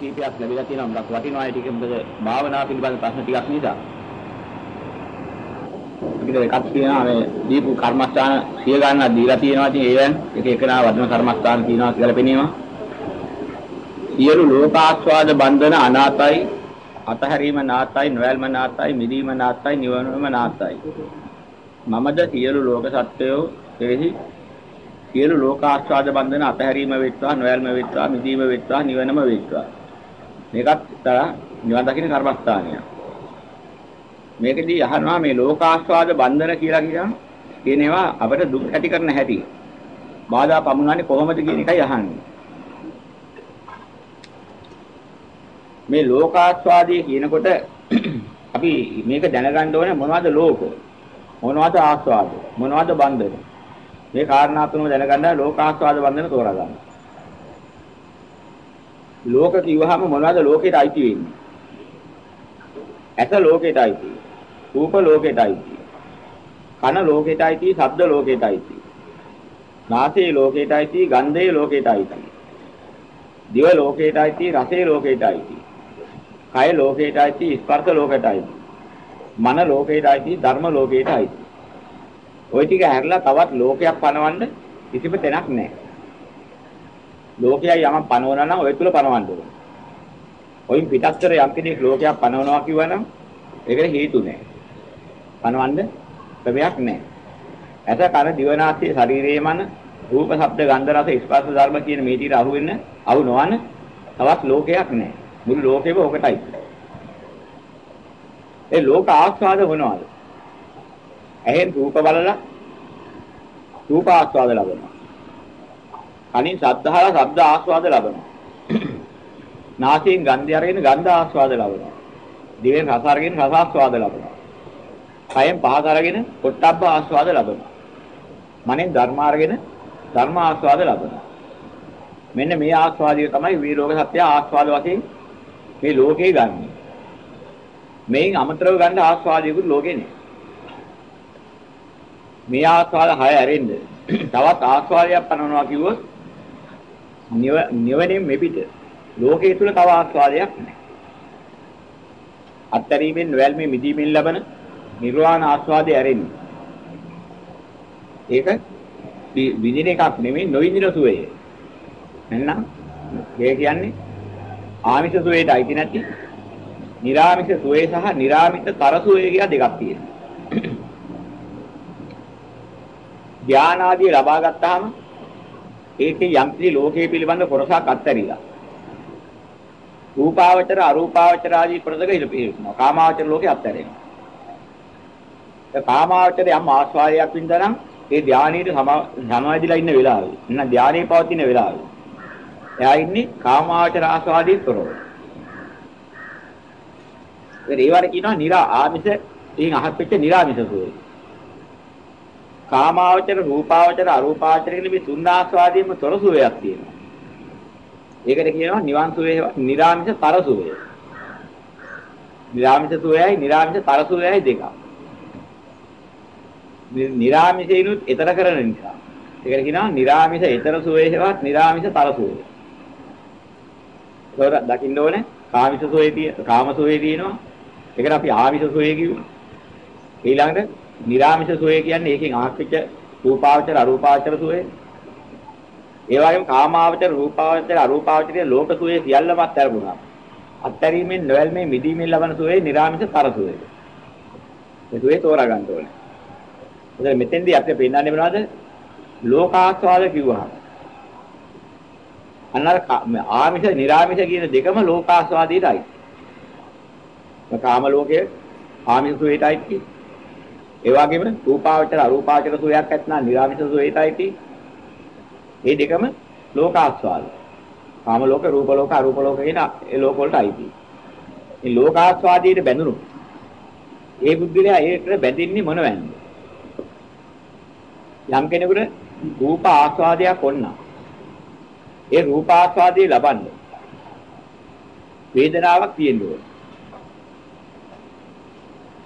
කීපයක් ලැබිලා තියෙනවා මොකක් වටිනවා ඒ ටික මොකද භාවනා පිළිබඳ ප්‍රශ්න ටිකක් නිසා. අපිට එකක් තියෙනවා මේ දීපු කර්මස්ථාන සිය ගන්නක් දීලා තියෙනවා ඉතින් ඒවෙන් එක එකනා වදන කර්මස්ථාන තියෙනවා කියලා පෙනීම. සියලු ලෝකාස්වාද බන්ධන අනාතයි අතහැරීම නාතයි නොයල්ම නාතයි මිදීම නාතයි නිවනම නාතයි. මමද සියලු ලෝක සත්වයෝ කෙරෙහි සියලු ලෝකාස්වාද බන්ධන අතහැරීම වෙත්වා නොයල්ම වෙත්වා මිදීම වෙත්වා නිවනම වෙත්වා මේකත් තර නිවන් දකින්න කර්මස්ථානය. මේකදී අහනවා මේ ලෝකාස්වාද බන්ධන කියලා කියන කියනවා අපිට දුක් ඇති කරන හැටි. බාධා පමුණන්නේ කොහොමද කියන එකයි අහන්නේ. මේ ලෝකාස්වාදයේ කියනකොට අපි මේක දැනගන්න ඕනේ මොනවද ලෝක මොනවද ආස්වාද මොනවද බන්ධන මේ කාරණා තුනම දැනගන්න ලෝකාස්වාද බන්ධන තෝරා ගන්න. ලෝක කිව්වහම මොනවද ලෝකෙට අයිති වෙන්නේ? ඇස ලෝකෙට අයිති. රූප ලෝකෙට අයිති. කන ලෝකෙට අයිති, ශබ්ද ලෝකෙට අයිති. නාසය ලෝකෙට අයිති, ගන්ධය ලෝකෙට අයිති. දිව ලෝකෙට අයිති, රසය ලෝකෙට අයිති. කය ලෝකෙට අයිති, ස්පර්ශ ලෝකෙට අයිති. මන ලෝකෙට අයිති, ධර්ම ලෝකෙට අයිති. ওই ටික හැරලා තවත් ලෝකයක් පනවන්න කිසිම තැනක් නැහැ. ලෝකයයි යමක් පනවනවා නම් ඔය තුල පනවන්න ඕනේ. ඔයින් පිටස්තර යම් කෙනෙක් ලෝකයක් පනවනවා කිව්වනම් ඒකට හේතු නැහැ. පනවන්න ක්‍රමයක් නැහැ. ඇස කන දිවනාසය ශරීරයේ මන රූප ශබ්ද ගන්ධ රස ස්පර්ශ ධර්ම කියන මේ ටික අහු වෙන්න අහු නොවන තවත් ලෝකයක් නැහැ. මුළු ලෝකෙම ඔකටයි. ඒ ලෝක ආස්වාද මොනවද? ඇහෙන් රූප බලලා රූප ආස්වාද ලබනවා. කනින් ශබ්ද අහලා ශබ්ද ආස්වාද ලබනවා. නාසයෙන් ගන්ධය අරගෙන ගන්ධ ආස්වාද ලබනවා. දිවෙන් රස අරගෙන රස ආස්වාද ලබනවා. කයෙන් පහස අරගෙන පොට්ටබ්බ ආස්වාද ලබනවා. මනෙන් ධර්ම අරගෙන ධර්ම ආස්වාද ලබනවා. මෙන්න මේ ආස්වාදය තමයි මේ ලෝක සත්‍ය ආස්වාද වශයෙන් මේ ලෝකේ ගන්න. මේන් අමතරව ගන්න ආස්වාදයකුත් ලෝකේ නෑ. මේ ආස්වාද හය ඇරෙන්න තවත් ආස්වාදයක් පනවනවා කිව්වොත් නිවනින් මෙපිට ලෝකයේ තුල තව ආස්වාදයක් නැහැ. අත්තරීමෙන් වැල්මේ මිදීමෙන් ලබන නිර්වාණ ආස්වාදය ඇරෙන්නේ. ඒක විඳින එකක් නෙමෙයි නොවිඳින සුවය. එහෙනම් මේ කියන්නේ ආමිෂ සුවයට අයිති නැති නිර්ආමිෂ සුවේ සහ නිර්ආමිත තර සුවේ කියලා දෙකක් තියෙනවා. ධානාදී ලබා ගත්තාම ඒකේ යම්කිසි ලෝකයේ පිළිබඳ කොටසක් අත්හැරිලා. රූපාවචර අරූපාවචර ආදී ප්‍රදක ඉරපේනවා. කාමාවචර ලෝකේ අත්හැරෙනවා. ඒ කාමාවචර යම් ආස්වාදයක් වින්දනම් ඒ ධානීයට සමාදිලා ඉන්න වෙලාවේ. එන්න ධානයේ පවතින වෙලාවේ. එයා ඉන්නේ කාමාවචර ආස්වාදයෙන් තොරව. ඒ ඒවට කියනවා නිරා ආමිෂ එයින් අහක් වෙච්ච නිරාමිෂ සෝයි. කාමාවචර රූපාවචර අරූපාවචර කියන මේ තුන් ආස්වාදයෙන්ම තොර සුවයක් තියෙනවා. ඒකට කියනවා නිවන් සුවේ නිරාමිෂ තර සුවය. නිරාමිෂ සුවයයි නිරාමිෂ තර සුවයයි දෙකක්. නිරාමිෂේනුත් ඊතර කරන නිසා. ඒකට කියනවා නිරාමිෂ ඊතර සුවේවත් නිරාමිෂ තර සුවය. ඒක දකින්න ඕනේ කාමිෂ සුවේ තියෙන කාම සුවේ තියෙනවා. ඒකට අපි ආමිෂ සුවේ කිව්වා. ඊළඟට නිරාමිෂ සෝය කියන්නේ ඒකෙන් ආස්තික රූපාවචර අරූපාවචර සෝය. ඒ වගේම කාමාවචර රූපාවචර අරූපාවචර ලෝක සෝය සියල්ලම අත්හැරුණා. අත්හැරීමෙන් නොවැල්මේ මිදීමෙන් ලබන සෝය නිරාමිෂ තර සෝය. ඒ සෝය තෝරා ගන්න ඕනේ. එතන මෙතෙන්දී අපිට පෙන්නන්නේ මොනවද? ලෝකාස්වාද කිව්වහම. අන්නර ආමිෂ නිරාමිෂ කියන දෙකම ලෝකාස්වාදයටයි. කාම ලෝකයේ ආමිෂ සෝයටයි ඒ වගේම රූපාවචර අරූපාවචර සෝයක් ඇත්නම් නිරාමිෂ සෝයටයි ඒ දෙකම ලෝකාස්වාද. කාම ලෝක, රූප ලෝක, අරූප ලෝක කියන ඒ ලෝක වලට අයිති. මේ ලෝකාස්වාදයට බැඳුණු. ඒ බුද්ධිලයා ඒකට බැඳින්නේ මොන වැන්ද? යම් කෙනෙකුට රූප ආස්වාදයක් ඕන. ඒ රූප ආස්වාදය ලබන්න වේදනාවක් තියෙන්න ඕන.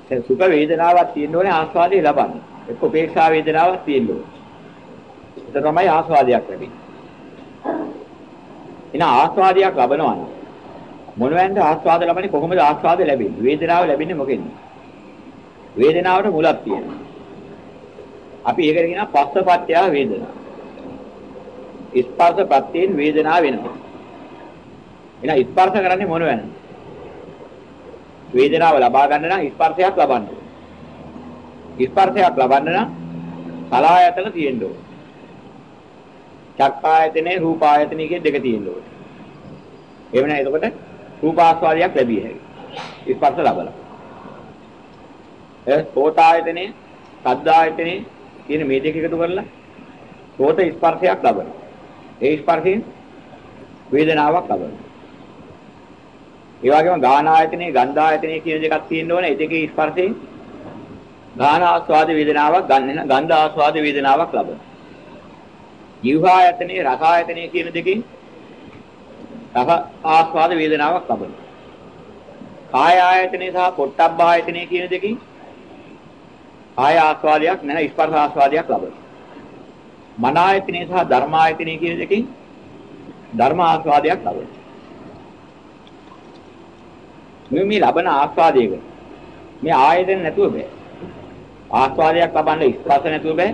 දැන් සුඛ වේදනාවක් තියෙන්න ඕනේ ආස්වාදේ ලබන්න. එක්ක උපේක්ෂා වේදනාවක් තියෙන්න ඕනේ. ඒක තමයි ආස්වාදයක් ලැබෙන්නේ. එන ආස්වාදයක් ලබනවා නම් මොනවැන්ද ආස්වාද ලබන්නේ කොහොමද ආස්වාද ලැබෙන්නේ? වේදනාව ලැබෙන්නේ මොකෙන්ද? වේදනාවට මුලක් තියෙනවා. අපි ඒකට කියනවා පස්සපත්‍ය වේදනා. ස්පර්ශ ප්‍රත්‍යයෙන් වේදනාව වෙනවා. එහෙනම් ස්පර්ශ කරන්නේ මොනවැන්ද? වේදනාව ලබා ගන්න නම් ස්පර්ශයක් ලබන්න ඕනේ. ස්පර්ශයක් ලබන්න නම් කලායතන තියෙන්න ඕනේ. චක්කායතනේ රූපායතනේ කියන දෙක තියෙන්න ඕනේ. එහෙම නැහැ එතකොට රූපාස්වාදයක් ලැබිය හැකියි. ස්පර්ශ ලබලා. ඒ සෝතායතනේ, සද්දායතනේ කියන මේ දෙක එකතු කරලා සෝත ස්පර්ශයක් ලබනවා. ඒ ස්පර්ශයෙන් වේදනාවක් ලබනවා. ඒ වගේම ගාන ආයතනේ, ගන්ධ ආයතනේ කියන දෙකක් තියෙන්න ඕනේ. ඒ දෙකේ ස්පර්ශයෙන් ගාන ආස්වාද වේදනාවක් ගන්න ගන්ධ ආස්වාද වේදනාවක් ලබනවා. ජීවහා ආයතනේ, රස ආයතනේ කියන දෙකෙන් රස ආස්වාද වේදනාවක් ලබනවා. කාය ආයතනේ සහ පොට්ටබ්බ ආයතනේ කියන දෙකෙන් කාය ආස්වාදයක් නැහ ස්පර්ශ ආස්වාදයක් ලබනවා. මන ආයතනේ සහ ධර්ම ආයතනේ කියන දෙකෙන් ධර්ම ආස්වාදයක් ලබනවා. මේ මේ ලබන ආස්වාදයක මේ ආයතන නැතුව බෑ. ආස්වාදයක් ලබන්න ස්පර්ශ නැතුව බෑ.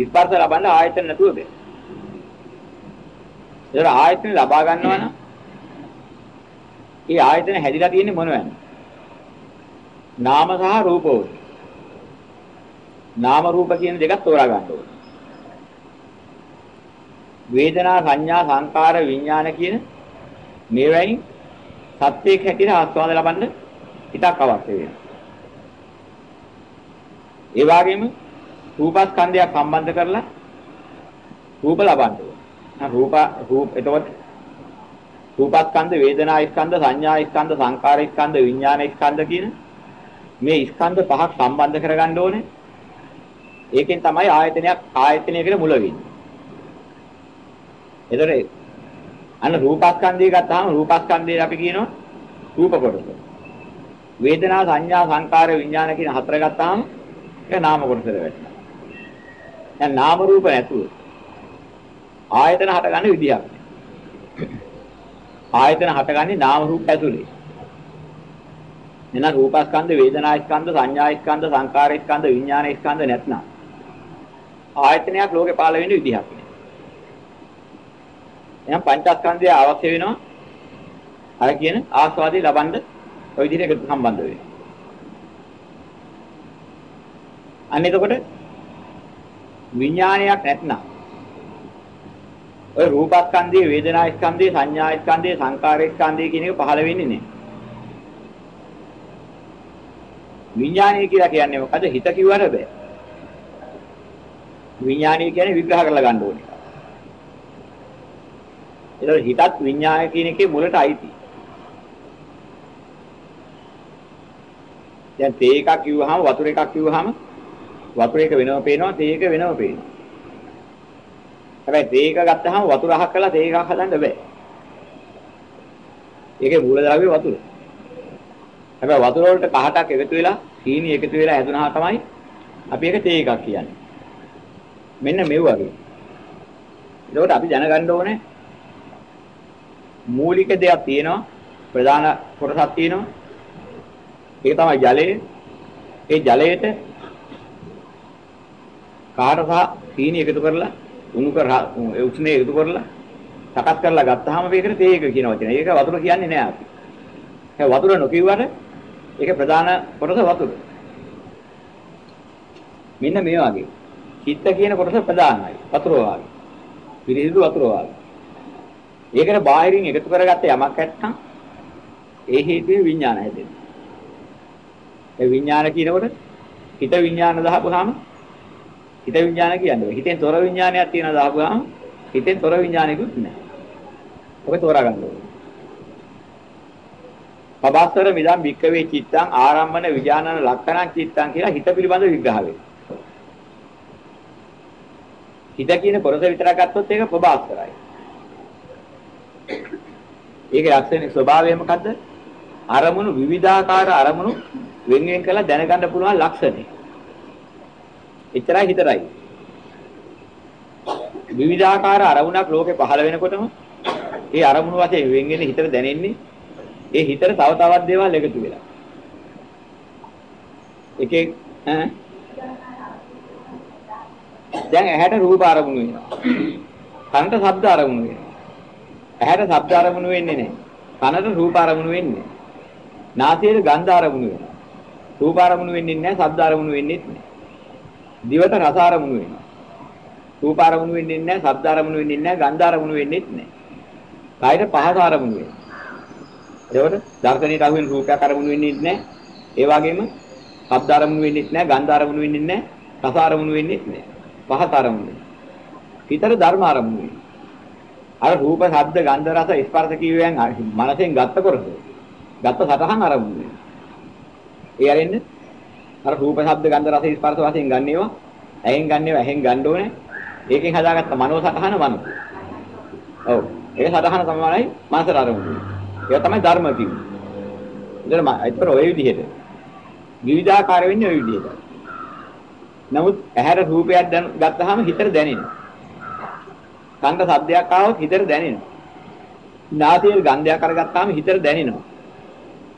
ස්පර්ශ ලබන්න ආයතන නැතුව බෑ. ඒතර ආයතන ලබා ගන්නවා නම් ඒ ආයතන හැදිලා තියෙන්නේ මොනවද? නාම සහ රූපෝ. නාම රූප කියන දෙකක් තෝරා ගන්න ඕනේ. වේදනා සංඥා සංකාර විඥාන කියන මේවැනි සත්‍යයක් හැටියට ආස්වාද ලබන්න හිතක් අවශ්‍ය වෙනවා. ඒ වගේම රූපස්කන්ධයක් සම්බන්ධ කරලා රූප ලබන්න ඕනේ. රූප රූප එතකොට රූපස්කන්ධ වේදනා ස්කන්ධ සංඥා ස්කන්ධ සංකාර ස්කන්ධ විඥාන ස්කන්ධ කියන මේ ස්කන්ධ පහක් සම්බන්ධ කරගන්න ඕනේ. ඒකෙන් තමයි ආයතනයක් ආයතනයකට මුල වෙන්නේ. එතකොට අන්න රූපස්කන්ධය ගත්තාම රූපස්කන්ධය අපි කියනවා රූප කොටස. වේදනා සංඥා සංකාර විඥාන කියන හතර ගත්තාම ඒක නාම කොටසට වැටෙනවා. දැන් නාම රූප නැතුව ආයතන හටගන්න විදියක්. ආයතන හටගන්නේ නාම රූප ඇතුලේ. එන රූපස්කන්ධ, වේදනා ස්කන්ධ, සංඥා ස්කන්ධ, සංකාර ස්කන්ධ, විඥාන ස්කන්ධ නැත්නම් ආයතනයක් ලෝකේ පාළ වෙන්න විදිහක් නෑ. එහෙනම් පංචස්කන්ධය අවශ්‍ය වෙනවා. අර කියන ආස්වාදේ ලබන්න ওই විදිහට සම්බන්ධ වෙනවා. අන්න එතකොට විඥානයක් නැත්නම් ඔය රූපස්කන්ධයේ වේදනා ස්කන්ධයේ සංඥා ස්කන්ධයේ සංකාර ස්කන්ධයේ කියන එක පහළ වෙන්නේ නැහැ. විඥානය කියලා කියන්නේ මොකද? හිත කිව්වට බෑ. විඥානය කියන්නේ විග්‍රහ කරලා ගන්න ඕනේ. ඒක හිතත් විඥානය කියන එකේ මුලට අයිති. දැන් තේ එකක් කිව්වහම වතුර එකක් කිව්වහම වතුර එක වෙනම පේනවා තේ එක වෙනම පේනවා. හැබැයි තේ එක ගත්තාම වතුර අහක් කරලා තේ එකක් හදන්න බෑ. ඒකේ මූලද්‍රව්‍ය වතුර. හැබැයි වතුර වලට කහටක් එකතු වෙලා සීනි එකතු වෙලා හැදුනහම තමයි අපි ඒක තේ එකක් කියන්නේ. මෙන්න මෙව වගේ. ඒකට අපි දැනගන්න ඕනේ මූලික දෙයක් තියෙනවා ප්‍රධාන කොටසක් තියෙනවා. ඒක තමයි ජලය. ඒ ජලයට කාට සහ සීනි එකතු කරලා උණු කර උෂ්ණය එකතු කරලා සකස් කරලා ගත්තාම මේකට තේ එක කියන වචනේ. ඒක වතුර කියන්නේ නෑ අපි. ඒ වතුර නොකියුවට ඒක ප්‍රධාන කොටස වතුර. මෙන්න මේ වගේ. චිත්ත කියන කොටස ප්‍රධානයි. වතුර වගේ. පිරිසිදු වතුර වගේ. ඒකට බාහිරින් එකතු කරගත්ත යමක් නැත්නම් ඒ හේතුවේ විඥාන හැදෙනවා. ඒ විඥාන කියනකොට හිත විඥාන දහපුවාම හිත විඥාන කියන්නේ. හිතෙන් තොර විඥානයක් තියෙනවා දාපුවාම හිතෙන් තොර විඥානයකුත් නැහැ. ඔබ තෝරා ගන්න ඕනේ. පබස්සර මිදම් වික්කවේ චිත්තං ආරම්මන විඥානන ලක්ෂණං චිත්තං කියලා හිත පිළිබඳ විග්‍රහ වෙනවා. හිත කියන කොටස විතරක් ගත්තොත් ඒක පබස්සරයි. ඒකේ ලක්ෂණික ස්වභාවය මොකද්ද? අරමුණු විවිධාකාර අරමුණු වෙන වෙන කරලා දැනගන්න පුළුවන් ලක්ෂණේ. එච්චරයි හිතරයි. විවිධාකාර අරමුණක් ලෝකේ පහළ වෙනකොටම ඒ අරමුණු වශයෙන් වෙන්ගෙන හිතට දැනෙන්නේ ඒ හිතට තව තවත් දේවල් එකතු වෙලා. එකේ ඈ දැන් ඇහැට රූප අරමුණු වෙනවා. කනට ශබ්ද අරමුණු වෙනවා. ඇහැට ශබ්ද අරමුණු වෙන්නේ නැහැ. කනට රූප අරමුණු වෙන්නේ. නාසයට ගන්ධ අරමුණු වෙනවා. රූප අරමුණු වෙන්නේ නැහැ, ශබ්ද අරමුණු වෙන්නේ නැහැ. දිවට රස අරමුණු වෙනවා. රූප අරමුණු වෙන්නේ නැහැ, ශබ්ද අරමුණු වෙන්නේ නැහැ, ගන්ධ අරමුණු වෙන්නේ නැහැ. කායයට පහස අරමුණු වෙනවා. ඒකට දර්ශනීය අහුවෙන රූපයක් අරමුණු වෙන්නේ නැහැ. ඒ වගේම ශබ්ද අරමුණු වෙන්නේ නැහැ, ගන්ධ අරමුණු වෙන්නේ නැහැ, රස අරමුණු වෙන්නේ නැහැ. පහස අරමුණු. හිතට ධර්ම අරමුණු වෙනවා. අර රූප, ශබ්ද, ගන්ධ, රස, ස්පර්ශ කියවෙන් මනසෙන් ගත්ත කොටස. ගත්ත සතහන් අරමුණු වෙනවා. ඒ අරින්න අර රූප, ශබ්ද, ගන්ධ, රස, ස්පර්ශ වශයෙන් ගන්න ඒවා ඇහෙන් ගන්න ඒවා ඇහෙන් ගන්න ඕනේ. ඒකෙන් හදාගත්ත මනෝ සතහන මනෝ. ඔව්. ඒ සතහන තමයි මනසට අරමුණු. ඒක තමයි ධර්ම කියන්නේ. ඉතින් මම අයිතර ඔය විදිහට විවිධාකාර වෙන්නේ ඔය විදිහට. නමුත් ඇහැර රූපයක් ගත්තාම හිතට දැනෙනවා. කන්ද ශබ්දයක් ආවොත් හිතට දැනෙනවා. නාසයේ ගන්ධයක් අරගත්තාම හිතට දැනෙනවා.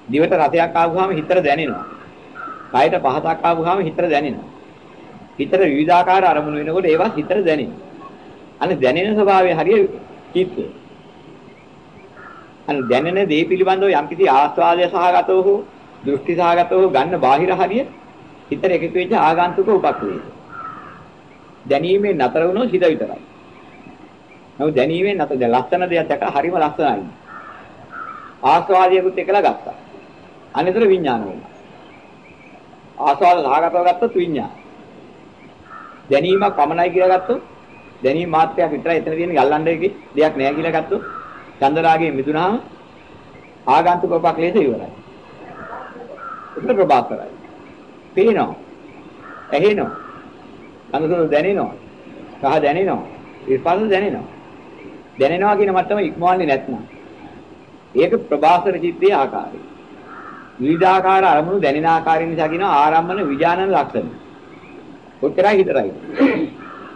දිවට රසයක් ආවම හිතට දැනෙනවා. කයට පහසක් ආවම හිතට දැනෙනවා. හිතට විවිධාකාර අරමුණු වෙනකොට ඒවත් හිතට දැනෙනවා. අනේ දැනෙන ස්වභාවය හරිය චිත්තය. අනේ දැනෙන දේ පිළිබඳව යම්කිසි ආස්වාදය සහගතව හෝ දෘෂ්ටි සහගතව ගන්න බාහිර හරිය හිතට එකතු වෙච්ච ආගන්තුක උපක්‍රිය. දැනීමේ නතර වුණොත් හිත විතරයි. නමුත් දැනීමේ නතර දැන් ලස්සන දෙයක් දැකලා හරිම ලස්සනයි. ආස්වාදයකුත් එකලා ගත්තා. අනිතර විඥාන වෙනවා. ආස්වාද සහගතව ගත්තොත් විඥාන. දැනීමක් පමණයි කියලා ගත්තොත් දැනීම මාත්‍රයක් විතරයි එතන තියෙන යල්ලන්න එකේ දෙයක් නෑ කියලා ගත්තොත් චන්දරාගේ මිදුනහම ආගන්තුක උපක්ලේශ ඉවරයි. ඒක ප්‍රබාකරයි. පේනවා. ඇහෙනවා. අනුසුදු දැනෙනවා. රහ දැනෙනවා. ස්පර්ශ දැනෙනවා. දැනෙනවා කියන මට්ටම ඉක්මවන්නේ නැත්නම් ඒක ප්‍රබාසර චිත්තයේ ආකාරය. විවිධාකාර අරමුණු දැනෙන ආකාරය නිසා කියනවා ආරම්මන විඥානන ලක්ෂණ. කොච්චරයි හිතරයි.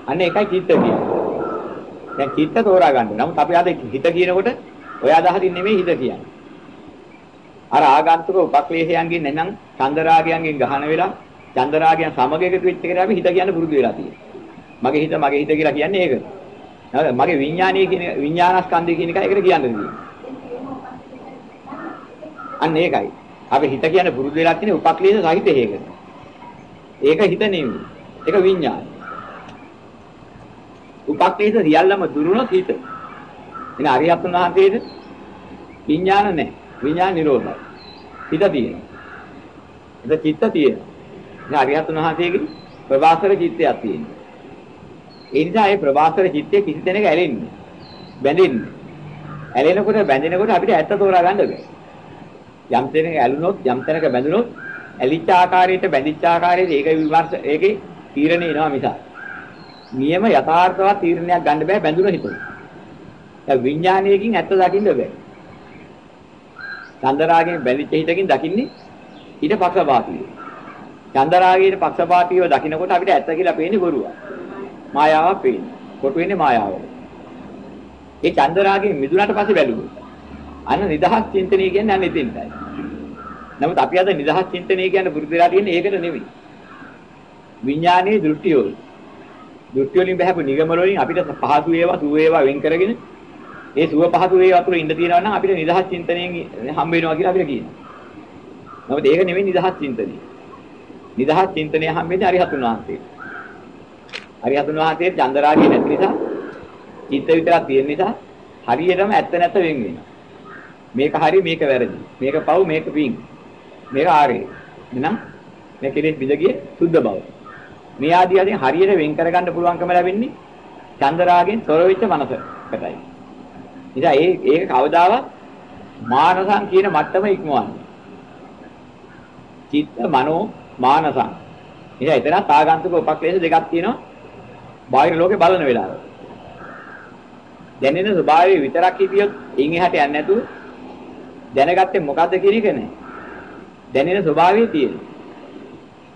අන්න ඒකයි චිත්ත කියන්නේ. දැන් චිත්ත තෝරා ගන්න. නමුත් අපි අද හිත කියනකොට ඔය අදහසින් නෙමෙයි හිත කියන්නේ. අර ආගන්තුක උපක්ලේශයන්ගෙන් නැනම් චන්දරාගයන්ගෙන් ගහන වෙලා චන්දරාගයන් සමග එකතු වෙච්ච එකට අපි හිත කියන්න පුරුදු වෙලා තියෙනවා. මගේ හිත මගේ හිත කියලා කියන්නේ ඒක. නේද? මගේ විඥානීය කියන විඥානස්කන්ධය කියන එක ඒකට කියන්නේ. අන්න ඒකයි. අපි හිත කියන්නේ පුරුදු වෙලා තියෙන උපක්ලේශ සහිත හේක. ඒක හිත නෙමෙයි. ඒක විඥානය. උපක්ලේශ සියල්ලම දුරුනොත් හිත. එන අරියත්තුන් වහන්සේද විඥාන නැහැ. විඥාන නිරෝධයි. හිත තියෙනවා. ඒක චිත්ත තියෙනවා. ඉතින් අරිහතුන් වහන්සේගේ ප්‍රවාසර චිත්තයක් තියෙනවා. ඒ නිසා මේ ප්‍රවාසර චිත්තය කිසි තැනක ඇලෙන්නේ බැඳෙන්නේ. ඇලෙනකොට බැඳෙනකොට අපිට ඇත්ත තෝරා ගන්න බෑ. යම් තැනක ඇලුනොත් යම් තැනක බැඳුනොත් ඇලිච්ච ආකාරයට බැඳිච්ච ආකාරයට ඒක විමර්ශ ඒකේ තීරණය එනවා මිසක්. නියම යථාර්ථවත් තීරණයක් ගන්න බෑ බැඳුන හිතේ. දැන් විඥානයකින් ඇත්ත දකින්න බෑ. චන්දරාගයෙන් බැඳිච්ච හිතකින් දකින්නේ ඊට පක්ෂපාතීව. චන්දරාගයේ පක්ෂපාතීව දකිනකොට අපිට ඇත්ත කියලා පේන්නේ බොරුවක්. මායාවක් පේන්නේ. කොට වෙන්නේ මායාවක්. ඒ චන්දරාගයෙන් මිදුණාට පස්සේ බැලුවොත් අන්න නිදහස් චින්තනය කියන්නේ අන්න එතෙන්ටයි. නමුත් අපි අද නිදහස් චින්තනය කියන්නේ පුරුදු වෙලා තියෙන්නේ ඒකට නෙමෙයි. විඥානයේ දෘෂ්ටි වල. දෘෂ්ටි වලින් බහැපු නිගමන වලින් අපිට පහසු ඒවා සුව ඒවා වෙන් කරගෙන ඒ සුව පහසු ඒවා තුළ ඉඳ තියෙනවා නම් අපිට නිදහස් චින්තනයෙන් හම්බ වෙනවා කියලා අපිට කියනවා. නමුත් ඒක නෙමෙයි නිදහස් චින්තනය. නිදහස් චින්තනය හම්බෙන්නේ අරිහතුන් වහන්සේට. අරිහතුන් වහන්සේ චන්දරාගය නැති නිසා චිත්ත විතරක් තියෙන නිසා හරියටම ඇත්ත නැත්ත වෙන් වෙනවා. මේක හරි මේක වැරදි. මේක පව් මේක පිං. මේක ආරේ. එහෙනම් මේ කෙලෙස් බිඳගියේ සුද්ධ බව. මේ ආදී වශයෙන් හරියට වෙන් කරගන්න පුළුවන්කම ලැබෙන්නේ චන්දරාගෙන් තොර වෙච්ච මනසකටයි. නිසා ඒ ඒක කවදාවත් මානසං කියන මට්ටම ඉක්මවන්නේ. චිත්ත මනෝ මානසං. නිසා එතන තාගන්තුක උපක්ලේශ දෙකක් තියෙනවා. බාහිර ලෝකේ බලන වෙලාව. දැනෙන ස්වභාවය විතරක් හිතියොත් ඉන් එහාට යන්නේ නැතුව දැනගත්තේ මොකද්ද කියන එක නෑ. දැනෙන ස්වභාවය තියෙනවා.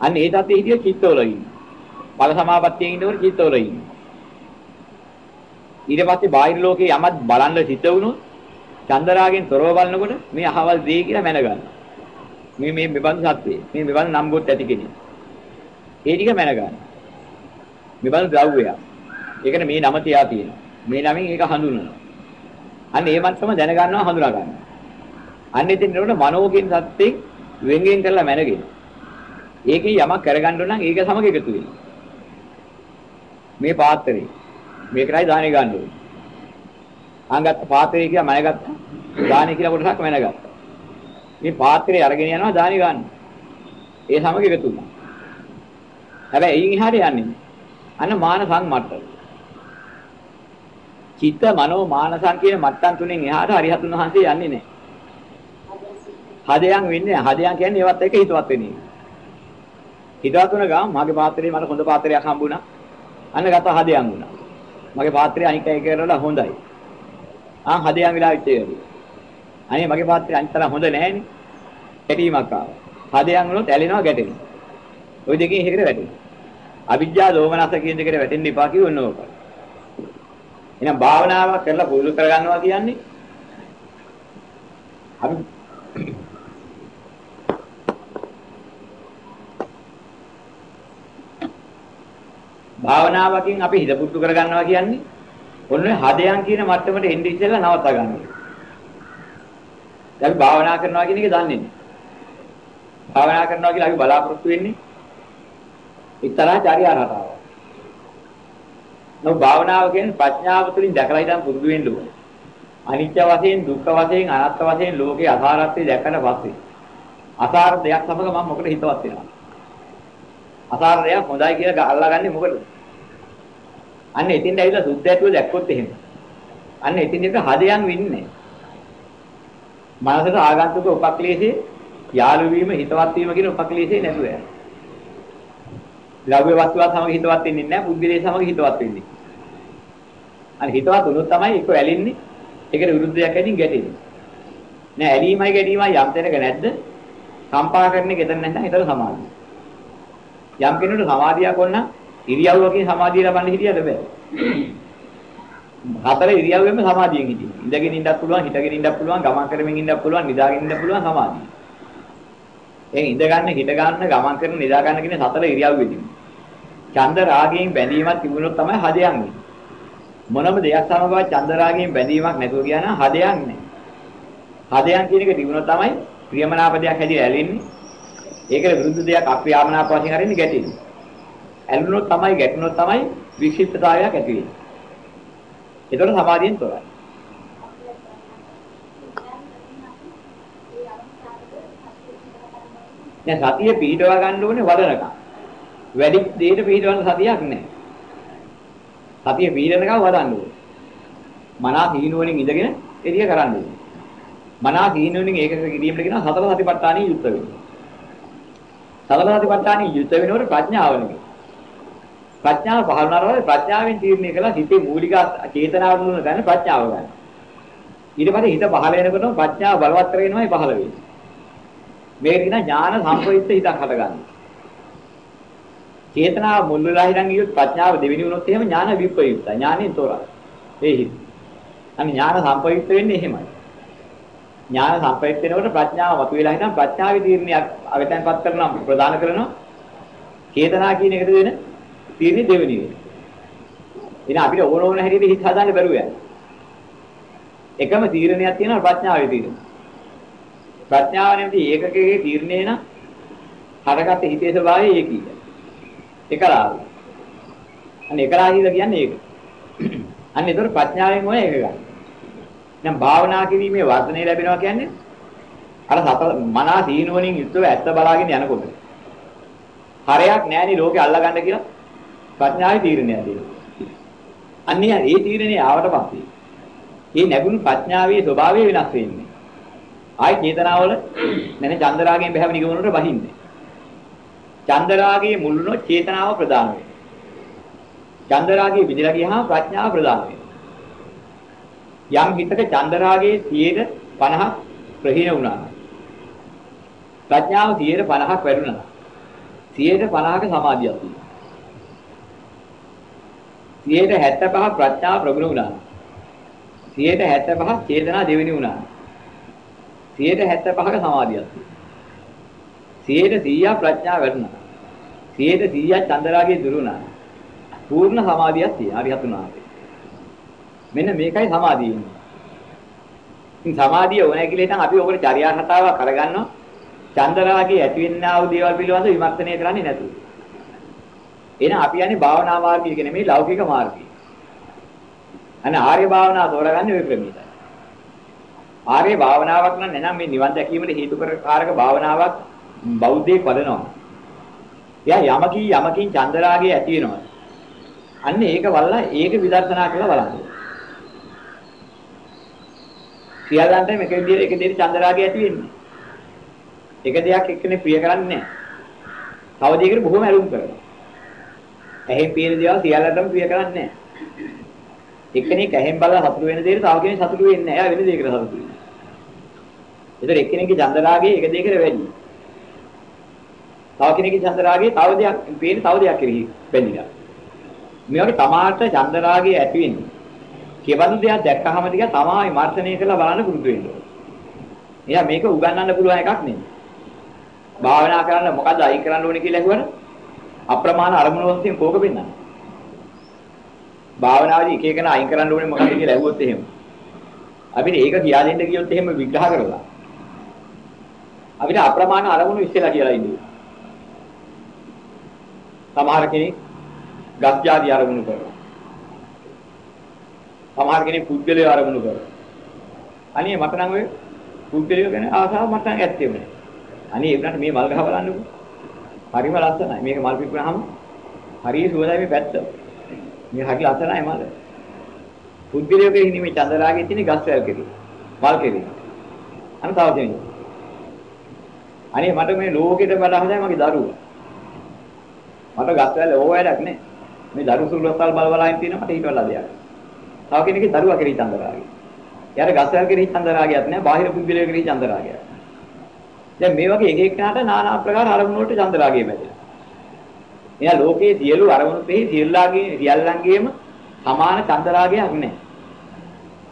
අන්න ඒ තත්ත්වයේ හිතිය චිත්තවල ඉන්නේ. බල සමාපත්තියේ ඉන්නකොට චිත්තවල ඉන්නේ. ඊට පස්සේ බාහිර ලෝකේ යමක් බලන්න සිත වුණොත් චන්දරාගෙන් තොරව බලනකොට මේ අහවල් දේ කියලා මැන ගන්නවා. මේ මේ මෙබඳු සත්වේ. මේ මෙබඳු නම් ගොත් ඇති කෙනෙක්. ඒ ටික මැන ගන්නවා. මෙබඳු ද්‍රව්‍යයක්. ඒකනේ මේ නම තියා තියෙනවා. මේ නමින් ඒක හඳුන්වනවා. අන්න ඒ මත්තම දැන ගන්නවා හඳුනා ගන්නවා. අන්න ඉතින් නේද මනෝකින් සත්‍යෙන් වෙන්ගෙන් කරලා මැනගෙන. ඒකේ යමක් කරගන්න නම් ඒක සමග එකතු වෙනවා. මේ පාත්‍රේ මේකටයි දාහනේ ගන්න ඕනේ. ආංගත් පාත්‍රය කියලා මම ගත්තා. දාහනේ කියලා කොටසක් මම ගත්තා. මේ පාත්‍රය අරගෙන යනවා දාහනේ ගන්න. ඒ සමග එකතු වුණා. හැබැයි එයින් එහාට යන්නේ. අන්න මාන සංමට්ටම. චිත්ත මනෝ මානසං කියන මට්ටම් තුනෙන් එහාට හරිහතුන් වහන්සේ යන්නේ නැහැ. හදයන් වෙන්නේ හදයන් කියන්නේ ඒවත් එක හිතවත් වෙන්නේ. හිතවත් වුණ ගමන් මගේ පාත්‍රේ මට හොඳ පාත්‍රයක් හම්බුණා. අන්න ගත හදයන් වුණා. මගේ පාත්‍රය අනික එක කරලා හොඳයි. ආ හදයන් විලා ඉච්චේ. අනේ මගේ පාත්‍රය අනිත් තරම් හොඳ නැහැනේ. ගැටීමක් ආවා. හදයන් වුණොත් ඇලෙනවා ගැටෙනවා. ওই දෙකෙන් එකකට වැටෙනවා. අවිජ්ජා දෝමනස කියන දෙකට වැටෙන්න එපා කියවන්න ඕක. එහෙනම් භාවනාවක් කරලා පුරුදු කරගන්නවා කියන්නේ අපි භාවනාවකින් අපි හිත පුරුදු කරගන්නවා කියන්නේ ඔන්න හදයන් කියන මට්ටමට එන්න ඉස්සෙල්ලා නවත්තා ගන්නවා. අපි භාවනා කරනවා කියන එක දන්නේ නැහැ. භාවනා කරනවා කියලා අපි බලාපොරොත්තු වෙන්නේ එක්තරා චර්යා රටාවක්. නෝ භාවනාව කියන්නේ ප්‍රඥාව තුළින් දැකලා හිටන් පුරුදු වෙන්න ඕනේ. අනිත්‍ය වශයෙන්, දුක්ඛ වශයෙන්, අනාත්ම වශයෙන් ලෝකේ අසාරත්වය දැකලා පස්සේ අසාර දෙයක් සමග මම මොකද හිතවත් වෙනවා. අසාර දෙයක් හොඳයි කියලා අල්ලාගන්නේ මොකද? අන්න එතින් ඇවිල්ලා සුද්ධ ඇතුව දැක්කොත් එහෙම. අන්න එතින් එක හදයන් වෙන්නේ. මනසට ආගන්තුක උපක්ලේශේ යාළු වීම හිතවත් වීම කියන උපක්ලේශේ නැතුව යනවා. ද්‍රව්‍ය වස්තුවත් සමග හිතවත් වෙන්නේ නැහැ, පුද්ගලයා සමග හිතවත් වෙන්නේ. අර හිතවත් වුණොත් තමයි ඒක ඇලින්නේ. ඒකට විරුද්ධයක් ඇදින් ගැටෙන්නේ. නෑ ඇලීමයි ගැටීමයි යම් තැනක නැද්ද? කම්පා කරන්නේ ගෙතන නැත්නම් හිතට සමාධිය. යම් කෙනෙකුට සමාධියක් ඕන නම් ඉරියව්වකින් සමාධිය ලබන්න හිටියද බෑ. හතර ඉරියව්වෙම සමාධියෙන් හිටින්න. ඉඳගෙන ඉන්නත් පුළුවන්, හිටගෙන ඉන්නත් පුළුවන්, ගමන් කරමින් ඉන්නත් පුළුවන්, නිදාගෙන ඉන්නත් පුළුවන් සමාධිය. ඒ ඉඳ ගන්න, හිට ගන්න, ගමන් කරන, නිදා ගන්න කියන හතර ඉරියව්වෙදී. චන්ද රාගයෙන් බැඳීමක් තිබුණොත් තමයි හදයන් වෙන්නේ. මොනම දෙයක් සමගවත් චන්ද රාගයෙන් බැඳීමක් නැතුව ගියා නම් හදයන් නැහැ. හදයන් කියන එක තිබුණොත් තමයි ප්‍රියමනාප දෙයක් හැදිලා ඇලෙන්නේ. ඒකට විරුද්ධ දෙයක් අප්‍රියමනාප වශයෙන් හරින්නේ ගැටෙන්නේ. ඇලුනොත් තමයි ගැටුනොත් තමයි වික්ෂිප්තතාවයක් ඇති වෙන්නේ. ඒතකොට සමාධියෙන් තොරයි. දැන් සතිය පිහිටවා ගන්න ඕනේ වඩනකම්. වැඩි දෙයකට පිහිටවන්න සතියක් නැහැ. සතිය පිහිටනකම් වඩන්න ඕනේ. මනස හීනුවණින් ඉඳගෙන එළිය කරන්න ඕනේ. මනස හීනුවණින් ඒක කිරීමට කියන සතර සතිපට්ඨානිය යුක්ත වෙනවා. සතර සතිපට්ඨානිය යුක්ත වෙනකොට ප්‍රඥාව නෙමෙයි. ප්‍රඥාව පහළ වුණාට ප්‍රඥාවෙන් තීරණය කළා හිතේ මූලික චේතනාව දුන්න ගන්න ප්‍රඥාව ගන්න. ඊට පස්සේ හිත පහළ වෙනකොටම ප්‍රඥාව බලවත් කරගෙනමයි පහළ වෙන්නේ. මේක කියන ඥාන සම්ප්‍රයුක්ත හිතක් හටගන්නවා. චේතනාව මුල් වෙලා හිටන් ගියොත් ප්‍රඥාව දෙවෙනි වුණොත් එහෙම ඥාන විප්‍රයුක්ත. ඥානෙන් තොරයි. ඒ හිත. අන්න ඥාන සම්ප්‍රයුක්ත වෙන්නේ එහෙමයි. ඥාන සම්ප්‍රයුක්ත වෙනකොට ප්‍රඥාව මතුවලා හිටන් ප්‍රඥාවේ තීරණයක් අවතන්පත් කරනවා ප්‍රදාන කරනවා. චේතනා කියන එකට දෙන තීරණේ දෙවෙනි වෙන්නේ. එහෙනම් අපිට ඕන ඕන හැටියට හිත හදාන්න බැරුව යනවා. එකම තීරණයක් තියෙනවා ප්‍රඥාවේ තීරණය. ප්‍රඥාව නෙමෙයි ඒකකයේ තීරණේ නම් හරගත හිතේ ස්වභාවය ඒකයි. එකලාව. අන්න එකලාහිද කියන්නේ ඒක. අන්න ඒතර ප්‍රඥාවෙන් ඕනේ ඒක ගන්න. දැන් භාවනා කිරීමේ වර්ධනය ලැබෙනවා කියන්නේ අර සත මනා සීනුවණින් යුක්තව ඇත්ත බලාගෙන යනකොට. හරයක් නැහෙනි ලෝකේ අල්ලගන්න කියලා ප්‍රඥාවේ තීරණයක් දෙනවා. අන්නේ ඒ තීරණේ ආවට පස්සේ මේ නැගුණු ප්‍රඥාවේ ස්වභාවය වෙනස් වෙන්නේ. ආයි චේතනාවල නැනේ චන්දරාගයෙන් බහැව නිගමනට බහින්නේ. චන්දරාගයේ මුල්ුණොත් චේතනාව ප්‍රදාන වෙනවා. චන්දරාගයේ විදිලා ගියාම ප්‍රඥාව ප්‍රදාන වෙනවා. යම් හිතක චන්දරාගයේ 50ක් ප්‍රහීන වුණා. ප්‍රඥාව 50ක් වැඩුණා. 50ක සමාධියක් තියෙනවා. 75ක් ප්‍රඥාව ප්‍රගුණ වුණා. 175 චේතනා දෙවෙනි වුණා. 175ක සමාධියක්. 100 ප්‍රඥාව වැඩුණා. 100 චන්දරාගේ දුරුණා. පූර්ණ සමාධියක් තියෙනවා. හරි හතුනා. මෙන්න මේකයි සමාධිය ඉන්නේ. ඉතින් සමාධිය ඕනේ කියලා හිතන් අපි ඔකට චර්යා හතාවක් කරගන්නවා. චන්දරාගේ ඇති වෙන්නා වූ දේවල් පිළිබඳව විමර්ශනය කරන්නේ නැතුව. එහෙනම් අපි යන්නේ භාවනා මාර්ගය කියන මේ ලෞකික මාර්ගය. අනේ ආර්ය භාවනාව තෝරගන්නේ ওই ක්‍රමයටයි. ආර්ය භාවනාවක් නම් නැනම් මේ නිවන් දැකීමට හේතු කරකාරක භාවනාවක් බෞද්ධයෙක් වදනවා. එයා යමකින් යමකින් චන්දරාගය ඇති වෙනවා. අන්න ඒක වල්ලා ඒක විදර්ශනා කරලා බලන්න. සියල්ලන්ට මේක විදිහට එක දෙයක් චන්දරාගය ඇති වෙන්නේ. එක දෙයක් එක්කනේ ප්‍රිය කරන්නේ නැහැ. තව දෙයකට බොහොම ඇලුම් කරනවා. ඇහෙන් පේන දේවල් සියල්ලටම ප්‍රිය කරන්නේ නැහැ. එක්කෙනෙක් ඇහෙන් බලලා සතුටු වෙන දෙයට තව කෙනෙක් සතුටු වෙන්නේ නැහැ. එයා වෙන දෙයකට සතුටු වෙනවා. ඒතර එක්කෙනෙක්ගේ චන්දරාගය එක දෙයකට වැඩි. තව කෙනෙක්ගේ චන්දරාගය තව දෙයක් පේන තව දෙයක් කෙරෙහි බැඳිලා. මේ වගේ තමාට චන්දරාගය ඇති වෙන්නේ. කෙබඳු දෙයක් දැක්කහම ටික තමා විමර්ශනය කරලා බලන්න පුරුදු වෙන්න ඕනේ. එයා මේක උගන්වන්න පුළුවන් එකක් නෙමෙයි. භාවනා කරන්න මොකද්ද අයින් කරන්න ඕනේ කියලා ඇහුවන අප්‍රමාණ අරමුණු වශයෙන් කෝක පෙන්නන්නේ. භාවනාවේදී එක එකන අයින් කරන්න ඕනේ මොකක්ද කියලා ඇහුවොත් එහෙම. අපිට ඒක කියා දෙන්න කියොත් එහෙම විග්‍රහ කරලා. අපිට අප්‍රමාණ අරමුණු ඉස්සෙලා කියලා ඉන්නේ. සමහර කෙනෙක් ගස්ජාති අරමුණු කරනවා. සමහර කෙනෙක් පුද්ගලයා අරමුණු කරනවා. අනේ මට නම් ඔය පුද්ගලයා ගැන ආසාව මට නම් ඇත්තෙම නෑ. අනේ ඒ වුණාට මේ මල් ගහ බලන්නකෝ. හරිම ලස්සනයි. මේක මල් පිපුණාම හරිය සුවඳයි මේ පැත්ත. මේ හරි ලස්සනයි මල. පුද්ගලයාගේ ඉන්නේ මේ චන්දරාගේ තියෙන ගස් වැල් කෙරේ. මල් කෙරේ. අන්න තව දෙන්නේ. අනේ මට මේ ලෝකෙට වඩා හොඳයි මගේ දරුවා. මට ගස් වැල් ඕව වැඩක් නෑ. මේ දරු සුළුස්සල් බල බල ඉන්න තියෙන මට ඊට වඩා දෙයක්. තව කෙනෙක්ගේ දරුවා කෙරේ චන්දරාගේ. එයාට ගස් වැල් කෙරේ චන්දරාගයක් නෑ. බාහිර පුද්ගලයා කෙරේ චන්දරාගයක්. දැන් මේ වගේ එක එකනට নানা ආකාර අරමුණු වලට චන්දරාගය බැඳෙනවා. එයා ලෝකයේ සියලු අරමුණු තෙහි සියල්ලාගේ සියල්ලන්ගේම සමාන චන්දරාගයක් නැහැ.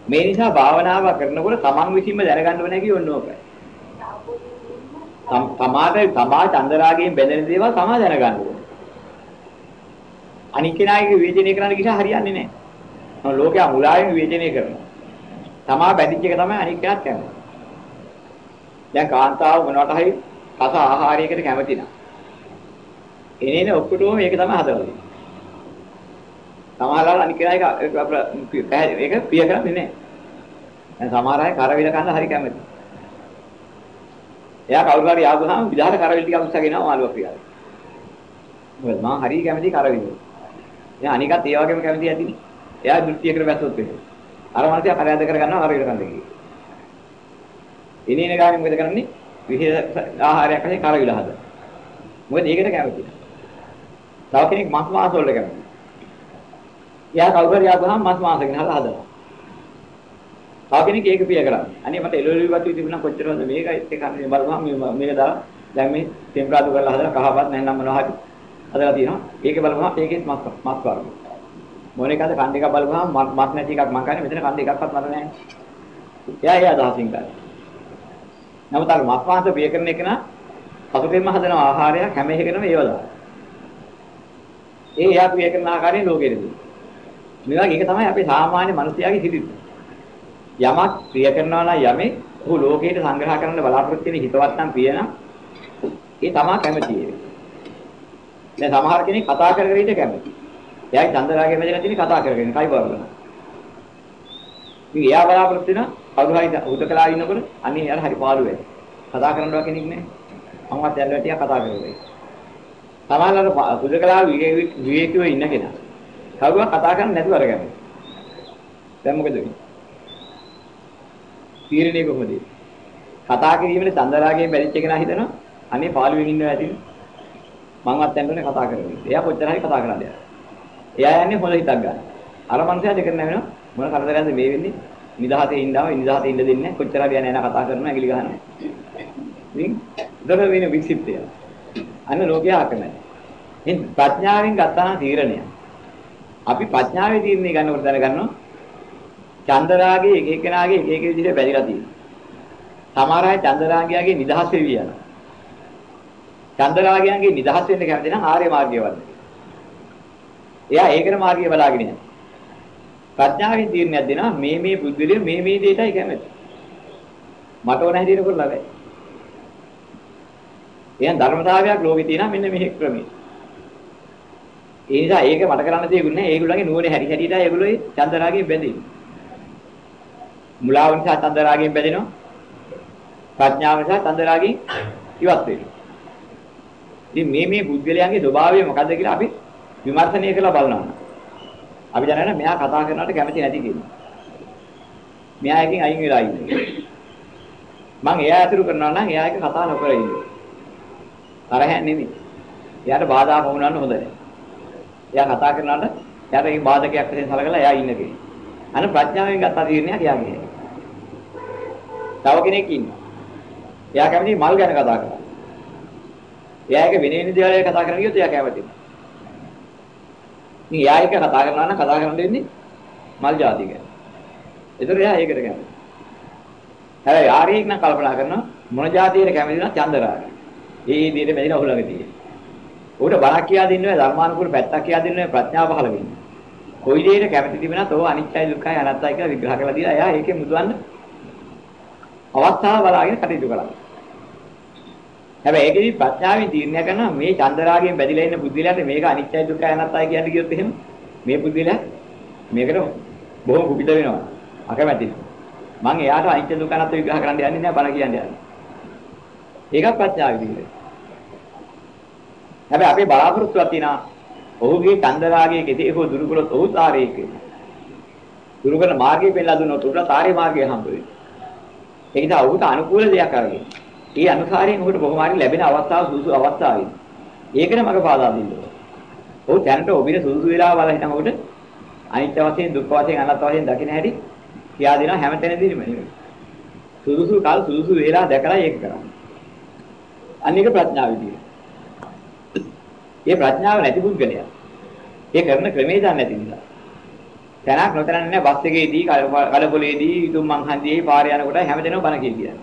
මේ නිසා භාවනාව කරනකොට තමන් විසින්ම දැනගන්න ඕනේ කිය ඕනෝකයි. තමාට තමා චන්දරාගයෙන් බැඳෙන දේවල් තමා දැනගන්න ඕනේ. අනික් කෙනාගේ විවේචනය කරන්න ගිහින් හරියන්නේ නැහැ. ලෝකයා මුලාවෙන් විවේචනය කරනවා. තමා බැඳිච්ච එක තමයි අනික් කෙනාත් කරන්නේ. දැන් කාන්තාව මොනවට හරි කස ආහාරයකට කැමති නම් එනේන ඔක්කොටම මේක තමයි හදවන්නේ. සමහරවල් අනික් කෙනා එක ඒක ප්‍රිය කරන්නේ නැහැ. දැන් සමහර අය කරවිල කන්න හරි කැමති. එයා කවුරු හරි ආවම විදහාර කරවිල ටිකක් උස්සගෙන යනවා මාළුවා ප්‍රියයි. මොකද මම හරි කැමති කරවිල. එයා අනිකත් ඒ වගේම කැමති ඇතිනේ. එයා දෘෂ්ටියකට වැස්සොත් වෙන්නේ. අර මනසයා පරාද කරගන්නවා කරවිල කන්න කියලා. එනේන ගානේ මොකද කරන්නේ? විශේෂ ආහාරයක් වශයෙන් කරවිල හදනවා. මොකද ඒකට කැමති. තව කෙනෙක් මස් මාංශ වලට කැමති. එයා කවුරු හරි ආවම මස් මාංශ ගෙනහලා හදනවා. තව කෙනෙක් ඒක පිය කරන්නේ. අනේ මට එළවලු වතු තිබුණා කොච්චරද මේක එක කන්නේ බලපහම මේක දාලා දැන් මේ ටෙම්පරාදු කරලා හදලා කහපත් නැත්නම් මොනවා හරි හදලා තියෙනවා. ඒකේ බලපහම ඒකෙත් මස් මස් වර්ග. මොන එකද කන් දෙකක් බලපහම මස් නැති එකක් මං කන්නේ මෙතන කන් දෙකක්වත් මට නැහැ. එයා ඒ අදහසින් කරන්නේ. නමුත් අර මස් මාංශ පිය කරන එක නා පසුතෙම හදන ආහාරයක් හැම එකකටම ඒව දානවා. ඒ එයා ක්‍රියා කරන ආකාරයෙන් ලෝකෙරදී. මේවා ඒක තමයි අපේ සාමාන්‍ය මිනිස්යාගේ හිතින්. යමක් ක්‍රියා කරනවා නම් යමේ ඔහු ලෝකයට සංග්‍රහ කරන්න බලාපොරොත්තු වෙන හිතවත් නම් ප්‍රිය නම් ඒ තමා කැමති ඒක. දැන් සමහර කෙනෙක් කතා කර කර ඉඳ කැමති. එයාගේ චන්දරාගයේ මැදලා තියෙන කතා කරගෙන කයි වර්ගන. ඉතින් එයා බලාපොරොත්තු වෙන කවුරු හරි උදකලා ඉන්නකොට අනේ යාර හරි පාළු වෙයි. කතා කරනවා කෙනෙක් නෑ. මමවත් දැල්ලා ටික කතා කරගොයි. සමහරවල් පුදකලා විවේකීව ඉන්න කෙනා. කවුරුත් කතා කරන්නේ නැතුව අරගෙන. දැන් මොකද වෙන්නේ? තීරණය කොහොමද? කතා කිරීමේ චන්දරාගයෙන් බැරිච්ච කෙනා හිතනවා අනේ පාළුවෙන් ඉන්නවා ඇතිද? මංවත් දැන් කතා කරන්නේ. එයා කොච්චර හරි කතා කරන්නේ. එයා යන්නේ හොඳ හිතක් ගන්න. අර මනුස්සයා දෙක නැවෙනවා මොන කරදරයක්ද මේ වෙන්නේ? නිදහසේ ඉන්නවා නිදහසේ ඉන්න දෙන්නේ නැහැ. කොච්චර හරි යන්නේ නැන කතා කරනවා ඇඟිලි ගහනවා. ඉතින් දර වෙන වික්ෂිප්තය. අන්න ලෝකයා අකමැයි. ඉතින් ප්‍රඥාවෙන් ගත්තා තීරණය. අපි ප්‍රඥාවේ තීරණය ගන්නකොට දැනගන්නවා චන්දරාගේ එක එකනාගේ එක එක විදිහට බැඳිලා තියෙනවා. සමහර අය චන්දරාගයාගේ නිදහස් වෙවි යනවා. චන්දරාගයන්ගේ නිදහස් වෙන්න කැමති නම් ආර්ය මාර්ගය වඩන්න. එයා ඒකන මාර්ගය බලාගෙන යනවා. ප්‍රඥාවෙන් තීරණයක් දෙනවා මේ මේ බුද්ධිලිය මේ මේ දෙයටයි කැමති. මට ඕන හැටියට කරලා බෑ. එහෙනම් ධර්මතාවයක් ලෝකේ තියෙනවා මෙන්න මෙහි ක්‍රමී. ඒ නිසා ඒක මට කරන්න දෙයක් නෑ. ඒගොල්ලන්ගේ නුවණ හැරි හැටියට ඒගොල්ලෝ චන්දරාගයෙන් බැඳෙනවා. මුලාව නිසා චන්දරාගයෙන් බැඳෙනවා. ප්‍රඥාව නිසා චන්දරාගයෙන් ඉවත් වෙනවා. ඉතින් මේ මේ පුද්ගලයන්ගේ ස්වභාවය මොකද්ද කියලා අපි විමර්ශනය කරලා බලනවා. අපි දැනගෙන මෙයා කතා කරනවට කැමති නැති කෙනෙක්. මෙයා එකකින් අයින් වෙලා ඉන්නේ. මම එයා අතුරු කරනවා නම් එයා එක කතා නොකර ඉන්නේ. තරහ නෙමෙයි. එයාට බාධා වුණාන්න හොඳ නැහැ. එයා කතා කරනකොට එයාට ඒ බාධකයක් වශයෙන් සලකලා එයා ඉන්න කෙනෙක්. අන්න ප්‍රඥාවෙන් ගත්ත තීරණයක් එයාගේ. තව කෙනෙක් ඉන්නවා. එයා කැමති මල් ගැන කතා කරන්න. එයා එක වෙන වෙන දේවල් කතා කරන්න ගියොත් එයා කැමති. ඉතින් එයා එක කතා කරනවා නම් කතා කරන්න දෙන්නේ මල් జాති ගැන. ඒතර එයා ඒකට කැමති. හැබැයි ආර්යෙක් නම් කල්පනා කරනවා මොන જાතියට කැමති නම් චන්දරාගය. ඒ විදිහට මෙදින ඔහුලඟ තියෙන්නේ. උකට බණක් කියා දෙන්නේ ධර්මානුකූල පැත්තක් කියා දෙන්නේ ප්‍රඥාව පහළ වෙන්නේ. කොයි දෙයකට කැමති තිබෙනත් ඕ අනිත්‍යයි දුක්ඛයි අනාත්තයි කියලා විග්‍රහ කරලා දීලා එයා ඒකේ මුදවන්න අවස්ථාව බලාගෙන කටයුතු කරනවා. හැබැයි ඒකෙදි ප්‍රඥාවෙන් තීරණය කරනවා මේ චන්දරාගයෙන් බැඳිලා ඉන්න බුද්ධිලයට මේක අනිත්‍යයි දුක්ඛයි අනාත්තයි කියන්නේ කියොත් එහෙම මේ බුද්ධිලයා මේකට බොහොම කුපිත වෙනවා. අකමැතියි. මම එයාට අනිත්‍ය දුක්ඛ අනාත්ත විග්‍රහ කරන්න යන්නේ නැහැ බණ කියන්නේ. ඒකත් ප්‍රඥාව විදිහට. හැබැයි අපේ බලාපොරොත්තුවක් තියෙනවා ඔහුගේ චන්දරාගයේ කෙසේ හෝ දුරු කළොත් ඔහු තාරේක වෙනවා. දුරු කරන මාර්ගය පෙන්ලා දුන්නොත් උඩ තාරේ මාර්ගය හම්බ වෙනවා. ඒ නිසා ඔහුට අනුකූල දෙයක් අරගෙන. ඒ අනුසාරයෙන් ඔහුට කොහොම හරි ලැබෙන අවස්ථාව සුසු අවස්ථාවයි. ඒකන මග පාදා දෙන්න ඕන. ඔහු දැනට ඔබින සුසු වෙලාව බලලා හිටන් ඔහුට අනිත්‍ය වශයෙන් දුක් වශයෙන් අනාත්ම වශයෙන් දකින්න හැටි කියා දෙනවා හැමතැනදීම නෙමෙයි. සුදුසු කල් සුදුසු වේලා දැකලා ඒක කරන්න. අනික ප්‍රඥාව විදියට. මේ ප්‍රඥාව නැති පුද්ගලයා. ඒ කරන ක්‍රමේ දන්නේ නැති නිසා. තැනක් නොතැනක් නැහැ බස් එකේදී කලබලයේදී ඉදුම් මංහන්දියේ පාර යනකොට හැමදෙනම බන කියන්නේ.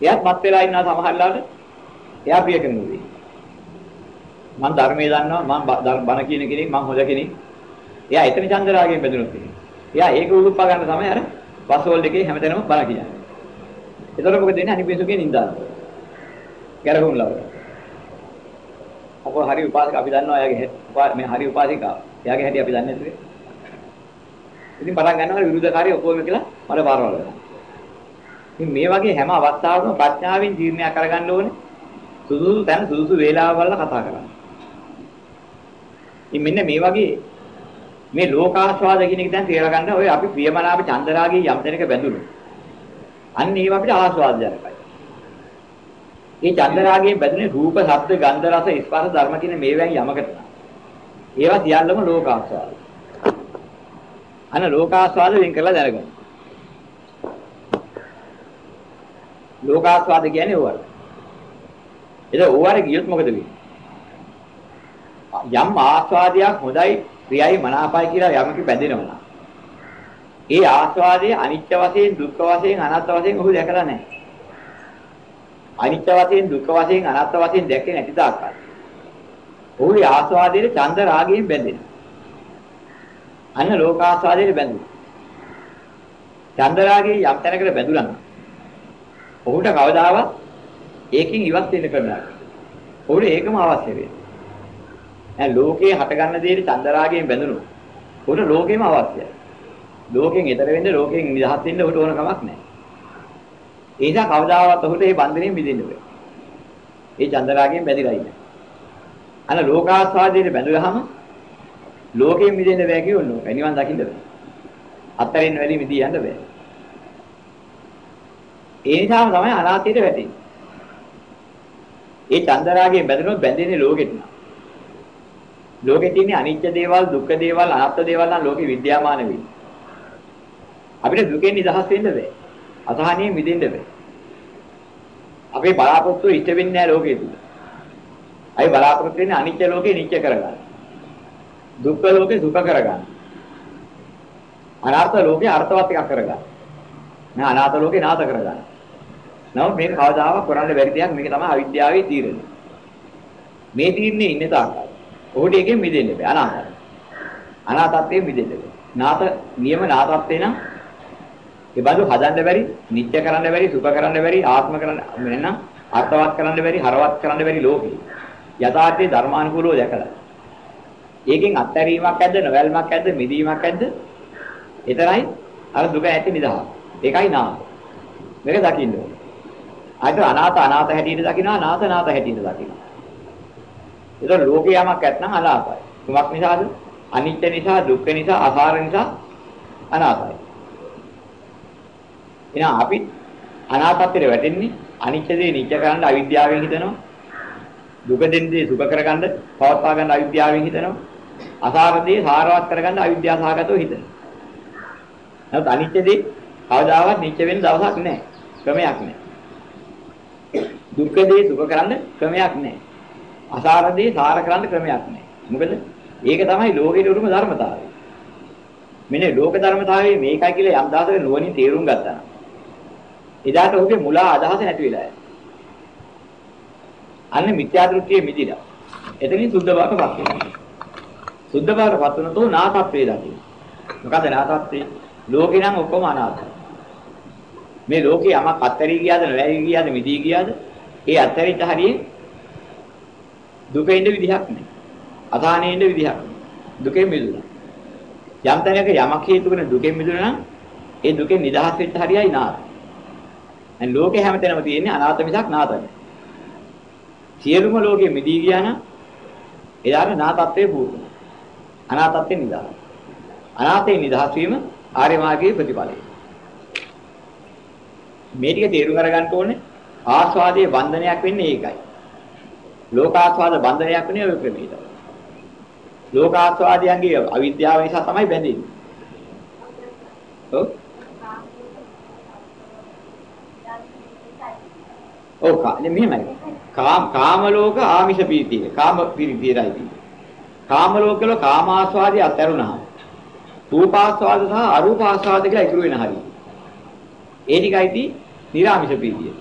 එයාත් මත් වෙලා ඉන්නවා සමහරලාට. එයා ප්‍රිය කෙනෙකුයි. මම ධර්මයේ දන්නවා මම බන කියන කෙනෙක් මම හොඳ කෙනෙක්. එයා එතන චන්දරාගයෙන් බැඳුනොත් කෙනෙක්. එයා ඒක උලුප්පා ගන්න තමයි අර බස් වෝල්ඩ් එකේ හැමදෙනම බන කියන්නේ. එතකොට මොකද වෙන්නේ අනිපිසුගේ නින්දාන. ගැරහුම් ලවර. අපෝ හරි උපාසක අපි දන්නවා එයාගේ මේ හරි උපාසිකාව. එයාගේ හැටි අපි දන්නේ නැතුනේ. ඉතින් පටන් ගන්නවා විරුද්ධකාරී ඔක්කොම කියලා මට පාරවල් කරනවා. ඉතින් මේ වගේ හැම අවස්ථාවකම ප්‍රඥාවෙන් ජීර්ණය කරගන්න ඕනේ. සුදුසු තැන සුදුසු වේලාව බලලා කතා කරන්න. ඉතින් මෙන්න මේ වගේ මේ ලෝකාස්වාද කියන එක දැන් තේරා ගන්න ඔය අපි ප්‍රියමනාප චන්දරාගේ යම් තැනක බැඳුණු. අන්න ඒව අපිට ආස්වාද ජනකයි. මේ චන්දරාගයේ බැඳුනේ රූප, ශබ්ද, ගන්ධ, රස, ස්පර්ශ ධර්ම කියන මේවෙන් යමකට. ඒවා සියල්ලම ලෝකාස්වාද. අන්න ලෝකාස්වාද වෙන් කරලා දැනගන්න. ලෝකාස්වාද කියන්නේ ඕවර. ඒක ඕවර ගියොත් මොකද වෙන්නේ? යම් ආස්වාදයක් හොඳයි, ප්‍රියයි, මනාපයි කියලා යමක බැඳෙනවා. ඒ ආස්වාදයේ අනිත්‍ය වශයෙන්, දුක්ඛ වශයෙන්, අනාත්ම වශයෙන් ඔහු දැකලා නැහැ. අනිත්‍ය වශයෙන්, දුක්ඛ වශයෙන්, අනාත්ම වශයෙන් දැකේ නැති තාක්කල්. ඔහුගේ ආස්වාදයේ චන්ද රාගයෙන් බැඳෙනවා. අන්න ලෝකාස්වාදයේ බැඳුණා. චන්ද රාගයේ යම් තැනකට බැඳුණා නම් ඔහුට කවදාවත් ඒකෙන් ඉවත් වෙන්න ක්‍රමයක්. ඔහුට ඒකම අවශ්‍ය වෙනවා. දැන් ලෝකේ හට ගන්න දේ චන්දරාගයෙන් බැඳුණු. ඔහුට ලෝකෙම අවශ්‍යයි. ලෝකෙන් ඈතර වෙන්න ලෝකෙන් නිදහස් වෙන්න ඔහුට ඕන කමක් නැහැ. ඒ නිසා කවදාවත් ඔහුට මේ බන්ධනයෙන් මිදෙන්න බෑ. ඒ චන්දරාගයෙන් බැඳිලා ඉන්න. අන ලෝකාස්වාදයේ බැඳුනහම ලෝකෙන් මිදෙන්න බෑ කියොන්නෝ. නිවන් දකින්න බෑ. අත්තරින් වැඩි මිදී යන්න බෑ. ඒ නිසාම තමයි අනාථයට වැටෙන්නේ. ඒ චන්දරාගයෙන් බැඳුනොත් බැඳෙන්නේ ලෝකෙට නා. ලෝකෙ තියෙන අනිත්‍ය දේවල්, දුක්ඛ දේවල්, අනාත්ම දේවල් නම් ලෝකෙ විද්‍යාමාන වෙයි. අපිට දුකෙන් නිදහස් වෙන්න බෑ. අසහනියෙන් මිදෙන්න බෑ. අපේ බලාපොරොත්තු ඉෂ්ට වෙන්නේ නැහැ ලෝකෙ තුල. අයි බලාපොරොත්තු වෙන්නේ අනිත්‍ය ලෝකේ නිත්‍ය කරගන්න. දුක්ඛ ලෝකේ සුඛ කරගන්න. අනාර්ථ ලෝකේ අර්ථවත් එකක් කරගන්න. නෑ අනාථ ලෝකේ නාථ කරගන්න. නමුත් මේක කවදාවත් කරන්න බැරි දෙයක් මේක තමයි අවිද්‍යාවේ තීරණය. මේ තීරණේ ඉන්නේ තාක්කයි. ඔහුට එකෙන් මිදෙන්න බෑ අනාථයි. අනාථත්වයෙන් මිදෙන්න බෑ. නාථ නියම නාථත්වේ නම් ඒ බඳු හදන්න බැරි, නිත්‍ය කරන්න බැරි, සුඛ කරන්න බැරි, ආත්ම කරන්න වෙනනම් අර්ථවත් කරන්න බැරි, හරවත් කරන්න බැරි ලෝකේ. යථාර්ථයේ ධර්මානුකූලව දැකලා. ඒකෙන් අත්හැරීමක් ඇද්ද, නොවැල්මක් ඇද්ද, මිදීමක් ඇද්ද? එතරයි අර දුක ඇති නිදහස. ඒකයි නාම. මේක දකින්න ඕනේ. අයිතර අනාථ අනාථ හැටියට දකින්නවා, නාථ නාථ හැටියට දකින්නවා. ඒතර ලෝකේ යමක් ඇත්නම් අනාථයි. කුමක් නිසාද? අනිත්‍ය නිසා, දුක්ඛ නිසා, අසාර නිසා අනාථයි. එහෙනම් අපි අනාථත්වයට වැටෙන්නේ අනිත්‍ය දේ නිත්‍ය කරන්න අවිද්‍යාවෙන් හිතනවා. දුක දෙන්නේ සුඛ කරගන්න පවත්වා ගන්න අවිද්‍යාවෙන් හිතනවා. අසාර දේ සාරවත් කරගන්න අවිද්‍යාව සහගතව හිතනවා. නමුත් අනිත්‍ය දේ කවදාවත් නිත්‍ය වෙන දවසක් නැහැ. ක්‍රමයක් නැහැ. දුක්ඛ දේ සුඛ කරන්න ක්‍රමයක් නැහැ. අසාර දේ සාර කරන්න ක්‍රමයක් නැහැ. මොකද ඒක තමයි ලෝකයේ උරුම ධර්මතාවය. මෙන්න ලෝක ධර්මතාවය මේකයි කියලා යම් දාසක නුවණින් තේරුම් ගත්තා නම් එදාට ඔහුගේ මුලා අදහස නැති වෙලා යනවා. අන්න මිත්‍යා දෘෂ්ටියේ මිදිලා. එතනින් සුද්ධ බවටපත් වෙනවා. සුද්ධ බවටපත් වුණතෝ නාසත්වේ දකින්න. මොකද නාසත්වේ ලෝකේ නම් ඔක්කොම අනාත්මයි. මේ ලෝකේ යමක් අත්හැරී ගියාද නැවැරී ගියාද මිදී ගියාද ඒ අත්හැරිච්ච හරියේ දුකේ ඉන්න විදිහක් නැහැ. අසහනේ ඉන්න විදිහක් නැහැ. දුකෙන් මිදුණා. යම් තැනක යමක් හේතු කරන දුකෙන් මිදුණා නම් ඒ දුකෙන් නිදහස් වෙච්ච හරියයි නාත. දැන් ලෝකේ හැමතැනම තියෙන්නේ අනාත මිසක් නාත නෙවෙයි. සියලුම ලෝකෙ මිදී ගියා නම් එයාට නාතත්වයේ පූර්ණ. අනාතත්වයේ නිදහස්. අනාතේ නිදහස් වීම ආර්ය මාර්ගයේ ප්‍රතිඵලය. මේ ටික තේරුම් අරගන්න ඕනේ ආස්වාදයේ බන්ධනයක් වෙන්නේ ඒකයි. ලෝකාස්වාද බන්ධනයක් වෙන්නේ ඔය ක්‍රමයට. ලෝකාස්වාදයන්ගේ අවිද්‍යාව නිසා තමයි බැඳෙන්නේ. ඔව් ඔව් කාලේ මෙහෙමයි. කාම කාම ලෝක ආමිෂ පීතිය. කාම පීතියයි තියෙන්නේ. කාම ලෝක වල කාමාස්වාදී අතරුණා. රූපාස්වාද සහ අරූපාස්වාද කියලා ඉතුරු වෙන හරිය. ඒ ටිකයි ති නිර්ආමිෂ පීතිය.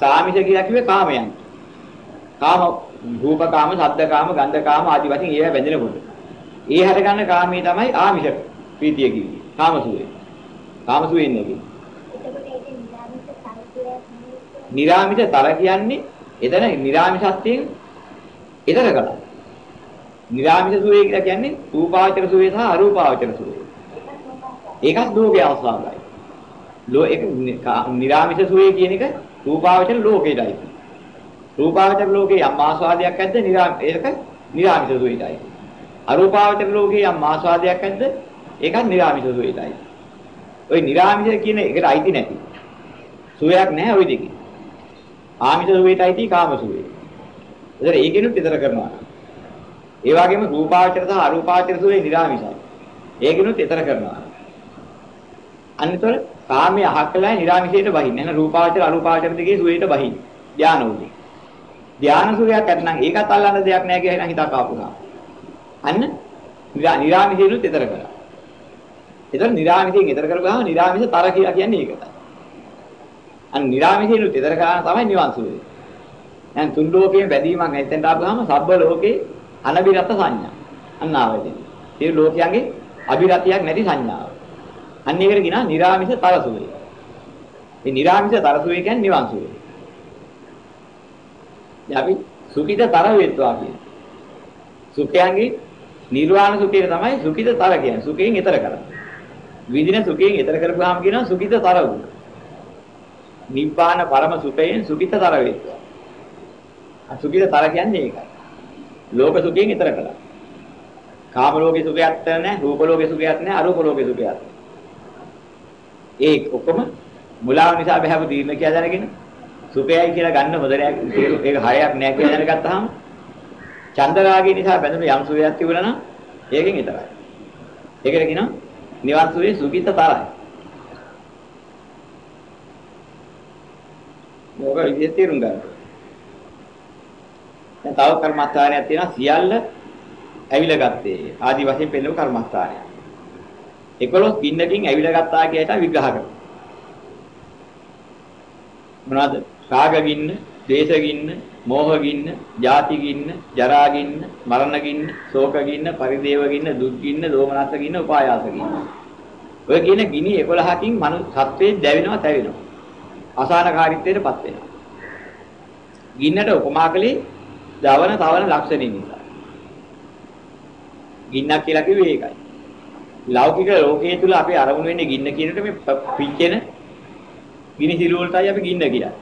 සාමිෂ කියලා කිව්වේ කාමයන්. කාම රූප කාම, ශබ්ද කාම, ගන්ධ කාම ආදී වශයෙන් ඒවා බැඳෙනකොට. ඒ හැට ගන්න කාමයේ තමයි ආමිෂ පීතිය කිව්වේ. කාමසුවේ. කාමසුවේ ඉන්නේ කිව්වේ. නිරාමිෂ තර කියන්නේ එතන නිරාමිෂත්වයෙන් ඊතර කරා. නිරාමිෂ සුවේ කියලා කියන්නේ රූපාවචර සුවේ සහ අරූපාවචර සුවේ. ඒකත් ලෝකයේ අවස්ථාවයි. ලෝ ඒක නිරාමිෂ සුවේ කියන එක රූපාවචර ලෝකයටයි. රූපාවචර ලෝකේ යම් ආස්වාදයක් ඇද්ද නිරාම ඒක නිරාමිෂ සුවේටයි. අරූපාවචර ලෝකේ යම් ආස්වාදයක් ඇද්ද ඒකත් නිරාමිෂ සුවේටයි. ওই නිරාමිෂ කියන එකට අයිති නැති. සුවයක් නැහැ ওই දෙකේ. ආමිෂ සුවේටයි තී කාම සුවේ. ඒතර ඒකෙනුත් විතර කරනවා. ඒ වගේම රූපාවචර සහ අරූපාවචර සුවේ නිරාමිෂයි. ඒකෙනුත් විතර කරනවා. අනිතොර කාමයේ අහකලා නිරාමිෂයට බහින්නේ. එහෙනම් රූපාවචර අරූපාවචර දෙකේ සුවේට බහින්නේ. ධාන උදේ. ධාන සුවයක් ඇත්නම් ඒකත් අල්ලන්න දෙයක් නැහැ කියලා හිතක් ආපුණා. අන්න නිරාමිෂේනුත් විතර කරා. ඒතර නිරාමිෂයෙන් විතර කරගාම නිරාමිෂ තර කියලා කියන්නේ ඒකයි. අන්න නිරාමිෂේනුත් විතර කරා තමයි නිවන් සුවේ. දැන් තුන් ලෝකයේ බැඳීමක් නැතෙන්ට ආපුවාම සබ්බ ලෝකේ අනබිරත සංඥා. අන්න ආවෙදී. ඒ ලෝකයන්ගේ අබිරතියක් නැති සංඥාව. අන්න ඒකට කියනවා නිරාමිෂ තරසුවේ. මේ නිරාමිෂ තරසුවේ කියන්නේ නිවන් සුවේ. දැන් අපි සුඛිත තර වේත්වා කියන්නේ. සුඛයන්ගේ නිර්වාණ සුඛය තමයි සුඛිත තර කියන්නේ. සුඛයෙන් ඈතර කරන්නේ. විදින සුඛයෙන් ඈතර කරපුවාම කියනවා සුඛිත තර වුණ. නිබ්බාන පරම සුඛයෙන් සුඛිත තර වේත්වා. අසුඛිත තර කියන්නේ ඒකයි. ලෝක සුඛයෙන් ඈතර කළා. කාම ලෝකේ සුඛයක් නැහැ, රූප ලෝකේ සුඛයක් නැහැ, අරූප ලෝකේ සුඛයක් නැහැ. ඒ ඔක්කොම මුලාව නිසා බහැව දීර්ණ කියලා දැනගෙන සුඛයයි කියලා ගන්න හොදරයක් ඒක හරයක් නෑ කියලා දැනගත්තාම චන්දරාගය නිසා බැඳුණු යම් සුවයක් තිබුණා නම් ඒකෙන් විතරයි. ඒකට කියනවා නිවන් සුවේ සුඛිත තරයි. මොකද විදිහට තේරුම් ගන්න. දැන් තව කර්මස්ථානයක් තියෙනවා සියල්ල ඇවිල ගත්තේ. ආදි වශයෙන් පෙන්නු කර්මස්ථානයක්. 11 ගින්නකින් ඇවිල ගත්තා කියලා විග්‍රහ කරනවා. මොනවාද? රාග ගින්න, ද්වේෂ ගින්න, මෝහ ගින්න, ජාති ගින්න, ජරා ගින්න, මරණ ගින්න, ශෝක ගින්න, පරිදේව ගින්න, දුක් ගින්න, දෝමනස්ස ගින්න, උපායාස ගින්න. ඔය කියන ගිනි 11කින් මනු සත්වයේ දැවෙනවා, තැවෙනවා. අසහනකාරීත්වයටපත් වෙනවා. ගින්නට උපමා කළේ දවන තවන ලක්ෂණින් නිසා. ගින්නක් කියලා කිව්වේ ඒකයි. ලෞකික ලෝකයේ තුල අපි අරමුණු වෙන්නේ ගින්න කියනකොට මේ පිච්චෙන ගිනි සිරු වලටයි අපි ගින්න කියන්නේ.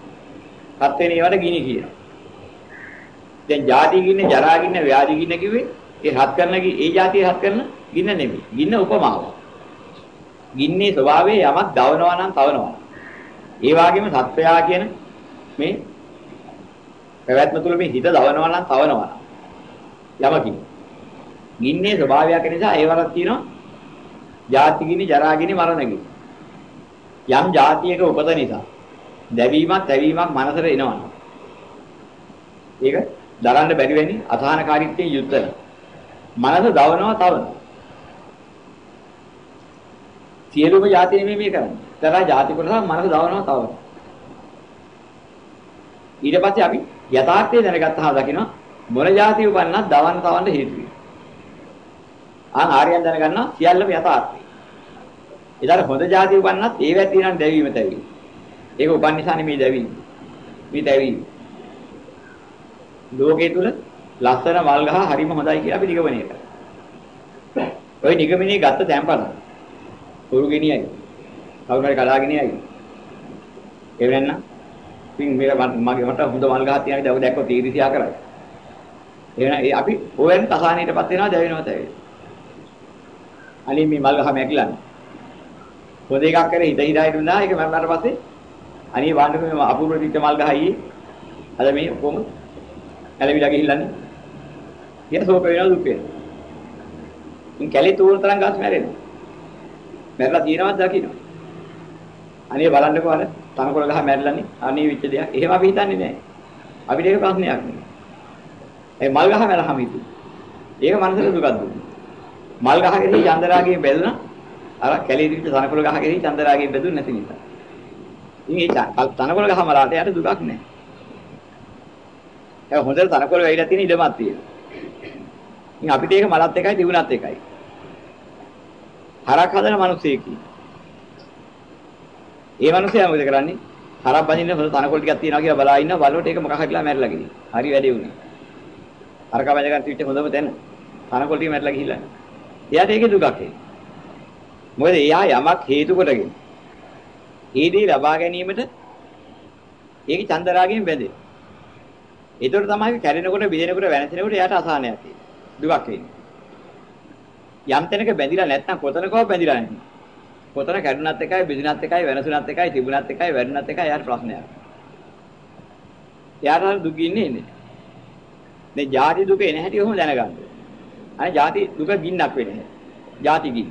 හත් වෙන ඒවාට ගිනි කියනවා. දැන් ජාති ගින්න, ජරා ගින්න, ව්‍යාධි ගින්න කිව්වේ ඒ හත් කරන ඒ જાතිය හත් කරන ගින්න නෙමෙයි. ගින්න උපමාව. ගින්නේ ස්වභාවය යමක් දවනවා නම් තවනවා. ඒ වගේම සත්වයා කියන මේ පැවැත්ම තුළ මේ හිත දවනවා නම් තවනවා. යමකින්. ගින්නේ ස්වභාවයක් නිසා ඒ වරක් තියෙනවා. ජාති ගිනි, ජරා ගිනි, මරණ ගිනි. යම් જાතියක උපත නිසා දැවීමක්, තැවීමක් මනසට එනවා. ඒක දරන්න බැරි වෙන්නේ අසහනකාරීත්වයෙන් යුක්තව. මනස දවනවා තවනවා. සියලුම જાති නෙමෙයි මේ කරන්නේ. තරහ ಜಾති කොටස මනස දවනවා තව. ඊට පස්සේ අපි යථාර්ථය දැනගත්තා දකිනවා මොන જાති උපන්නත් දවන්න තවන්න හේතු වෙනවා. ආන් ආර්යයන් දැනගන්නවා සියල්ලම යථාර්ථයි. ඒතර හොඳ જાති උපන්නත් ඒවත් තියෙනවා දැවීම තැවීම. ඒක උපන් නිසා නෙමෙයි දැවීම. මේ දැවීම. ලෝකයේ තුල ලස්සන වල් ගහ හරිම හොඳයි කියලා අපි නිගමනය කරා. ওই නිගමනයේ ගත්ත තැම්පල. පුරුගිනියයි. කවුරු හරි කඩාගෙන යයි. ඒ වෙන්න ඉතින් මේක මගේ මට හොඳ මල් ගහක් තියෙනවා දැව දැක්කොත් ඊර්ෂ්‍යා කරයි. එහෙනම් ඒ අපි ඕවෙන් තසානීටපත් වෙනවා දැවෙනවා තැවෙනවා. අනේ මේ මල් ගහ මැකිලන්නේ. හොඳ එකක් කරේ හිත හිතා හිටුණා ඒක මරණට පස්සේ අනේ වාන්නක මේ අපූර්ව දිච්ච මල් ගහයි අද මේ කොහොම ඇලවිලා ගිහිල්ලානේ. ඊට සෝක වෙනවා දුක් වෙනවා. ඉතින් කැලේ තෝරන තරම් ගස් මැරෙනවා. මැරලා තියෙනවද දකින්න. අනේ බලන්නකෝ අර තනකොළ ගහ මැරිලානේ. අනේ විච්ච දෙයක්. එහෙම අපි හිතන්නේ නැහැ. අපිට ඒක ප්‍රශ්නයක් නෙවෙයි. ඒ මල් ගහ මැරහම ඉති. ඒක මනසට දුකක් දුන්නා. මල් ගහ කෙරෙහි චන්දරාගයේ බැලුණා. අර කැලේ දිවිච්ච තනකොළ ගහ කෙරෙහි චන්දරාගයේ බැදුන්නේ නැති නිසා. ඉතින් ඒ තනකොළ ගහ මරාට යට දුකක් නැහැ. ඒ හොඳට තනකොළ වෙයිලා තියෙන ඉඩමක් තියෙනවා. ඉතින් අපිට ඒක මලත් එකයි තිබුණත් එකයි. හරක් හදන මිනිස්සෙකි. ඒ මිනිස්සයා මොකද කරන්නේ? හරක් බඳින්න හොඳ තනකොළ ටිකක් තියනවා කියලා බලා ඉන්න බලවට ඒක මොකක් හරිලා මැරිලා ගිහින්. හරි වැඩේ උනේ. හරක බඳ ගන්න තිබිච්ච හොඳම තැන. තනකොළ ටික මැරිලා ගිහිල්ලා. එයාට ඒකේ දුකක් එන්නේ. මොකද එයා යමක් හේතු කොටගෙන. ඒ දේ ලබා ගැනීමට ඒකේ චන්දරාගයෙන් බැඳේ. ඒතකොට තමයි කැරෙනකොට බිදෙනකොට වෙනසෙනකොට එයාට අසහනයක් තියෙන්නේ. දුකක් එන්නේ. යම් තැනක බැඳිලා නැත්නම් කොතනකව බැඳිලා නැහැ. කොතන කැඩුනත් එකයි බිඳුනත් එකයි වෙනසුනත් එකයි තිබුණත් එකයි වැඩුනත් එකයි යාට ප්‍රශ්නයක්. යාට දුක ඉන්නේ ඉන්නේ. මේ ජාති දුක එන හැටි කොහොමද දැනගන්නේ? අනේ ජාති දුක ගින්නක් වෙන්නේ. ජාති ගින්න.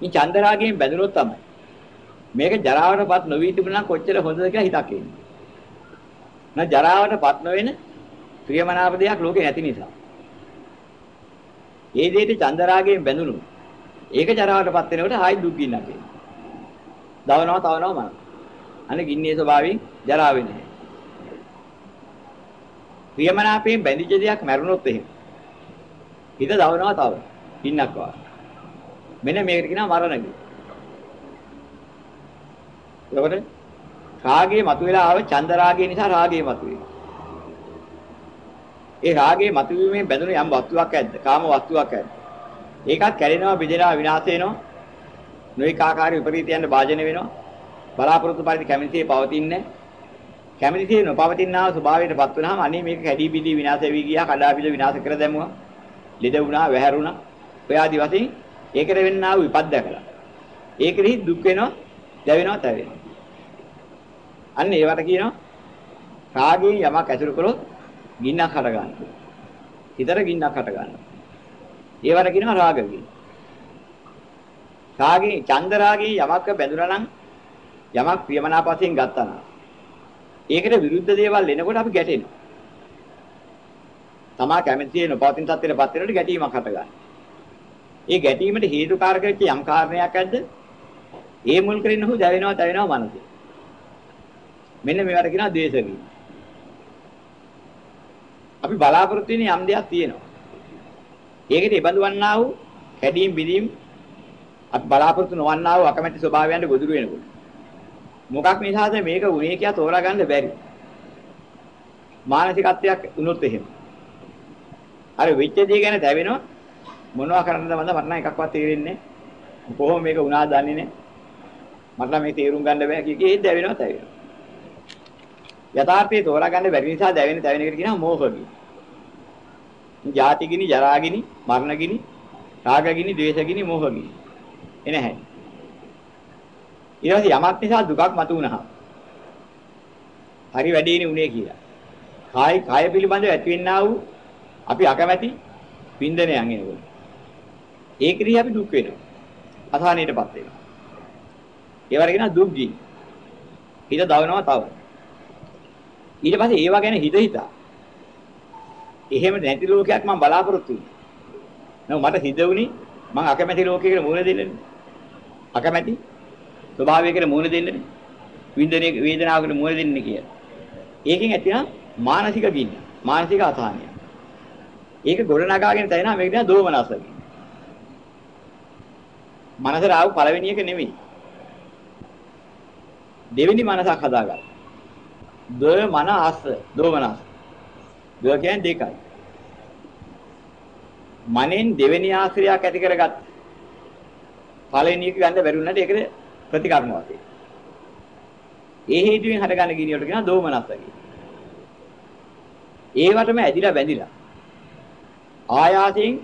මේ චන්දරාගයෙන් බැඳුනොත් තමයි. මේක ජරාවටපත් නොවි තිබුණා කොච්චර හොඳද කියලා හිතක් එන්නේ. නා ජරාවටපත් නොවෙන ප්‍රියමනාප දෙයක් ලෝකේ නැති නිසා. ඒ දෙයට චන්දරාගයෙන් බැඳුණොත් ඒක ජරාවටපත් වෙනකොට ආයි දුක් ගින්නක් එනවා. දවනවා තවනවා මන. අනේ ගින්නේ ස්වභාවයෙන් ජරා වෙන්නේ. ප්‍රියමනාපයෙන් බැඳිච්ච දෙයක් මැරුණොත් එහෙම. හිත දවනවා තව. ගින්නක් වා. මෙන්න මේකට කියනවා මරණ කිය. එතකොට රාගේ මතුවලා ආව චන්ද රාගය නිසා රාගේ මතුවේ. ඒ රාගේ මතුවීමෙන් බැඳුණු යම් වස්තුවක් ඇද්ද? කාම වස්තුවක් ඇද්ද? ඒකත් කැඩෙනවා බෙදෙනවා විනාශ වෙනවා. නොඑක ආකාරي විපරීතයන්ට භාජනය වෙනවා. බලාපොරොත්තු පරිදි කැමැතිේ පවතින්නේ කැමැතිේ නොපවතිනා ස්වභාවයටපත් වෙනහම අනේ මේක කැඩී බිඳී විනාශ වෙවි ගියා කඩා බිඳ විනාශ කර දැමුවා. ලෙඩ වුණා, වැහැරුණා. ඔය ආදි වශයෙන් ඒකට වෙන්නා වූ විපත් දැකලා. ඒකෙහි දුක් වෙනවා, දැවෙනවා, තැවෙනවා. අන්න ඒවට කියනවා රාගයෙන් යමක් ඇසුරු කළොත් ගින්නක් හට ගන්නවා. හිතට ගින්නක් හට ගන්නවා. ඒවට කියනවා රාග කියලා. රාගේ චන්ද රාගේ යමක බැඳුනා නම් යමක් ප්‍රියමනාපයෙන් ගත්තා නම් ඒකට විරුද්ධ දේවල් එනකොට අපි ගැටෙනවා. තමා කැමැතිේ නොපවතින තත්ත්වයටපත් වෙනකොට ගැටීමක් හටගන්නවා. ඒ ගැටීමට හේතුකාරක වෙච්ච යම් කාරණයක් ඇද්ද? ඒ මුල් කරගෙන ඔහු දැවෙනවා දැවෙනවා මනසේ. මෙන්න මේවට කියනවා ද්වේෂ කියලා. අපි බලාපොරොත්තු වෙන යම් දෙයක් තියෙනවා. ඒකට ඉබඳු වන්නා වූ කැඩීම් බිදීම් අපි බලාපොරොත්තු නොවන්නා වූ අකමැති ස්වභාවයන්ට ගොදුරු වෙනකොට. මොකක් නිසාද මේක උනේ කියලා තෝරා ගන්න බැරි. මානසිකත්වයක් වුණොත් එහෙම. අර වෙච්ච දේ ගැන දැවෙනවා මොනවා කරන්නද මන්ද මට නම් එකක්වත් තේරෙන්නේ නැහැ. කොහොම මේක වුණා දන්නේ නැහැ. මට නම් මේ තේරුම් ගන්න බෑ කිය කී ඒ දැවෙනවා දැවෙනවා. යථාර්ථයේ තෝරා ගන්න බැරි නිසා දැවෙන දැවෙන එකට කියනවා මෝහ කියලා. ජාතිගිනි, ජරාගිනි, මරණගිනි, රාගගිනි, ද්වේෂගිනි, මෝහගිනි. එන හැටි. ඊට පස්සේ යමක් නිසා දුකක් මතු වුණා. හරි වැඩේනේ උනේ කියලා. කාය කාය පිළිබඳව ඇතිවෙනා වූ අපි අකමැති වින්දනයන් එනකොට. ඒකෙදී අපි දුක් වෙනවා. අසහනයටපත් වෙනවා. ඒවට කියන දුක් ගිනි. හිත දවනවා තව. ඊට පස්සේ ඒවා ගැන හිත හිතා. එහෙම නැති ලෝකයක් මම බලාපොරොත්තු වෙනවා. මට හිතුණි මම අකමැති ලෝකයකට මුහුණ දෙන්නේ. අකමැති ස්වභාවයකට මුහුණ දෙන්නේ. වින්දනයේ වේදනාවකට මුහුණ දෙන්නේ කියලා. ඒකෙන් ඇතිවෙන මානසික ගින්න, මානසික අසහනය. ඒක ගොඩ නගාගෙන තැනවා මේක කියන දෝමනස කියන්නේ. මනසට ආව පළවෙනි එක නෙමෙයි. දෙවෙනි මනසක් හදාගන්න. දෝ මන ආස දෝමනස. දෝ කියන්නේ දෙකයි. මනෙන් දෙවෙනි ආශ්‍රයයක් ඇති කරගත්ත. පළවෙනි එක ගන්න බැරි වුණාට ඒකද ප්‍රතිකර්ම වශයෙන්. ඒ හේතුවෙන් හටගන්න ගිනියට කියන දෝමනස කියන්නේ. ඒවටම ඇදිලා බැඳිලා. ආයාසයෙන්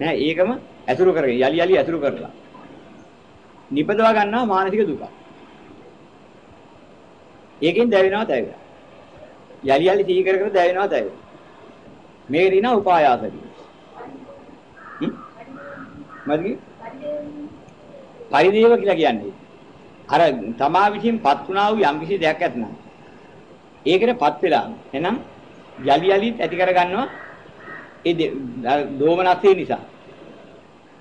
නෑ ඒකම ඇසුරු කරගෙන යලි යලි ඇසුරු කරලා. නිපදවා ගන්නවා මානසික දුක. ඒකෙන් දැවෙනවා දැවෙනවා. යලි යලි සිහි කර කර දැවෙනවා දැවෙනවා. මේක දිනා උපායාසදී. හ්ම්? මර්ගි? පරිදේව කියලා කියන්නේ. අර තමා විසින්පත් වුණා වූ යම් කිසි දෙයක් ඇතනම් ඒකටපත් වෙලා එහෙනම් යලි යලි ඇති කර ගන්නවා ඒ දෝමනස්සේ නිසා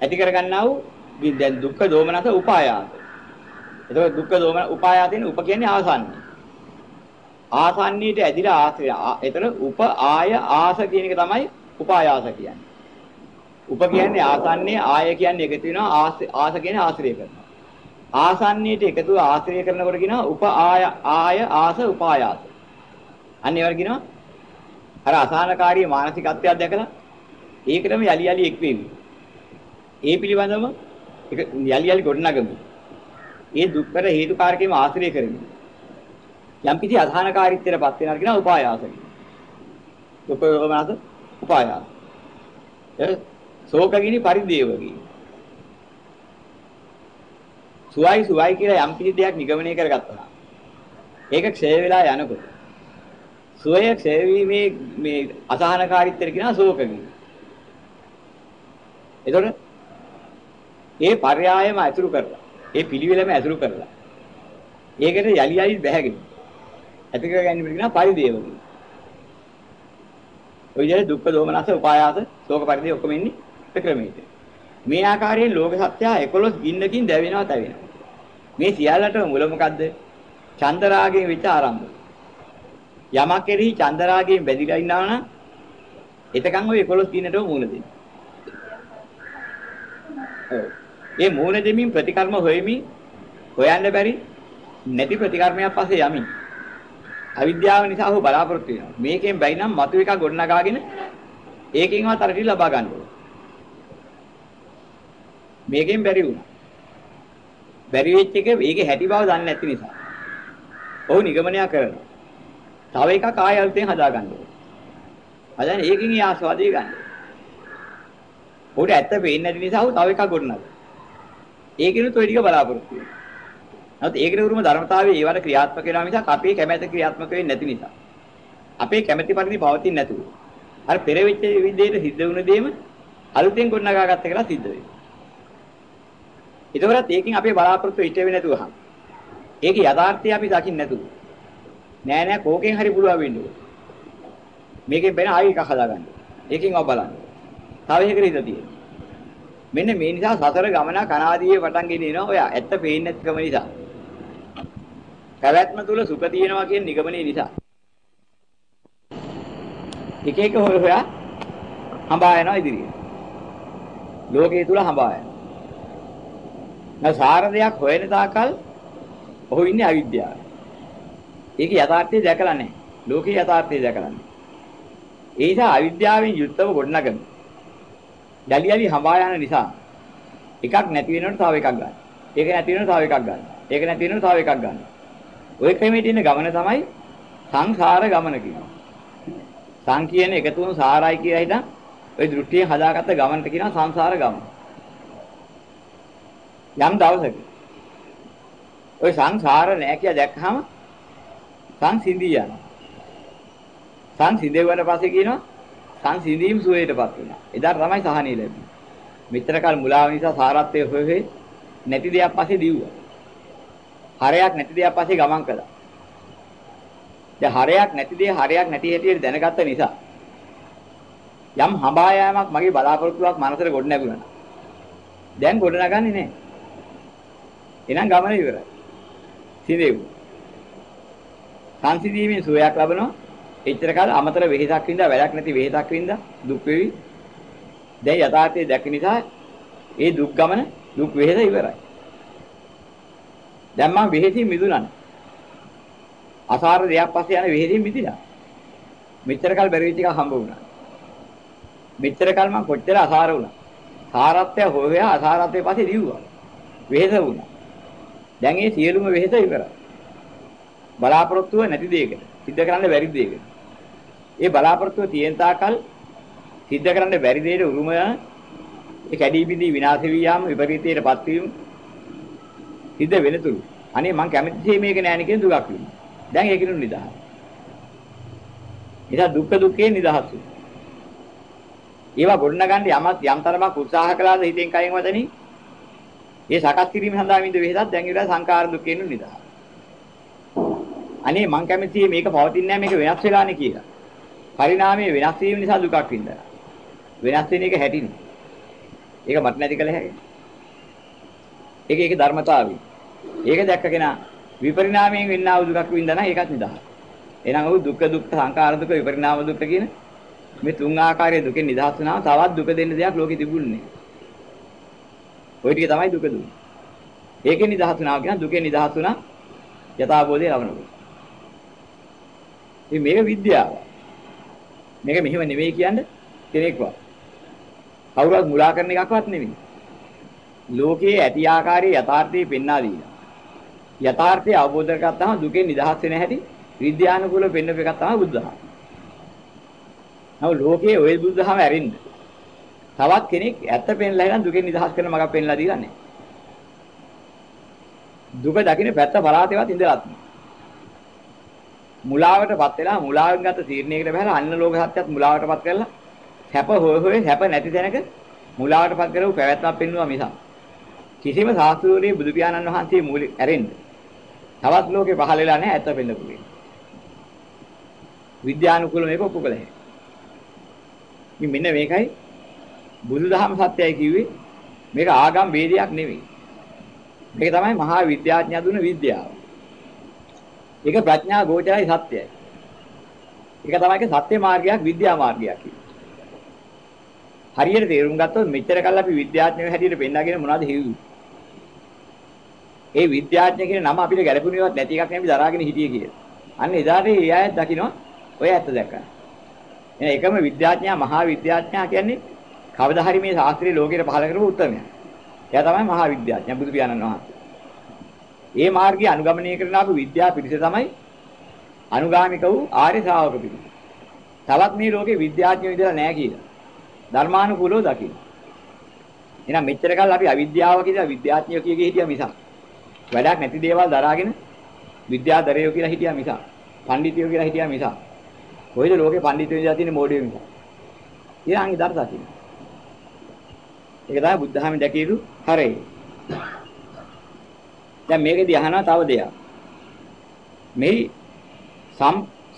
ඇති කර ගන්නා වූ දැන් දුක්ඛ දෝමනස උපායාස. එතකොට දුක්ඛ දෝමන උපායාසයෙන් උප කියන්නේ ආසන්නේ. ආසන්නීට ඇදිලා ආශ්‍රය. එතන උප ආය ආස කියන එක තමයි උපායාස කියන්නේ. උප කියන්නේ ආසන්නේ ආය කියන්නේ එකතු වෙනවා ආස ආස කියන්නේ ආශ්‍රය කරනවා. ආසන්නීට එකතු ආශ්‍රය කරනකොට කියනවා උප ආය ආය ආස උපායාස. අන්න ඒවට කියනවා අර අසහනකාරී මානසිකත්වයක් දැකලා ඒකටම යලි යලි එක් වෙමි. ඒ පිළිබඳව යලි යලි ගොඩනගමු. ඒ දුක්කට හේතුකාරකේම ආශ්‍රය කරමි. යම්කිසි අධානකාරීත්වයටපත් වෙනවා කියන උපායාස කියනවා. උපයෝගමනස උපායාස. ඒ ශෝකගිනි පරිදේවකී. සුවයි සුවයි කියලා යම්කිසි දෙයක් නිගමනය කරගත්තා. ඒක ක්ෂය වෙලා යනකොට සුවය ක්ෂය වීමේ මේ අසහනකාරීත්වය කියනවා ශෝකගිනි. එතකොට ඒ පర్యాయම අතුරු කරලා ඒ පිළිවෙලම අතුරු කරලා ඒකට යලි යලි බැහැගෙන ඇති කර ගැනීම කියනවා පරිදේව කියන. ඔය විදිහට දුක්ඛ දෝමනස උපායාස ශෝක පරිදේ ඔක්කොම ඉන්නේ ක්‍රමයකට. මේ ආකාරයෙන් ලෝක සත්‍යය 11 ගින්නකින් දැවෙනවා තැවෙනවා. මේ සියල්ලටම මුල මොකද්ද? චන්දරාගයෙන් විච ආරම්භ. යමක් කෙරෙහි චන්දරාගයෙන් බැඳිලා ඉන්නවා නම් එතකන් ඔය 11 ගින්නටම මූල දෙන්නේ. ඒ මූණ දෙමින් ප්‍රතිකර්ම හොයමින් හොයන්න බැරි නැති ප්‍රතිකර්මයක් පස්සේ යමින් අවිද්‍යාව නිසා ඔහු බලාපොරොත්තු වෙනවා. මේකෙන් බැයි නම් මතු එක ගොඩනගාගෙන ඒකෙන්වත් අරටි ලබා ගන්න ඕන. මේකෙන් බැරි වුණා. බැරි වෙච්ච එක ඒකේ හැටි බව දන්නේ නැති නිසා. ඔහු නිගමනය කරනවා. තව එකක් ආය අලුතෙන් හදා ගන්න ඕන. හදන්නේ ඒකෙන් ඒ ආස්වාදය ගන්න. උඩ ඇත්ත පේන්නේ නැති නිසා උ තව එකක් ගොඩනගනවා. ඒකිනුත් ওই ටික බලාපොරොත්තු වෙනවා. නැත්නම් ඒකේ උරුම ධර්මතාවය ඒවට ක්‍රියාත්මක වෙනවා මිසක් අපේ කැමැත්ත ක්‍රියාත්මක වෙන්නේ නැති නිසා. අපේ කැමැති පරිදි පවතින්නේ නැතුව. අර පෙර වෙච්ච විදිහට සිද්ධ වුණ දෙයම අලුතෙන් ගොඩනගාගත්ත කියලා සිද්ධ වෙනවා. ඒතකොරත් ඒකෙන් අපේ බලාපොරොත්තු ඉෂ්ට වෙන්නේ නැතුවහම. ඒකේ යථාර්ථය අපි දකින්න නැතුව. නෑ නෑ කෝකෙන් හරි පුළුවන් වෙන්න ඕන. මේකෙන් බැන ආයෙ එකක් හදාගන්න. ඒකෙන් ඔබ බලන්න. තව එකකට ඉඳ තියෙනවා. මෙන්න මේ නිසා සසර ගමන කනාදීයේ පටන් ගෙනිනවා ඔය ඇත්ත පේන්නේ නැතිකම නිසා. පැවැත්ම තුල සුඛ තියෙනවා කියන නිගමනයේ නිසා. එක එක හොය හොයා හඹා යනවා ඉදිරියට. ලෝකයේ තුල හඹා යනවා. නැ සාර දෙයක් හොයන තාකල් ඔහු ඉන්නේ අවිද්‍යාවේ. ඒක යථාර්ථය දැකලා නැහැ. ලෝකේ යථාර්ථය දැකලා නැහැ. ඒ නිසා අවිද්‍යාවෙන් යුක්තව ගොඩනගන. යලි යලි හඹා යන නිසා එකක් නැති වෙනකොට තව එකක් ගන්න. ඒක නැති වෙනකොට තව එකක් ගන්න. ඒක නැති වෙනකොට තව එකක් ගන්න. ওই ක්‍රමයට ඉන්න ගමන තමයි සංසාර ගමන කියනවා. සං කියන එකතුම සාරයි කියලා හිතන් ওই දෘෂ්ටියෙන් හදාගත්ත ගමනට කියනවා සංසාර ගමන. යම් දවසක ওই සංසාර නෑ කියලා දැක්කහම සංසිඳී යනවා. සංසිඳෙවන පස්සේ කියනවා සංසිඳීම් සුවයටපත් වෙනවා. එදාට තමයි සහනිය ලැබෙන්නේ. මෙතර කල මුලාව නිසා සාරත්වයේ හොය හොය නැති දෙයක් පස්සේ දිව්වා. හරයක් නැති දෙයක් පස්සේ ගමන් කළා. දැන් හරයක් නැති දේ හරයක් නැති හැටියට දැනගත්ත නිසා යම් හඹා යෑමක් මගේ බලාපොරොත්තුවක් මනසට ගොඩ නැගුණා. දැන් ගොඩ නගන්නේ නැහැ. එහෙනම් ගමන ඉවරයි. සිදෙව්. සංසිඳීමේ සුවයක් ලබනවා. එච්චර කාල අමතර වෙහෙසක් වින්දා වැඩක් නැති වෙහෙසක් වින්දා දුක් වෙවි. දැන් යථාර්ථය දැක නිසා ඒ දුක් ගමන දුක් වෙහෙස ඉවරයි. දැන් මම වෙහෙසින් මිදුණා. අසාර දෙයක් පස්සේ යන වෙහෙසින් මිදිලා. මෙච්චර කල් බැරි වෙච්ච එක හම්බ වුණා. මෙච්චර කල් මම කොච්චර අසාර වුණා. සාරත්වය හොයලා අසාරත්වයේ පස්සේ දිව්වා. වෙහෙස වුණා. දැන් ඒ සියලුම වෙහෙස ඉවරයි. බලාපොරොත්තුව නැති දෙයකට, සිද්ධ කරන්න බැරි දෙයකට. ඒ බලාපොරොත්තුව තියෙන තාකල් සිද්ධ කරන්න බැරි දෙයට උරුමය ඒ කැඩී බිඳී විනාශ වී යාම විපරීතයටපත් වීම සිද්ධ වෙනතුරු අනේ මං කැමතිසේ මේක නෑනේ කියන දුකක් වෙනවා. දැන් ඒකිනු නිදහස්. එදා දුක්ඛ දුක්ඛේ නිදහස්. ඒවා ගොඩනගන්න යමත් යම් තරමක් උත්සාහ කළාද හිතෙන් කයෙන් වදනි. ඒ සකස් කිරීම සඳහා විඳ වෙහසක් දැන් ඉවරයි සංකාර දුක්ඛේනු නිදහස්. අනේ මං කැමතියි මේක පවතින්නේ නැහැ මේක වෙනස් වෙලානේ කියලා. පරිණාමයේ වෙනස් වීම නිසා දුකක් විඳලා. වෙනස් වෙන එක හැටිනේ. ඒක මට නැති කළ හැකියි. ඒක ඒක ධර්මතාවය. ඒක දැක්ක කෙනා විපරිණාමයෙන් වෙන්නා වූ දුකක් විඳ නම් ඒකත් නිදහස්. එහෙනම් ඔහු දුක්ඛ දුක්ඛ සංඛාර දුක්ඛ විපරිණාම දුක්ඛ කියන මේ තුන් ආකාරයේ දුකෙන් නිදහස් වෙනවා තවත් දුක දෙන්න දෙයක් ලෝකෙ තිබුණේ ওই ටික තමයි දුක දුන්නේ. ඒකෙන් නිදහස් වෙනවා කියන දුකෙන් නිදහස් වුණා යථාබෝධය ලබනකොට. ඉතින් මේක විද්‍යාව. මේක මෙහෙම නෙවෙයි කියන්නේ කෙනෙක්වත්. කවුරුත් මුලා කරන එකක්වත් නෙවෙයි. ලෝකයේ ඇති ආකාරයේ යථාර්ථය පෙන්වා දීලා. යථාර්ථය අවබෝධ කරගත්තාම දුකෙන් නිදහස් වෙන හැටි විද්‍යානුකූලව පෙන්වපු එකක් තමයි බුද්ධහම. නව ලෝකයේ ওই බුද්ධහම ඇරින්න. තවත් කෙනෙක් ඇත්ත පෙන්ලා ඉන්න දුකෙන් නිදහස් කරන මගක් පෙන්ලා දීලා නැහැ. දුක දකින්න පැත්ත පරාතේවත් ඉඳලාත් නෑ. මුලාවටපත් වෙලා මුලාවෙන් ගත තීරණයකට බහැලා අන්න ලෝක සත්‍යත් මුලාවටපත් කරලා සැප හොය හොය සැප නැති තැනක මුලාවටපත් කරව පැවැත්මක් පෙන්වුවා මිසක් කිසිම සාස්ත්‍රීය බුදු පියාණන් වහන්සේ මූලික ඇරෙන්න තවත් ලෝකේ පහළ වෙලා නැහැ ඇත්ත පෙන්නපුවේ. විද්‍යානුකූල මේක ඔප්පු කළේ. ඉතින් මෙන්න මේකයි බුදුදහම සත්‍යයි කිව්වේ මේක ආගම් ભેදයක් නෙවෙයි. මේක තමයි මහා විද්‍යාඥයා දුන්න විද්‍යාව. ඒක ප්‍රඥා ගෝචරයි සත්‍යයි. ඒක තමයි සත්‍ය මාර්ගයක් විද්‍යා මාර්ගයක් හරියට තේරුම් ගත්තොත් මෙච්චර කල් අපි විද්‍යාඥයෝ හැටියට පෙන්නගෙන මොනවද හිව්වේ? ඒ විද්‍යාඥය කියන නම අපිට ගැළපුණේවත් නැති එකක් නෙමෙයි දරාගෙන හිටියේ කියලා. අන්න එදාට ඒ අයත් දකින්න ඔය ඇත්ත දැක්කා. එහෙනම් එකම විද්‍යාඥයා මහා විද්‍යාඥයා කියන්නේ කවදා හරි මේ ශාස්ත්‍රීය ලෝකෙට පහළ කරපු උත්තරමයා. එයා තමයි මහා විද්‍යාඥයා බුදු පියාණන් වහන්සේ. ඒ මාර්ගය අනුගමනය කරන අපු විද්‍යා පිරිස තමයි අනුගාමික වූ ආර්ය ශ්‍රාවක පිරිස. තවත් මේ ලෝකේ විද්‍යාඥයෝ ඉඳලා නැහැ කියලා. ධර්මානුකූලව දකින්න. එහෙනම් මෙච්චර කල් අපි අවිද්‍යාව කියලා විද්‍යාඥයෝ කියගේ හිටියා මිසක් වැඩක් නැති දේවල් දරාගෙන විද්‍යාදරයෝ කියලා හිටියා මිසක්. පඬිතියෝ කියලා හිටියා මිසක්. කොයිද ලෝකේ පඬිතියෝ ඉඳලා තියෙන මොඩියෝ මිසක්? ඊළඟ ඉදර්ශා තියෙනවා ඒක තමයි බුද්ධහමෙන් දැකිය යුතු හරේ දැන් මේකෙදි අහනවා තව දෙයක්. මේ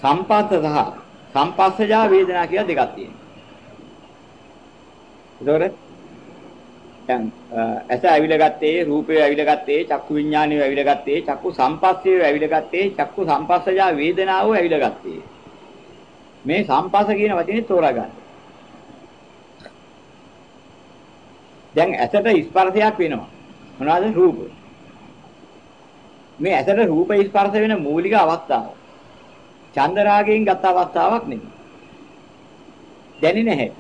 සම්පස්ස සහ සම්පස්සජා වේදනා කියලා දෙකක් තියෙනවා. ඒතකොට දැන් ඇස ඇවිල්ලා ගත්තේ රූපය ඇවිල්ලා ගත්තේ චක්කු විඥානය ඇවිල්ලා ගත්තේ චක්කු සම්පස්සය ඇවිල්ලා ගත්තේ චක්කු සම්පස්සජා වේදනාව ඇවිල්ලා ගත්තේ මේ සම්පස්ස කියන වචනේ තෝරා ගන්න. දැන් ඇසට ස්පර්ශයක් වෙනවා. මොනවද රූප? මේ ඇසට රූප ස්පර්ශ වෙන මූලික අවස්ථාව. චන්දරාගයෙන් ගත අවස්ථාවක් නෙමෙයි. දැනෙන්නේ නැහැ.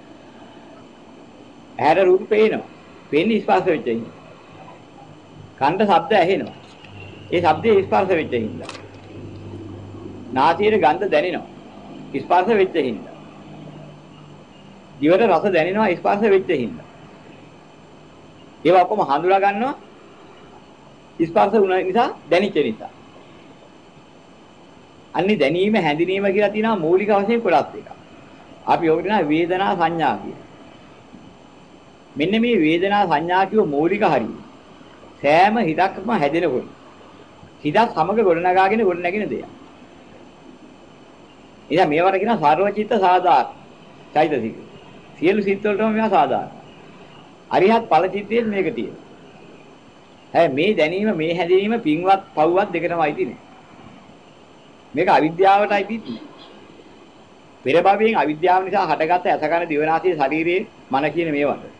ඇහැට රූප පේනවා. පේන්නේ ස්පර්ශ වෙච්ච ඉන්නේ. කණ්ඩ ශබ්ද ඇහෙනවා. ඒ ශබ්දේ ස්පර්ශ වෙච්ච හින්දා. නාසයේ ගන්ධ දැනෙනවා. ස්පර්ශ වෙච්ච හින්දා. දිවට රස දැනෙනවා ස්පර්ශ වෙච්ච හින්දා. ඒවා ඔක්කොම හඳුනා ගන්නවා ස්පර්ශ වුණ නිසා දැනිච්ච නිසා. අන්නේ දැනීම හැඳිනීම කියලා තියෙනවා මූලික වශයෙන් කොටස් දෙකක්. අපි ඔකට කියනවා වේදනා සංඥා කියලා. මෙන්න මේ වේදනා සංඥා කියව මූලික හරිය. සෑම හිතක්ම හැදෙනකොට හිතක් සමග ගොඩනගාගෙන ගොඩනැගෙන දෙයක්. ඉතින් මේවට කියනවා සර්වචිත්ත සාධාර චෛතසික. සියලු සිත් වලටම මේවා සාධාරණ. අරිහත් ඵල චිත්තයේ මේක තියෙනවා. හැබැයි මේ දැනීම මේ හැදීම පින්වත් පව්වත් දෙකටමයි තියෙන්නේ. මේක අවිද්‍යාවටයි තියෙන්නේ. පෙර භවයෙන් අවිද්‍යාව නිසා හටගත්ත ඇසකන දිවනාසී ශරීරයේ මන කියන මේවට.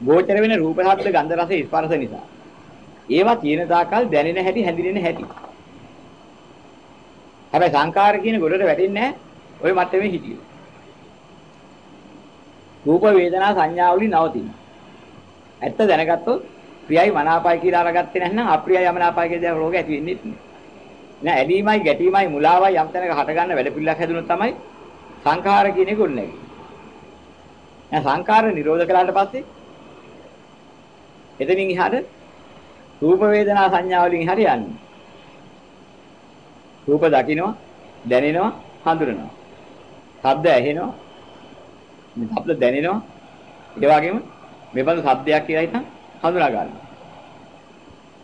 ගෝචර වෙන රූප ශබ්ද ගන්ධ රස ස්පර්ශ නිසා. ඒවා තියෙන තාකල් දැනෙන හැටි හැඳිනෙන හැටි. හැබැයි සංකාර කියන ගොඩට වැටෙන්නේ නැහැ. ওই මට්ටමේ හිටියෝ. රූප වේදනා සංඥා වලින් නවතින. ඇත්ත දැනගත්තොත් ප්‍රියයි මනාපයි කියලා අරගත්තේ නැත්නම් අප්‍රියයි යමනාපයි කියන රෝග ඇති වෙන්නේ නැහැ. නෑ ඇලීමයි ගැටීමයි මුලාවයි යම් තැනක හටගන්න වැඩ පිළිලක් හැදුනොත් තමයි සංඛාර කියන එක උන්නේ. දැන් සංඛාර නිරෝධ කළාට පස්සේ එතනින් එහාට රූප වේදනා සංඥා වලින් හරියන්නේ. රූප දකින්නවා, දැනෙනවා, හඳුනනවා. ශබ්ද ඇහෙනවා. මේ ශබ්ද දැනෙනවා. ඒ වගේම මේබඳු ශබ්දයක් කියලා හිතන් හඳුනා ගන්නවා.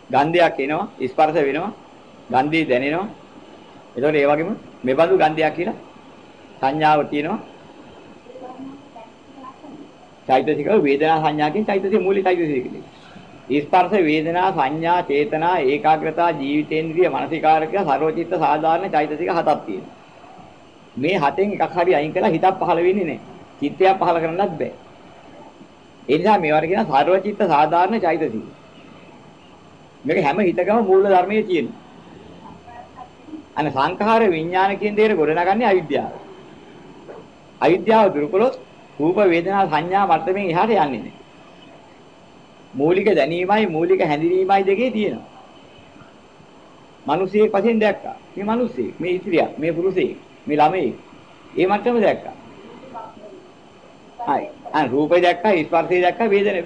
ගන්ධයක් එනවා, ස්පර්ශ වෙනවා, ගන්ධය දැනෙනවා. එතකොට ඒ වගේම මේබඳු ගන්ධයක් කියලා සංඥාව තියෙනවා. චෛතසික වේදනා සංඥාකින් චෛතසික මූලික චෛතසික කියලා. ස්පර්ශ වේදනා සංඥා චේතනා ඒකාග්‍රතා ජීවිතේන්ද්‍රිය මානසිකාරක සර්වචිත්ත සාධාරණ චෛතසික හතක් තියෙනවා. මේ හතෙන් එකක් හරි අයින් කළා හිතක් පහළ වෙන්නේ නැහැ. චිත්තයක් පහළ කරන්නත් බෑ. ඒ නිසා මේවට කියන සර්වචිත්ත සාධාරණ චෛතසික. මේක හැම හිතකම මූල ධර්මයේ තියෙනවා. අනේ සංඛාර විඥාන කියන දේට ගොඩනගන්නේ අවිද්‍යාව. අවිද්‍යාව දුරුකළොත් රූප වේදනා සංඥා මට්ටමින් එහාට යන්නේ නැහැ. මූලික දැනීමයි මූලික හැඳිනීමයි දෙකේ තියෙනවා. මිනිසියෙක් වශයෙන් දැක්කා. මේ මිනිසියෙක්, මේ ඉතිරියක්, මේ පුරුෂයෙක්, මේ ළමයෙක්. ඒ මට්ටම දැක්කා. හරි. අන් රූපය දැක්කා, ස්පර්ශය දැක්කා, වේදන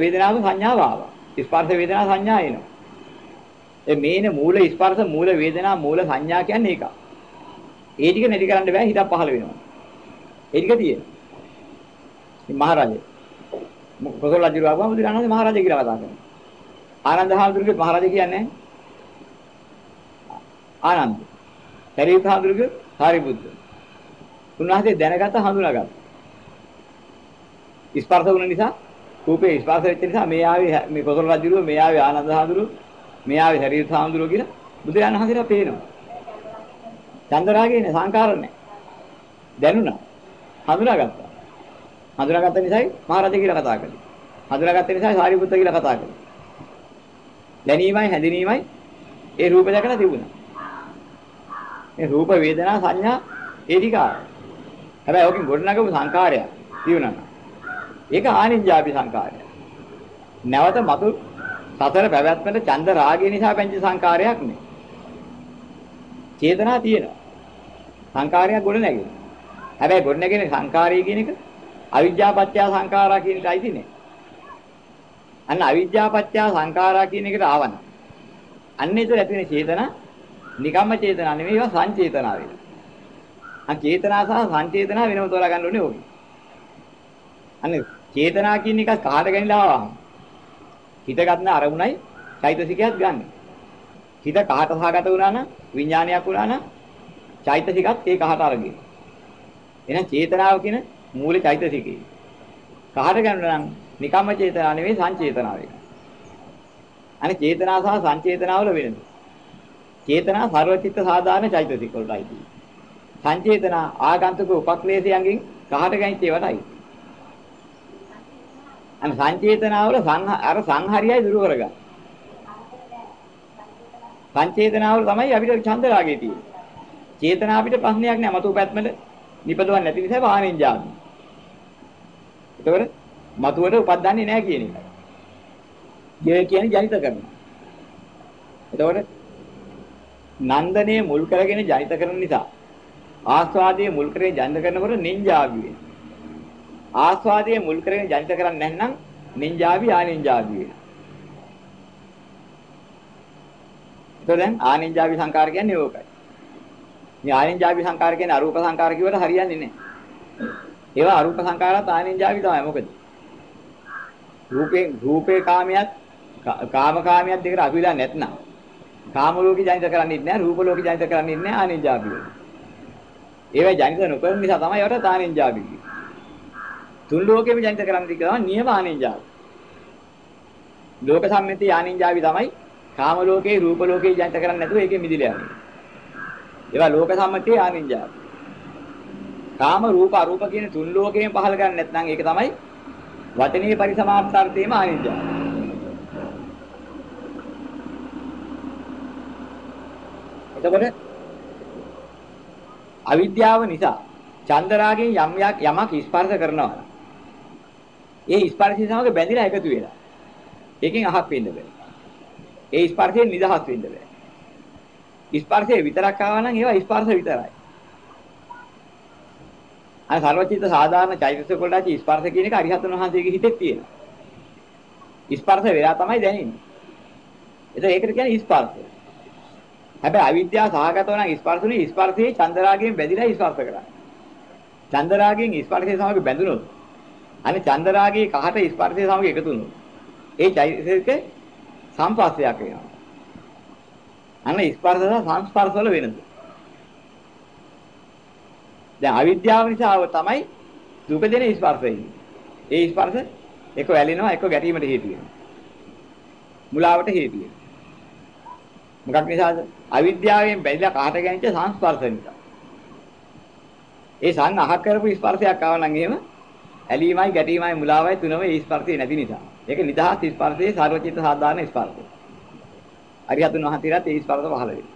වේදනාව සංඥාව ආවා. ස්පර්ශ වේදනා සංඥා එනවා. ඒ මේන මූල ස්පර්ශ මූල වේදනා මූල සංඥා කියන්නේ ඒක. ඒ ටික නැති කරන්න බෑ හිතක් පහළ වෙනවා. ඒ ටික තියෙනවා. මේ මහරජා කොසල් රජු ආවම බුදුරණන්සේ මහරජා කියලා කතා කරනවා. ආනන්ද හාමුදුරුවෝ මහරජා කියන්නේ ආනන්ද. සරීත් හාමුදුරුවෝ සාරිපුත්ත. උන්වහන්සේ දැනගත හඳුනාගත්තා. ස්පර්ශ වුණ නිසා රූපේ ස්පර්ශ වෙච්ච නිසා මේ ආවේ මේ කොසල් රජුරුව මේ ආවේ ආනන්ද හාමුදුරුවෝ මේ ආවේ සරීත් හාමුදුරුවෝ කියලා බුදුරණන් හඳිලා පේනවා. චන්දරාගේ නේ සංකාර නැහැ. දැනුණා. හඳුනාගත්තා. හඳුනාගත්ත නිසායි මහරජා කියලා කතා කළේ. හඳුනාගත්ත නිසායි සාරිපුත්ත කියලා කතා කළේ. දැනීමයි හැඳිනීමයි ඒ රූප දැකලා තිබුණා. මේ රූප වේදනා සංඥා ඒ ටික හැබැයි ඔකින් ගොඩනගපු සංකාරය තියුණා. ඒක ආනිඤ්ඤාපි සංකාරය. නැවත මතු සතර පැවැත්මට ඡන්ද රාගය නිසා පැංච සංකාරයක් නේ. චේතනා තියෙනවා. සංකාරයක් ගොඩ නැගෙනවා. හැබැයි ගොඩ නැගෙන සංකාරය කියන එක අවිද්‍යා පත්‍ය සංඛාරා කියන එකයි තියෙන්නේ. අන්න අවිද්‍යා පත්‍ය සංඛාරා කියන එකට ආවන. අන්න ඒතර ඇති වෙන චේතන නිකම්ම චේතනා නෙමෙයි ඒවා සංචේතනා වෙනවා. අන් චේතනා සහ සංචේතනා වෙනම තෝරා ගන්න ඕනේ ඕකේ. අන්න චේතනා කියන එක කාට ගනිලා ආවම හිත ගන්න අරමුණයි චෛතසිකයක් ගන්න. හිත කහට සහගත වුණා නම් විඥානයක් වුණා නම් චෛතසිකත් ඒ කහට අරගෙන. එහෙනම් චේතනාව කියන මූල චෛතසිකේ. කහට ගන්න නම් නිකම්ම චේතනා නෙවෙයි සංචේතනාව එක. අනේ චේතනා සහ සංචේතනාවල වෙනද. චේතනා සර්වචිත්ත සාධාරණ චෛතසික වලටයි තියෙන්නේ. සංචේතනා ආගන්තුක උපක්ලේශයන්ගෙන් කහට ගැනිච්ච ඒවටයි. අන සංචේතනාවල අර සංහරියයි දුරු කරගන්න. සංචේතනාවල තමයි අපිට ඡන්ද රාගය තියෙන්නේ. චේතනා අපිට ප්‍රශ්නයක් නෑ මතු පැත්මට නිපදවන්නේ නැති නිසා වාහනෙන් ජාති. එතකොට මතුවට උපද්දන්නේ නෑ කියන එක. ගේ කියන්නේ ජනිත කරනවා. එතකොට නන්දනේ මුල් කරගෙන ජනිත කරන නිසා ආස්වාදයේ මුල් කරගෙන ජනිත කරනකොට නින්ජාවි වෙනවා. ආස්වාදයේ මුල් කරගෙන ජනිත කරන්නේ නැත්නම් නින්ජාවි ආනින්ජාවි වෙනවා. එතකොට දැන් ආනින්ජාවි සංකාර කියන්නේ ඕකයි. මේ ආනින්ජාවි සංකාර කියන්නේ අරූප සංකාර කිව්වට හරියන්නේ නැහැ. ඒවා අරූප සංකාරات ආනින්ජාවි තමයි. මොකද? රූපේ රූපේ කාමයක් කාම කාමයක් දෙකට අවිලා නැත්නම් කාම ලෝකේ ජනිත කරන්නේ නැහැ රූප ලෝකේ ජනිත කරන්නේ නැහැ ආනින්ජාවි. ඒවා ජනිත නොකරන නිසා තමයි ඒවට ආනින්ජාවි කියන්නේ. තුන් ලෝකෙම ජනිත කරන්නේ කියලා නියම ආනින්ජාවි. ලෝක සම්මිති ආනින්ජාවි තමයි කාම ලෝකේ රූප ලෝකේ ජනිත කරන්නේ නැතුව ඒකෙ මිදිලා යන්නේ. ඒවා ලෝක සම්මතියේ ආනින්ජාව. කාම රූප අරූප කියන තුන් ලෝකයෙන් පහල ගන්න නැත්නම් ඒක තමයි වචනේ පරිසමාප්තාර්ථයේම ආනින්ජාව. එතකොට අවිද්‍යාව නිසා චන්දරාගෙන් යම් යමක් ස්පර්ශ කරනවා. ඒ ස්පර්ශය සමග බැඳිලා එකතු වෙලා. ඒකෙන් අහක් වෙන්න බෑ. ඒ ස්පර්ශයෙන් නිදහස් වෙන්න බෑ. ස්පර්ශය විතරක් ආවා නම් ඒවා ස්පර්ශ විතරයි. අර සර්වචිත්ත සාධාරණ චෛතසික වලට ඇති ස්පර්ශ කියන එක අරිහතන් වහන්සේගේ හිතේ තියෙනවා. ස්පර්ශ වෙලා තමයි දැනෙන්නේ. එතකොට ඒකට කියන්නේ ස්පර්ශය. හැබැයි අවිද්‍යාව සහගතව නම් ස්පර්ශුනේ ස්පර්ශයේ චන්දරාගයෙන් බැඳිලා ස්පර්ශ කරන්නේ. චන්දරාගයෙන් ස්පර්ශය සමග බැඳුනොත් අනේ චන්දරාගයේ කහට ස්පර්ශය සමග එකතු වුණොත් ඒ චෛතසික සම්පස්සයක් වෙනවා. අන්න ස්පර්ශ සහ සංස්පර්ශ වල වෙනද. දැන් අවිද්‍යාව නිසා තමයි දුක දෙන ස්පර්ශය. ඒ ස්පර්ශ එක වැළෙනවා එක ගැටීමට හේතු වෙනවා. මුලාවට හේතු වෙනවා. මොකක් නිසාද? අවිද්‍යාවෙන් බැඳලා කාට ගැනිච්ච සංස්පර්ශ නිසා. ඒ සං අහක් කරපු ස්පර්ශයක් ආව නම් එහෙම ඇලීමයි ගැටීමයි මුලාවයි තුනම ඒ ස්පර්ශය නැති නිසා. ඒක නිදහස් ස්පර්ශයේ සාර්වචිත්ත සාධාරණ ස්පර්ශය. අරිහතුන් වහන්සේලාත් ඒ ස්පර්ශ පහළ වෙනවා.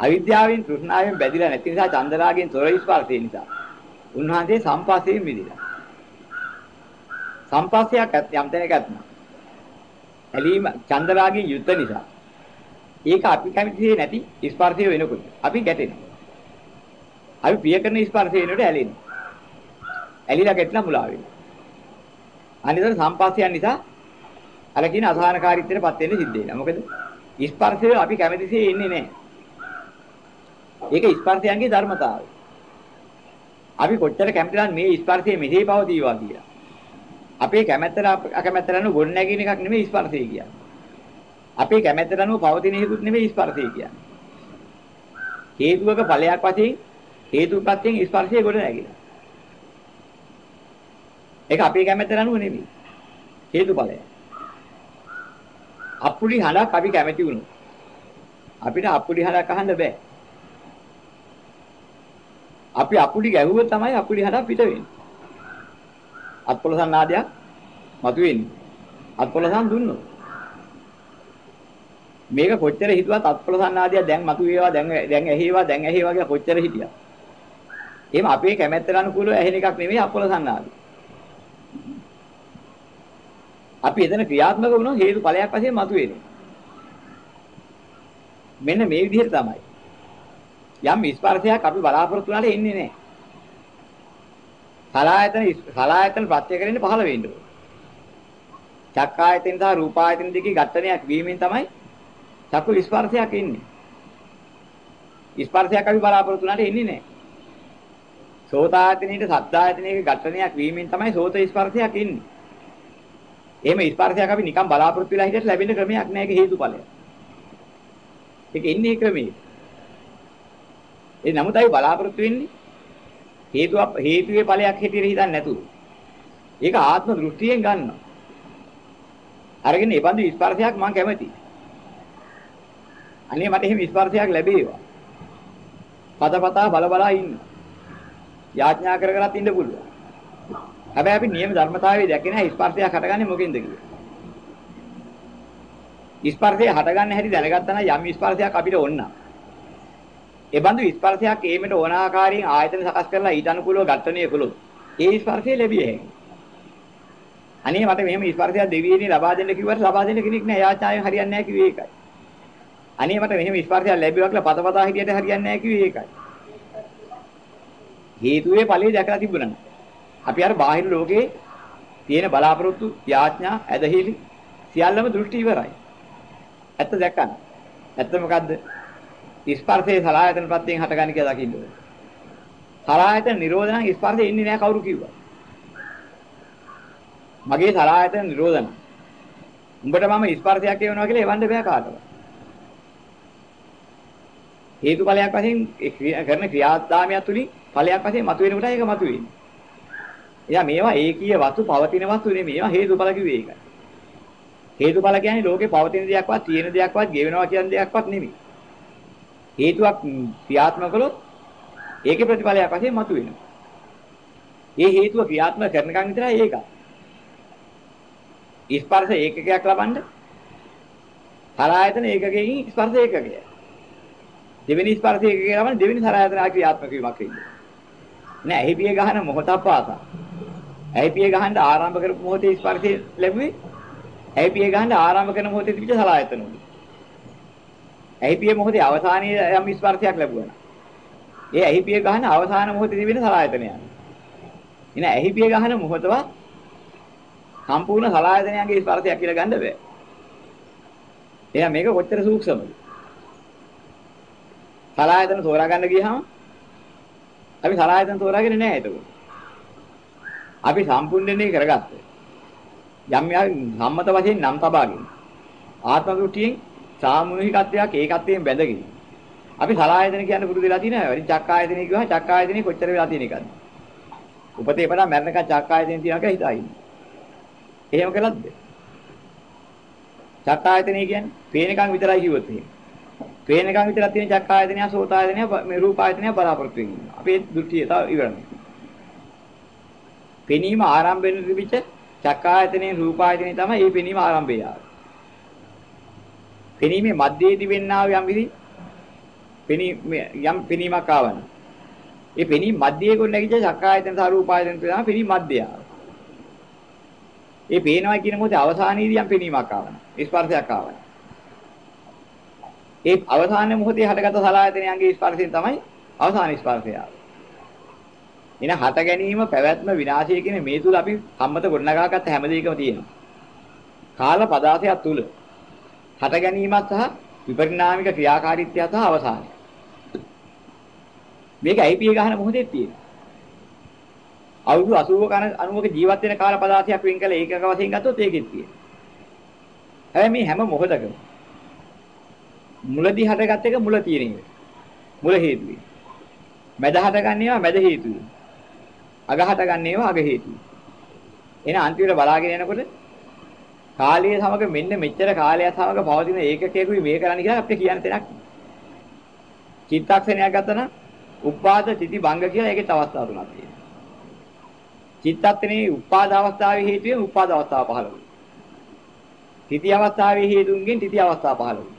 අවිද්‍යාවෙන් තෘෂ්ණාවෙන් බැඳිලා නැති නිසා චන්දරාගෙන් තොර ස්පර්ශය නිසා. උන්වහන්සේ සම්පස්සයෙන් මිදිලා. සම්පස්සයක් යම් තැනක ඇත්නම්. ඇලීම චන්දරාගෙන් යුත් නිසා. ඒක අපි කැමති නැති ස්පර්ශය වෙනකොට අපි ගැටෙනවා. අපි ප්‍රිය කරන ස්පර්ශය වෙනකොට ඇලෙනවා. ඇලිලා ගැටලා මුලා වෙනවා. අනිතර සම්පස්සයන් නිසා අර කියන අසහනකාරීත්වයටපත් වෙන්න සිද්ධ වෙනවා. මොකද ස්පර්ශය අපි කැමතිසේ ඉන්නේ නැහැ. ඒක ස්පර්ශයන්ගේ ධර්මතාවය. අපි කොච්චර කැමතිද මේ ස්පර්ශයේ මෙහි පවතිවා කියලා. අපේ කැමැත්තට අකමැත්තට අනුව ගොඩ නැගින එකක් නෙමෙයි ස්පර්ශය කියන්නේ. අපේ කැමැත්තට අනුව පවතින හේතුත් නෙමෙයි ස්පර්ශය කියන්නේ. හේතුවක ඵලයක් වශයෙන් හේතුපත්යෙන් ස්පර්ශය ගොඩ නැගිලා. ඒක අපේ කැමැත්තට අනුව නෙමෙයි. හේතුඵලය. අප්පුඩි හඬක් අපි කැමති වුණොත් අපිට අප්පුඩි හඬක් අහන්න බෑ. අපි අප්පුඩි ගැහුවොත් තමයි අප්පුඩි හඬක් පිට වෙන්නේ. අත්පොලසන් නාදයක් මතුවෙන්නේ. අත්පොලසන් දුන්නොත්. මේක කොච්චර හිතුවත් අත්පොලසන් නාදයක් දැන් මතුවේවා දැන් දැන් ඇහිවා දැන් ඇහිවා කියලා කොච්චර හිටියා. එහෙම අපේ කැමැත්තට අනුකූලව ඇහෙන එකක් නෙමෙයි අපොලසන් නාදය. අපි එතන ක්‍රියාත්මක වුණොත් හේතු ඵලයක් වශයෙන් මතුවෙනවා. මෙන්න මේ විදිහට තමයි. යම් ස්පර්ශයක් අපි බලාපොරොත්තු වුණාට එන්නේ නැහැ. සලායතන සලායතන ප්‍රත්‍ය කරන්නේ පහළ වෙන්න ඕන. චක්කායතන සහ රූපායතන දෙකේ ඝට්ටනයක් වීමෙන් තමයි චක්කු ස්පර්ශයක් එන්නේ. ස්පර්ශයක් අපි බලාපොරොත්තු වුණාට එන්නේ නැහැ. සෝතායතනෙට සද්දායතනයක ඝට්ටනයක් වීමෙන් තමයි සෝත ස්පර්ශයක් එන්නේ. එහෙම ස්පර්ශයක් අපි නිකන් බලාපොරොත්තු වෙලා හිටියට ලැබෙන ක්‍රමයක් නෑ ඒක හේතුඵලය. ඒක ඉන්නේ ක්‍රමයේ. ඒ නමුත් අපි බලාපොරොත්තු වෙන්නේ හේතුව හේතුවේ ඵලයක් හැටියට හිතන්නේ නැතුව. ඒක ආත්ම දෘෂ්ටියෙන් ගන්නවා. අරගෙන මේ බඳු ස්පර්ශයක් මම කැමතියි. අනේ මට එහෙම ස්පර්ශයක් ලැබේවා. පදපතා බල බලා ඉන්න. යාඥා කර කරත් ඉන්න පුළුවන්. හැබැයි අපි නියම ධර්මතාවයේ දැකේ නැහැ ස්පර්ශයක් හටගන්නේ මොකෙන්ද කියලා. ස්පර්ශය හටගන්න හැටි දැනගත්තා නම් යම් ස්පර්ශයක් අපිට ඕන. ඒ බඳු ස්පර්ශයක් ඒමෙට ඕන ආකාරයෙන් ආයතන සකස් කරලා ඊට අනුකූලව ඝට්ටණය කළොත් ඒ ස්පර්ශය ලැබිය හැකියි. අනේ මට මෙහෙම ස්පර්ශයක් දෙවියනේ ලබා දෙන්න කිව්වට ලබා දෙන්න කෙනෙක් නැහැ. යාචායෙන් හරියන්නේ නැහැ කිව්වේ ඒකයි. අනේ මට මෙහෙම ස්පර්ශයක් ලැබුවා කියලා පතපතා හිටියට හරියන්නේ නැහැ කිව්වේ ඒකයි. හේතුවේ ඵලයේ දැකලා තිබුණා. අපි අර බාහිර ලෝකේ තියෙන බලාපොරොත්තු, යාඥා, ඇදහිලි සියල්ලම දෘෂ්ටි ඉවරයි. ඇත්ත දැක්කන. ඇත්ත මොකද්ද? ස්පර්ශයේ සලආයතන ප්‍රත්‍යයෙන් හටගන්නේ කියලා දකින්න ඕනේ. සලආයතන නිරෝධ නම් ස්පර්ශය ඉන්නේ නැහැ කවුරු කිව්වා. මගේ සලආයතන නිරෝධන. උඹට මම ස්පර්ශයක් කියනවා කියලා එවන්න බෑ කාටවත්. හේතුඵලයක් වශයෙන් කරන ක්‍රියාදාමයක් තුලින් ඵලයක් වශයෙන් මතුවෙන කොට ඒක මතුවෙන්නේ. එයා මේවා ඒකීය වස්තු පවතින වස්තු නෙමෙයි මේවා හේතුඵල කිව්වේ ඒකයි. හේතුඵල කියන්නේ ලෝකේ පවතින දෙයක්වත් තියෙන දෙයක්වත් ගෙවෙනවා කියන දෙයක්වත් නෙමෙයි. හේතුවක් ක්‍රියාත්මක කළොත් ඒකේ ප්‍රතිඵලයක් වශයෙන් මතුවෙනවා. ඒ හේතුව ක්‍රියාත්මක කරනකන් විතරයි ඒක. ස්පර්ශ ඒකකයක් ලබන්න සලආයතන ඒකකයෙන් ස්පර්ශ ඒකකය. දෙවෙනි ස්පර්ශ ඒකකය ලබන්න දෙවෙනි සලආයතන ක්‍රියාත්මක වීමක් වෙන්නේ. නෑ ඇහිපිය ගහන මොහොතක් පාසා. ඇහිපිය ගහන්න ආරම්භ කරපු මොහොතේ ස්පර්ශය ලැබුවේ ඇහිපිය ගහන්න ආරම්භ කරන මොහොතේ තිබිච්ච සලආයතන උඩ. ඇහිපිය මොහොතේ අවසානයේ යම් ස්පර්ශයක් ලැබුණා. ඒ ඇහිපිය ගහන අවසාන මොහොතේ තිබෙන සලආයතනය. එන ඇහිපිය ගහන මොහොතවත් සම්පූර්ණ සලආයතනයන්ගේ ස්පර්ශයක් කියලා ගන්න බෑ. එහෙනම් මේක කොච්චර සූක්ෂමද? සලආයතන තෝරා ගන්න ගියහම අපි සලආයතන තෝරාගෙන නෑ එතකොට. අපි සම්පූර්ණනේ කරගත්තා. යම් යම් සම්මත වශයෙන් නම් තබාගෙන ආත්ම දෘෂ්ටියෙන් සාමූහිකත්වයක් ඒකත්වයෙන් බැඳගෙන අපි සලායතන කියන පුරුදු වෙලා තියෙනවා. ඉතින් චක්කායතනෙ කිව්වහම චක්කායතනෙ කොච්චර වෙලා තියෙන එකද? උපතේ පටන් මරණකම් චක්කායතනෙ තියනවා කියලා හිතා ඉන්නේ. එහෙම කළාද? චක්කායතනෙ කියන්නේ පේනකම් විතරයි කිව්වොත් එහෙම. පේනකම් විතරක් තියෙන චක්කායතනය, සෝතායතනය, මේ රූපායතනය බලාපොරොත්තු වෙනවා. අපේ දෘෂ්ටිය තව ඉවරයි. පෙනීම ආරම්භ වෙන විදිහට චක්කායතනේ රූපායතනේ තමයි මේ පෙනීම ආරම්භය ආවේ. පෙනීමේ මැදයේදී වෙන්නා වූ යම් විදි පෙනීම යම් පෙනීමක් ආවන. ඒ පෙනීම මැදයේ කොට නැගිච්ච චක්කායතන සහ රූපායතන තමයි පෙනීම මැදය ආව. ඒ පේනවා කියන මොහොතේ අවසානයේදී යම් පෙනීමක් ආවන. ස්පර්ශයක් ආවන. ඒ අවසාන මොහොතේ හටගත් සලආයතනයන්ගේ ස්පර්ශයෙන් තමයි අවසාන ස්පර්ශය ආවේ. එන හට ගැනීම පැවැත්ම විනාශය කියන මේ තුල අපි සම්මත ගොඩනගාගත්ත හැම දෙයකම තියෙනවා. කාල පදාසයක් තුල හට ගැනීමත් සහ විපරිණාමික ක්‍රියාකාරීත්වය සහ අවසානය. මේක IPA ගහන මොහොතේ තියෙනවා. අවුරුදු 80 කන 90ක ජීවත් වෙන කාල පදාසයක් වෙන් කළ ඒකක වශයෙන් ගත්තොත් ඒකෙත් තියෙනවා. හැබැයි මේ හැම මොහොතකම මුලදී හටගත් එක මුල තියෙන එක. මුල හේතුවේ. මැද හටගන්නේවා මැද හේතුවේ. අගහට ගන්න ඒවා අග හේතු. එන අන්තිමට බලාගෙන යනකොට කාලය සමග මෙන්න මෙච්චර කාලය සමග පවතින ඒකකයකුයි මේ කරන්න කියලා අපිට කියන්න තැනක්. චිත්තක්ෂණයක් ගත්තනම් උපාද තිති භංග කියලා ඒකේ අවස්ථා තුනක් තියෙනවා. චිත්තක්ෂණේ උපාද අවස්ථාවේ හේතුවෙන් උපාද අවස්ථාව පහළ වෙනවා. තිති අවස්ථාවේ හේතුන්ගෙන් තිති අවස්ථාව පහළ වෙනවා.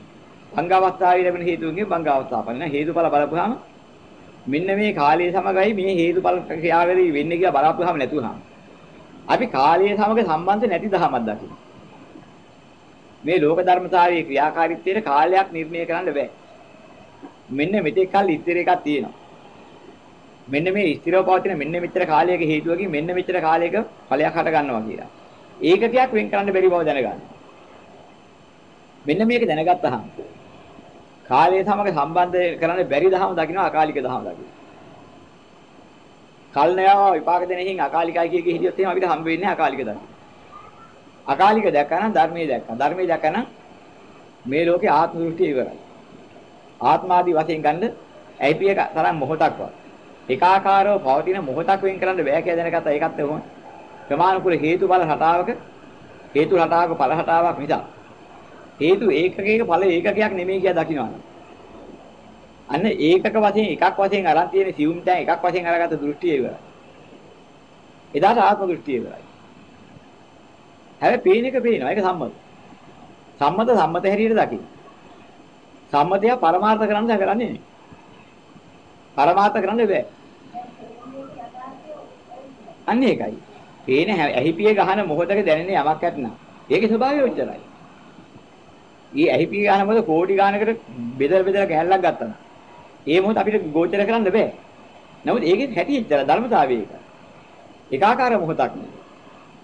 භංග අවස්ථාවේ ලැබෙන හේතුන්ගෙන් භංග අවස්ථාව පහළ වෙනවා. හේතුඵල බලපුවාම මෙන්න මේ කාලය සමගයි මේ හේතුඵල ක්‍රියාවලිය වෙන්නේ කියලා බලාපොරොත්තුවම නැතුවහම අපි කාලය සමග සම්බන්ධ නැති දහමක් දකින්න. මේ ලෝක ධර්මතාවයේ ක්‍රියාකාරීත්වයට කාලයක් නිර්ණය කරන්න බෑ. මෙන්න මෙතෙක් කල් ඉතිර එකක් තියෙනවා. මෙන්න මේ ස්ථිරව පවතින මෙන්න මෙච්චර කාලයක හේතුවකින් මෙන්න මෙච්චර කාලයක ඵලයක් හට ගන්නවා කියලා. ඒකකයක් වෙන් කරන්න බැරි බව දැනගන්න. මෙන්න මේක දැනගත්තහම කාලය සමග සම්බන්ධ කරන්න බැරි දහම දකින්න අකාලික දහම දකින්න. කල්නයාව විපාක දෙනෙහින් අකාලිකයි කිය කී හිටියොත් එහෙම අපිට හම්බ වෙන්නේ අකාලික දකින්න. අකාලික දැක්කනම් ධර්මයේ දැක්කා. ධර්මයේ දැක්කනම් මේ ලෝකේ ආත්ම දෘෂ්ටිය ඉවරයි. ආත්මාදී වශයෙන් ගන්න ඇයිපියක තරම් මොහොතක්වත්. ඒකාකාරව පවතින මොහොතක් වෙන් කරන්න බෑ කියලා දැනගත්තා ඒකත් එහෙම ක්‍රමානුකූල හේතුඵල රටාවක හේතු රටාවක ඵල රටාවක් මිසක් හේතු ඒකකයක ඵල ඒකකයක් නෙමෙයි කියලා දකින්නවා. අන්න ඒකක වශයෙන් එකක් වශයෙන් අරන් තියෙන සියුම් තැන් එකක් වශයෙන් අරගත්ත දෘෂ්ටිය ඉවරයි. එදාට ආත්ම දෘෂ්ටිය ඉවරයි. හැබැයි පේන එක පේනවා. ඒක සම්මත. සම්මත සම්මත හැටියට දකින්න. සම්මතය පරමාර්ථ කරන්න කරන්නේ නෙමෙයි. පරමාර්ථ කරන්න බෑ. අන්න ඒකයි. පේන ඇහිපිය ගහන මොහොතක දැනෙන යමක් ඇත්නම් ඒකේ ස්වභාවය උච්චරයි. ඊ ඇහිපිය ගහන මොකද කෝටි ගානකට බෙදලා බෙදලා ගැහැල්ලක් ගත්තා. ඒ මොහොත අපිට ගෝචර කරන්න බෑ. නමුත් ඒකේ හැටි ඉච්චර ධර්මතාවය ඒක. එකාකාර මොහොතක් නෙවෙයි.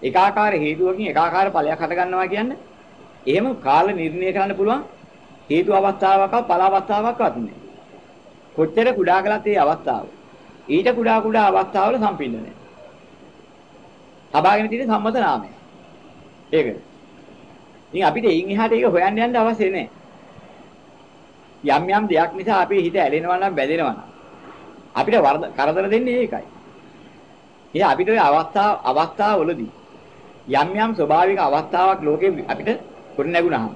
එකාකාර හේතුවකින් එකාකාර ඵලයක් හට ගන්නවා කියන්නේ එහෙම කාල නිර්ණය කරන්න පුළුවන් හේතු අවස්ථාවක් ඵල අවස්ථාවක්වත් නෙවෙයි. කොච්චර කුඩා කළත් ඒ අවස්ථාව. ඊට කුඩා කුඩා අවස්ථාවල සම්පින්නනය. තබාගෙන තියෙන සම්මත නාමය. ඒක. ඉතින් අපිට එයින් එහාට ඒක හොයන්න යන්න අවශ්‍ය නැහැ. යම් යම් දෙයක් නිසා අපේ හිත ඇලෙනවා නම් බැඳෙනවා නම් අපිට කරදර දෙන්නේ ඒකයි. ඒ අපිට ඔය අවස්ථා අවස්ථාවවලදී යම් යම් ස්වභාවික අවස්ථාවක් ලෝකේ අපිට කොට නැගුණාම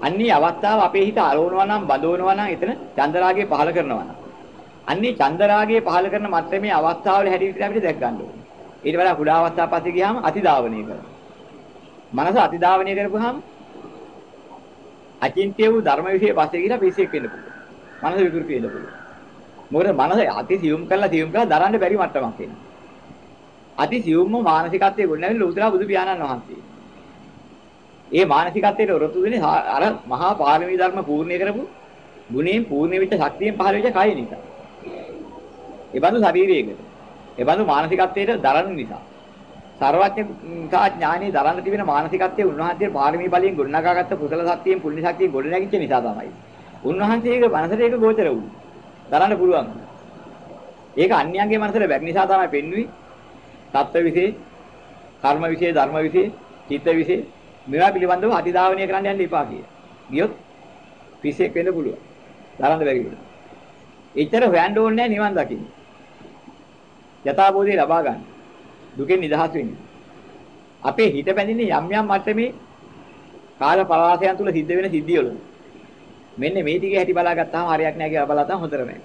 අන්නේ අවස්ථාව අපේ හිත අරවනවා නම් බඳවනවා නම් එතන චන්දරාගය පහල කරනවා නම් අන්නේ චන්දරාගය පහල කරන මට්ටමේ අවස්ථාවල හැටියට අපිට දැක් ගන්න ඕනේ. ඊට වඩා කුඩා අවස්ථා පස්සේ ගියාම අතිදාවනය කරනවා. මනස අතිදාවනය කරපුවාම අචින්ත්‍ය වූ ධර්ම විශ්ේ පස්සේ ගිහලා පිස්සෙක් වෙන්න පුළුවන්. මනස විකෘති වෙන්න පුළුවන්. මොකද මනස අති සියුම් කරලා සියුම් කරලා දරන්න බැරි මට්ටමක් එනවා. අති සියුම්ම මානසිකත්වයේ ගොඩනැගිලි උතුරා බුදු පියාණන් වහන්සේ. ඒ මානසිකත්වයට උරතු දෙන්නේ අර මහා පාරමී ධර්ම පූර්ණය කරපු ගුණයෙන් පූර්ණ වෙච්ච ශක්තියෙන් පහළ වෙච්ච කය නිසා. ඒ බඳු ශරීරයකට. ඒ බඳු මානසිකත්වයට දරන නිසා. සර්වඥතා ඥානී දරන්න තිබෙන මානසිකත්වයේ උන්වහන්සේ පාරමී බලයෙන් ගොඩනගාගත්ත කුසල ශක්තියෙන් පුණ්‍ය ශක්තියෙන් ගොඩනැගිච්ච නිසා තමයි. උන්වහන්සේගේ මනසට ඒක ගෝචර වුණේ. දරන්න පුළුවන්. ඒක අන්‍යයන්ගේ මනසට බැරි නිසා තමයි පෙන්වුවේ. තත්ත්ව විශේෂ, කර්ම විශේෂ, ධර්ම විශේෂ, චිත්ත විශේෂ මේවා පිළිබඳව අතිදාවනීය කරන්න යන්න එපා කිය. ගියොත් පිස්සෙක් වෙන්න පුළුවන්. දරන්න බැරි වෙනවා. එච්චර හොයන්න ඕනේ නැහැ නිවන් දකින්න. යථාබෝධය ලබා ගන්න. දුකෙන් නිදහස් වෙන්න. අපේ හිත බැඳින්නේ යම් යම් මට්ටමේ කාල පරාසයන් තුල සිද්ධ වෙන සිද්ධිය වල. මෙන්න මේ ටිකේ හැටි බලාගත්තාම හරියක් නැහැ කියලා බලාතම හොඳට නැහැ.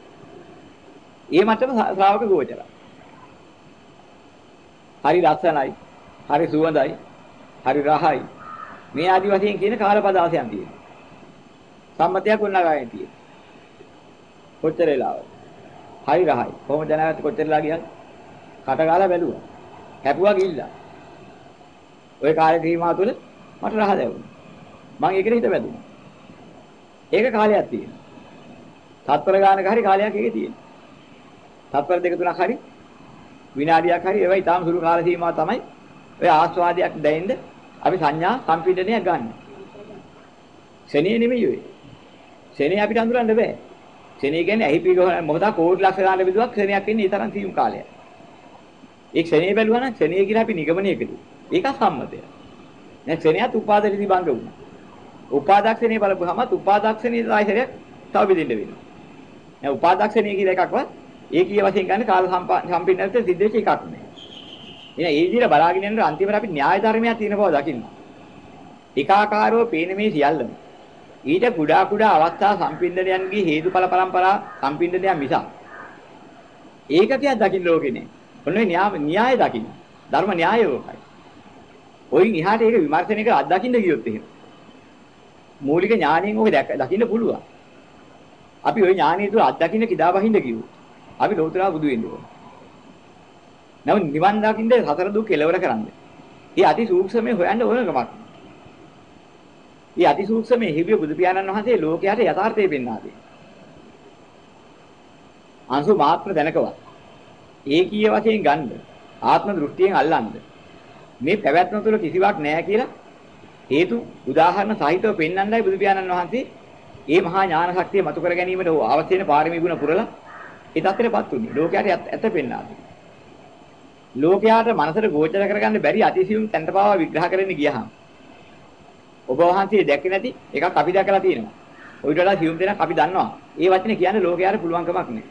ඒ මට්ටම ශ්‍රාවක ගෝචරයි. හරි ලස්සනයි. හරි සුවඳයි. හරි රහයි. මේ ආදි වශයෙන් කියන කාල පදාසයන් තියෙනවා. සම්මතයක් වුණාගායෙන් තියෙනවා. කොච්චර වෙලාවද? හරි රහයි. කොහොමද දැනගත්තේ කොච්චරලා ගියද? කට ගාලා බැලුවා. කැපුවා ගිල්ලා. ওই කාලේ සීමා තුල මට රහ දැවුණා. මම ඒකට හිත බැඳුණා. ඒක කාලයක් තියෙනවා. තත්පර ගානක හරි කාලයක් ඒකේ තියෙනවා. තත්පර දෙක තුනක් හරි විනාඩියක් හරි ඒවයි තාම සුළු කාල සීමාව තමයි ඔය ආස්වාදයක් දැයින්ද අපි සංඥා සම්පීඩනයක් ගන්න. ශනේ නෙමෙයි ඔය. ශනේ අපිට අඳුරන්න බෑ. ශනේ කියන්නේ ඇහි පිග මොකද කෝටි ලක්ෂ ගානක විදුවක් ශනේයක් ඉන්නේ ඒ තරම් සියුම් කාලයක්. ඒ ක්ෂණේ බැලුවා නම් ක්ෂණේ කියලා අපි නිගමනය කළේ. ඒක සම්මතය. දැන් ක්ෂණයත් උපාදරිති බංග වුණා. උපාදක්ෂණේ බලපුවම උපාදක්ෂණේ ආයතරයක් තව බෙදෙන්න වෙනවා. දැන් උපාදක්ෂණේ කියලා එකක්වත් ඒකීය වශයෙන් ගන්න කාල සම්පින්නත් සිද්ධ වෙච්ච එකක් නෑ. එහෙනම් ඒ විදිහට බලාගෙන යනකොට අන්තිමට අපි න්‍යාය ධර්මයක් තියෙන බව දකින්න. ඒකාකාරව පේන මේ සියල්ලම ඊට කුඩා කුඩා අවස්ථා සම්පින්දනයන්ගේ හේතුඵල පරම්පරා සම්පින්දනය මිසක් ඒකකයක් දකින්න ඕකේ නෑ. ඔන්න ඔය න්‍යාය න්‍යාය දකින්න. ධර්ම න්‍යාය ඕකයි. ඔයින් එහාට ඒක විමර්ශනය කර අත්දකින්න ගියොත් එහෙම. මූලික ඥාණයෙන් ඕක දකින්න පුළුවන්. අපි ওই ඥාණය තුල අත්දකින්න කිදා වහින්න කිව්වොත් අපි ලෝතරා බුදු වෙන්න ඕන. නමුත් නිවන් දකින්න සතර දුක් කෙලවර කරන්න. ඒ අති සූක්ෂමේ හොයන්න ඕන කමක්. ඒ අති සූක්ෂමේ හිවිය බුදු පියාණන් වහන්සේ ලෝකයට යථාර්ථය පෙන්වා දෙයි. අංශු මාත්‍ර දැනකවත් ඒකීය වශයෙන් ගන්න ආත්ම දෘෂ්ටියෙන් අල්ලන්න මේ පැවැත්ම තුළ කිසිවක් නැහැ කියලා හේතු උදාහරණ සහිතව පෙන්වන්නයි බුදු පියාණන් වහන්සේ මේ මහා ඥාන ශක්තිය මතු කර ගැනීමට අවශ්‍ය වෙන පාරමී ගුණ පුරලා ඒ தත්තරපත් උනේ ලෝකයට ඇත්ත පෙන්වා ලෝකයාට මනසට ගෝචර කරගන්න බැරි අතිසියුම් තැන්ට පාවා විග්‍රහ කරන්න ගියහම ඔබ වහන්සේ දැක්කේ නැති එකක් අපි දැකලා තියෙනවා. ඔයිට වඩා සියුම් දෙයක් අපි දන්නවා. ඒ වචනේ කියන්නේ ලෝකයාට පුළුවන් කමක් නෑ.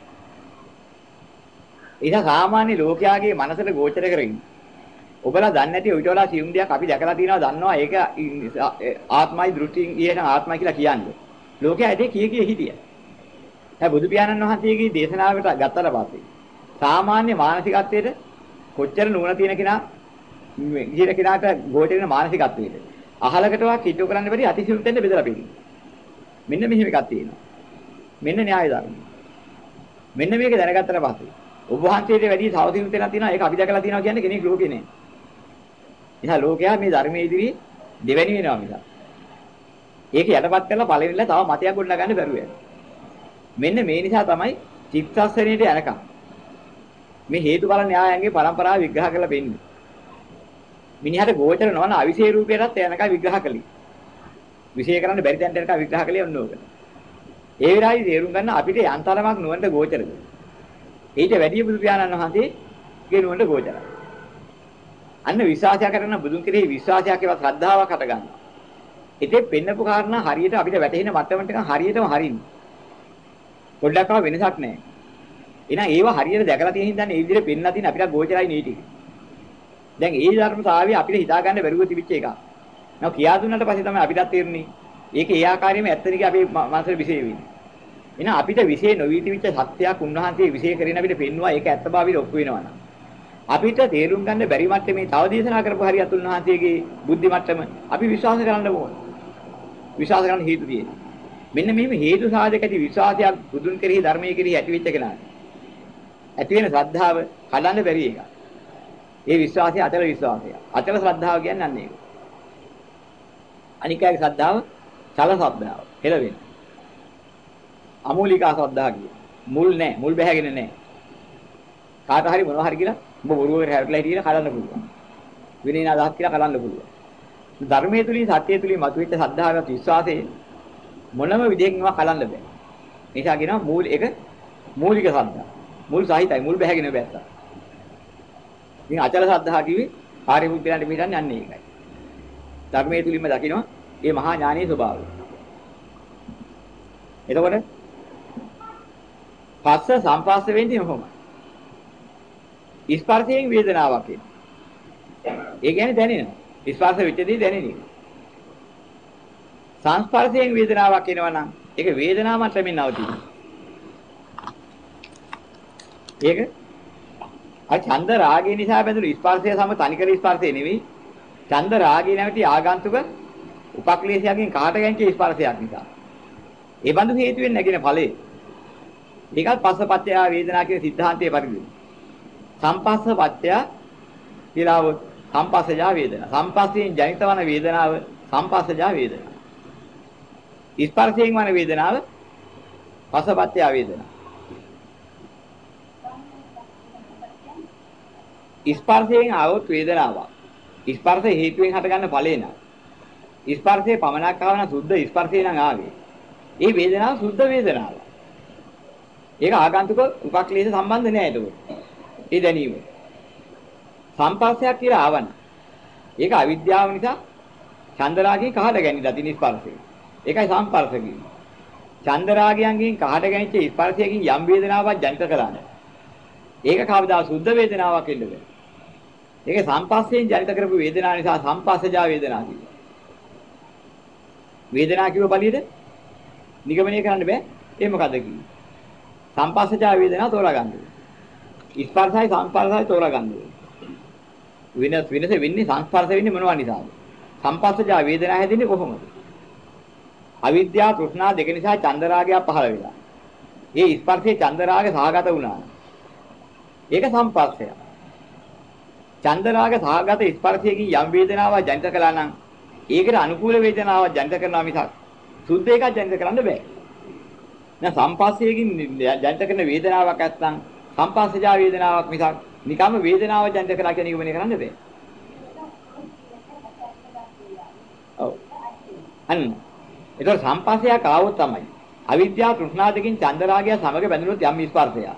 ඒක සාමාන්‍ය ලෝකයාගේ මනසට ගෝචර කරගෙන ඔබලා දන්නේ නැති ඊට වඩා සියුම් දෙයක් අපි දැකලා තියෙනවා දන්නවා ඒක ආත්මයි දෘෂ්ටියෙන් කියන ආත්මයි කියලා කියන්නේ. ලෝකයා ඇදී කී කී හිටියා. දැන් බුදු පියාණන් වහන්සේගේ දේශනාවට ගත්තට පස්සේ සාමාන්‍ය මානසිකත්වයට කොච්චර නුවණ තියෙන කෙනා ගිහින කෙනාට ගෝචරින මානසිකත්වයට අහලකටවත් කිට්ටු කරන්න බැරි අතිසියුම් දෙන්න බෙදලා පිළිගන්න. මෙන්න මෙහෙම එකක් තියෙනවා. මෙන්න න්‍යාය ධර්ම. මෙන්න මේක දැනගත්තට පස්සේ ඔබ වහන්සේට වැඩි සාවධානය වෙලා තියෙනවා ඒක අපි දැකලා තියෙනවා කියන්නේ කෙනෙක් ලෝකේ නෑ. එහා ලෝකයා මේ ධර්මයේ ඉදිරියේ දෙවැනි වෙනවා මිසක්. ඒක යටපත් කරලා පළවෙනිලා තව මතයක් ගොඩනගා ගන්න බැරුව යනවා. මෙන්න මේ නිසා තමයි චිත්තස්සරණයට යනකම් මේ හේතුඵල න්‍යායයන්ගේ පරම්පරාව විග්‍රහ කරලා පෙන්නන්නේ. මිනිහට ගෝචර නොවන අවිශේෂ රූපයටත් යනකම් විග්‍රහ කළේ. විශේෂ කරන්න බැරි තැනට යනකම් විග්‍රහ කළේ ඔන්න ඕක. ඒ විරායි තේරුම් ගන්න අපිට යන්තරමක් නුවන්ට ගෝචරද. ඊට වැඩි බුදු පියාණන් වහන්සේගේ නුවන්ට ගෝචරයි. අන්න විශ්වාසය කරන බුදුන් කෙරෙහි විශ්වාසයක් ඒවා ශ්‍රද්ධාවක් හට ගන්නවා. ඉතින් පෙන්නපු කාරණා හරියට අපිට වැටහෙන මට්ටමට හරියටම හරින්නේ. පොඩ්ඩක්ව වෙනසක් නැහැ. එහෙනම් ඒව හරියට දැකලා තියෙන හින්දා මේ විදිහට පෙන්නලා තියෙන අපිට ගෝචරයි නීති. දැන් ඒ ධර්මතාවය අපිට හිතා ගන්න බැරුව තිබිච්ච එකක්. නෝ කියා දුන්නාට පස්සේ තමයි අපිටත් තේරෙන්නේ. ඒක ඒ ආකාරයෙන්ම ඇත්තනික අපේ මනසට විශේෂ වෙන්නේ. එහෙනම් අපිට විශේෂ නොවී තිබිච්ච සත්‍යයක් උන්වහන්සේ විශේෂ කරගෙන අපිට පෙන්වුවා ඒක ඇත්ත භාවයට ඔප්පු වෙනවා අපිට තේරුම් ගන්න බැරි මට්ටමේ තව දේශනා කරපු හරියත් උන්වහන්සේගේ බුද්ධි මට්ටම අපි විශ්වාස කරන්න ඕන. විශ්වාස කරන්න හේතු තියෙනවා. මෙන්න මෙහෙම හේතු සාධක ඇති විශ්වාසයක් බුදුන් කෙරෙහි ධර්මයේ කෙරෙහි ඇති වෙච්ච කෙනාට ඇති වෙන ශ්‍රද්ධාව කඩන්න බැරි එකක්. ඒ විශ්වාසය අතල විශ්වාසය. අතල ශ්‍රද්ධාව කියන්නේ අන්න ඒක. අනිකයි ශ්‍රද්ධාව චල ශ්‍රද්ධාව. හෙලවෙන. අමූලිකා ශ්‍රද්ධාව කිය. මුල් නැහැ. මුල් බැහැගෙන නැහැ. කාට හරි මොනවා හරි කියලා ඔබ බොරුවකට හැරලා හිටියන කලන්න පුළුවන්. විනයන අදහස් කියලා කලන්න පුළුවන්. ධර්මයේ තුලින් සත්‍යයේ තුලින් මතුවෙච්ච ශ්‍රද්ධාවත් විශ්වාසයේ මොනම විදිහකින්ම කලන්න බෑ. නිසා කියනවා මූල එක මූලික ශ්‍රද්ධාව. මුල් සහිතයි මුල් බැහැගෙන බැස්සා. ඉතින් අචල ශ්‍රද්ධාව කිව්වේ ආර්ය බුද්ධලන්ට පිටන්නේ අන්නේ ඒකයි. ධර්මයේ තුලින්ම දකිනවා මේ මහා ඥානීය ස්වභාවය. එතකොට පස්ස සම්පස්ස වෙන්නේ කොහොමද? ස්පර්ශයෙන් වේදනාවක් එන්නේ. ඒ කියන්නේ දැනෙනවා. ස්පර්ශ වෙච්චදී දැනෙන්නේ. සංස්පර්ශයෙන් වේදනාවක් එනවනම් ඒක වේදනාව මට්ටමින් නවතියි. ඒක අ ඡන්ද රාගය නිසා බැඳුණු ස්පර්ශය සම තනිකර ස්පර්ශය නෙවෙයි. ඡන්ද රාගය නැමැති ආගන්තුක උපක්ලේශයෙන් කාට ගැන්චි ස්පර්ශයක් නිසා. ඒ බඳු හේතුවෙන් නැගෙන ඵලයේ. ඒකත් පස්සපත්‍ය වේදනා කියන સિદ્ધාන්තයේ පරිදි. සම්පස්සපත්‍ය කියලාව සම්පස්සජා වේදනා. සම්පස්සයෙන් ජනිත වන වේදනාව සම්පස්සජා වේදනා. ස්පර්ශයෙන් වන වේදනාව පස්සපත්‍ය වේදනා. ස්පර්ශයෙන් આવොත් වේදනාවක්. ස්පර්ශ හේතුවෙන් හටගන්න ඵලේ නා. ස්පර්ශයේ පමනක් ආවන සුද්ධ ස්පර්ශේ නම් ආවේ. ඒ වේදනාව සුද්ධ වේදනාවක්. ඒක ආගන්තුක උපක්ලේශ සම්බන්ධ නෑ ඒක. ඒ දැනීම. සම්පස්සයක් කියලා ආවන. ඒක අවිද්‍යාව නිසා චන්දරාගයෙන් කහට ගැනිලා තියෙන ස්පර්ශය. ඒකයි සම්පර්ශ කියන්නේ. චන්දරාගයන්ගෙන් කහට ගැනිච්ච ස්පර්ශයකින් යම් වේදනාවක් ජනිත කළා නේද? ඒක කවදා සුද්ධ වේදනාවක් වෙන්න බෑ. ඒක සම්පස්සයෙන් ජනිත කරපු වේදනාව නිසා සම්පස්සජා වේදනා කියනවා. වේදනා කිව්ව බලියද නිගමනය කරන්න බෑ. ඒ මොකද්ද කිව්වේ? සම්පස්සජා වේදනා තෝරා ගන්න ඕනේ. ස්පර්ශයි සංස්පර්ශයි තෝරා ගන්න ඕනේ. වෙනස් වෙනස වෙන්නේ සංස්පර්ශ වෙන්නේ මොනවා නිසාද? සම්පස්සජා වේදනා හැදෙන්නේ කොහොමද? අවිද්‍යාව තෘෂ්ණා දෙක නිසා චන්දරාගය පහළ වෙලා. ඒ ස්පර්ශයේ චන්දරාගය සහගත වුණා. ඒක සම්පස්සය. චන්දරාග සහගත ස්පර්ශයකින් යම් වේදනාවක් ජනිත කළා නම් ඒකට අනුකූල වේදනාවක් ජනිත කරනවා මිසක් සුද්ධ එකක් ජනිත කරන්න බෑ. දැන් සම්පස්සයකින් ජනිත කරන වේදනාවක් නැත්නම් සම්පස්සජා වේදනාවක් මිසක් නිකම්ම වේදනාව ජනිත කළා කියන එක කරන්න බෑ. ඔව්. අන්න. ඒතකොට සම්පස්සයක් ආවොත් තමයි අවිද්‍යාව තෘෂ්ණා දෙකින් චන්දරාගය සමග බැඳුනොත් යම් ස්පර්ශයක්.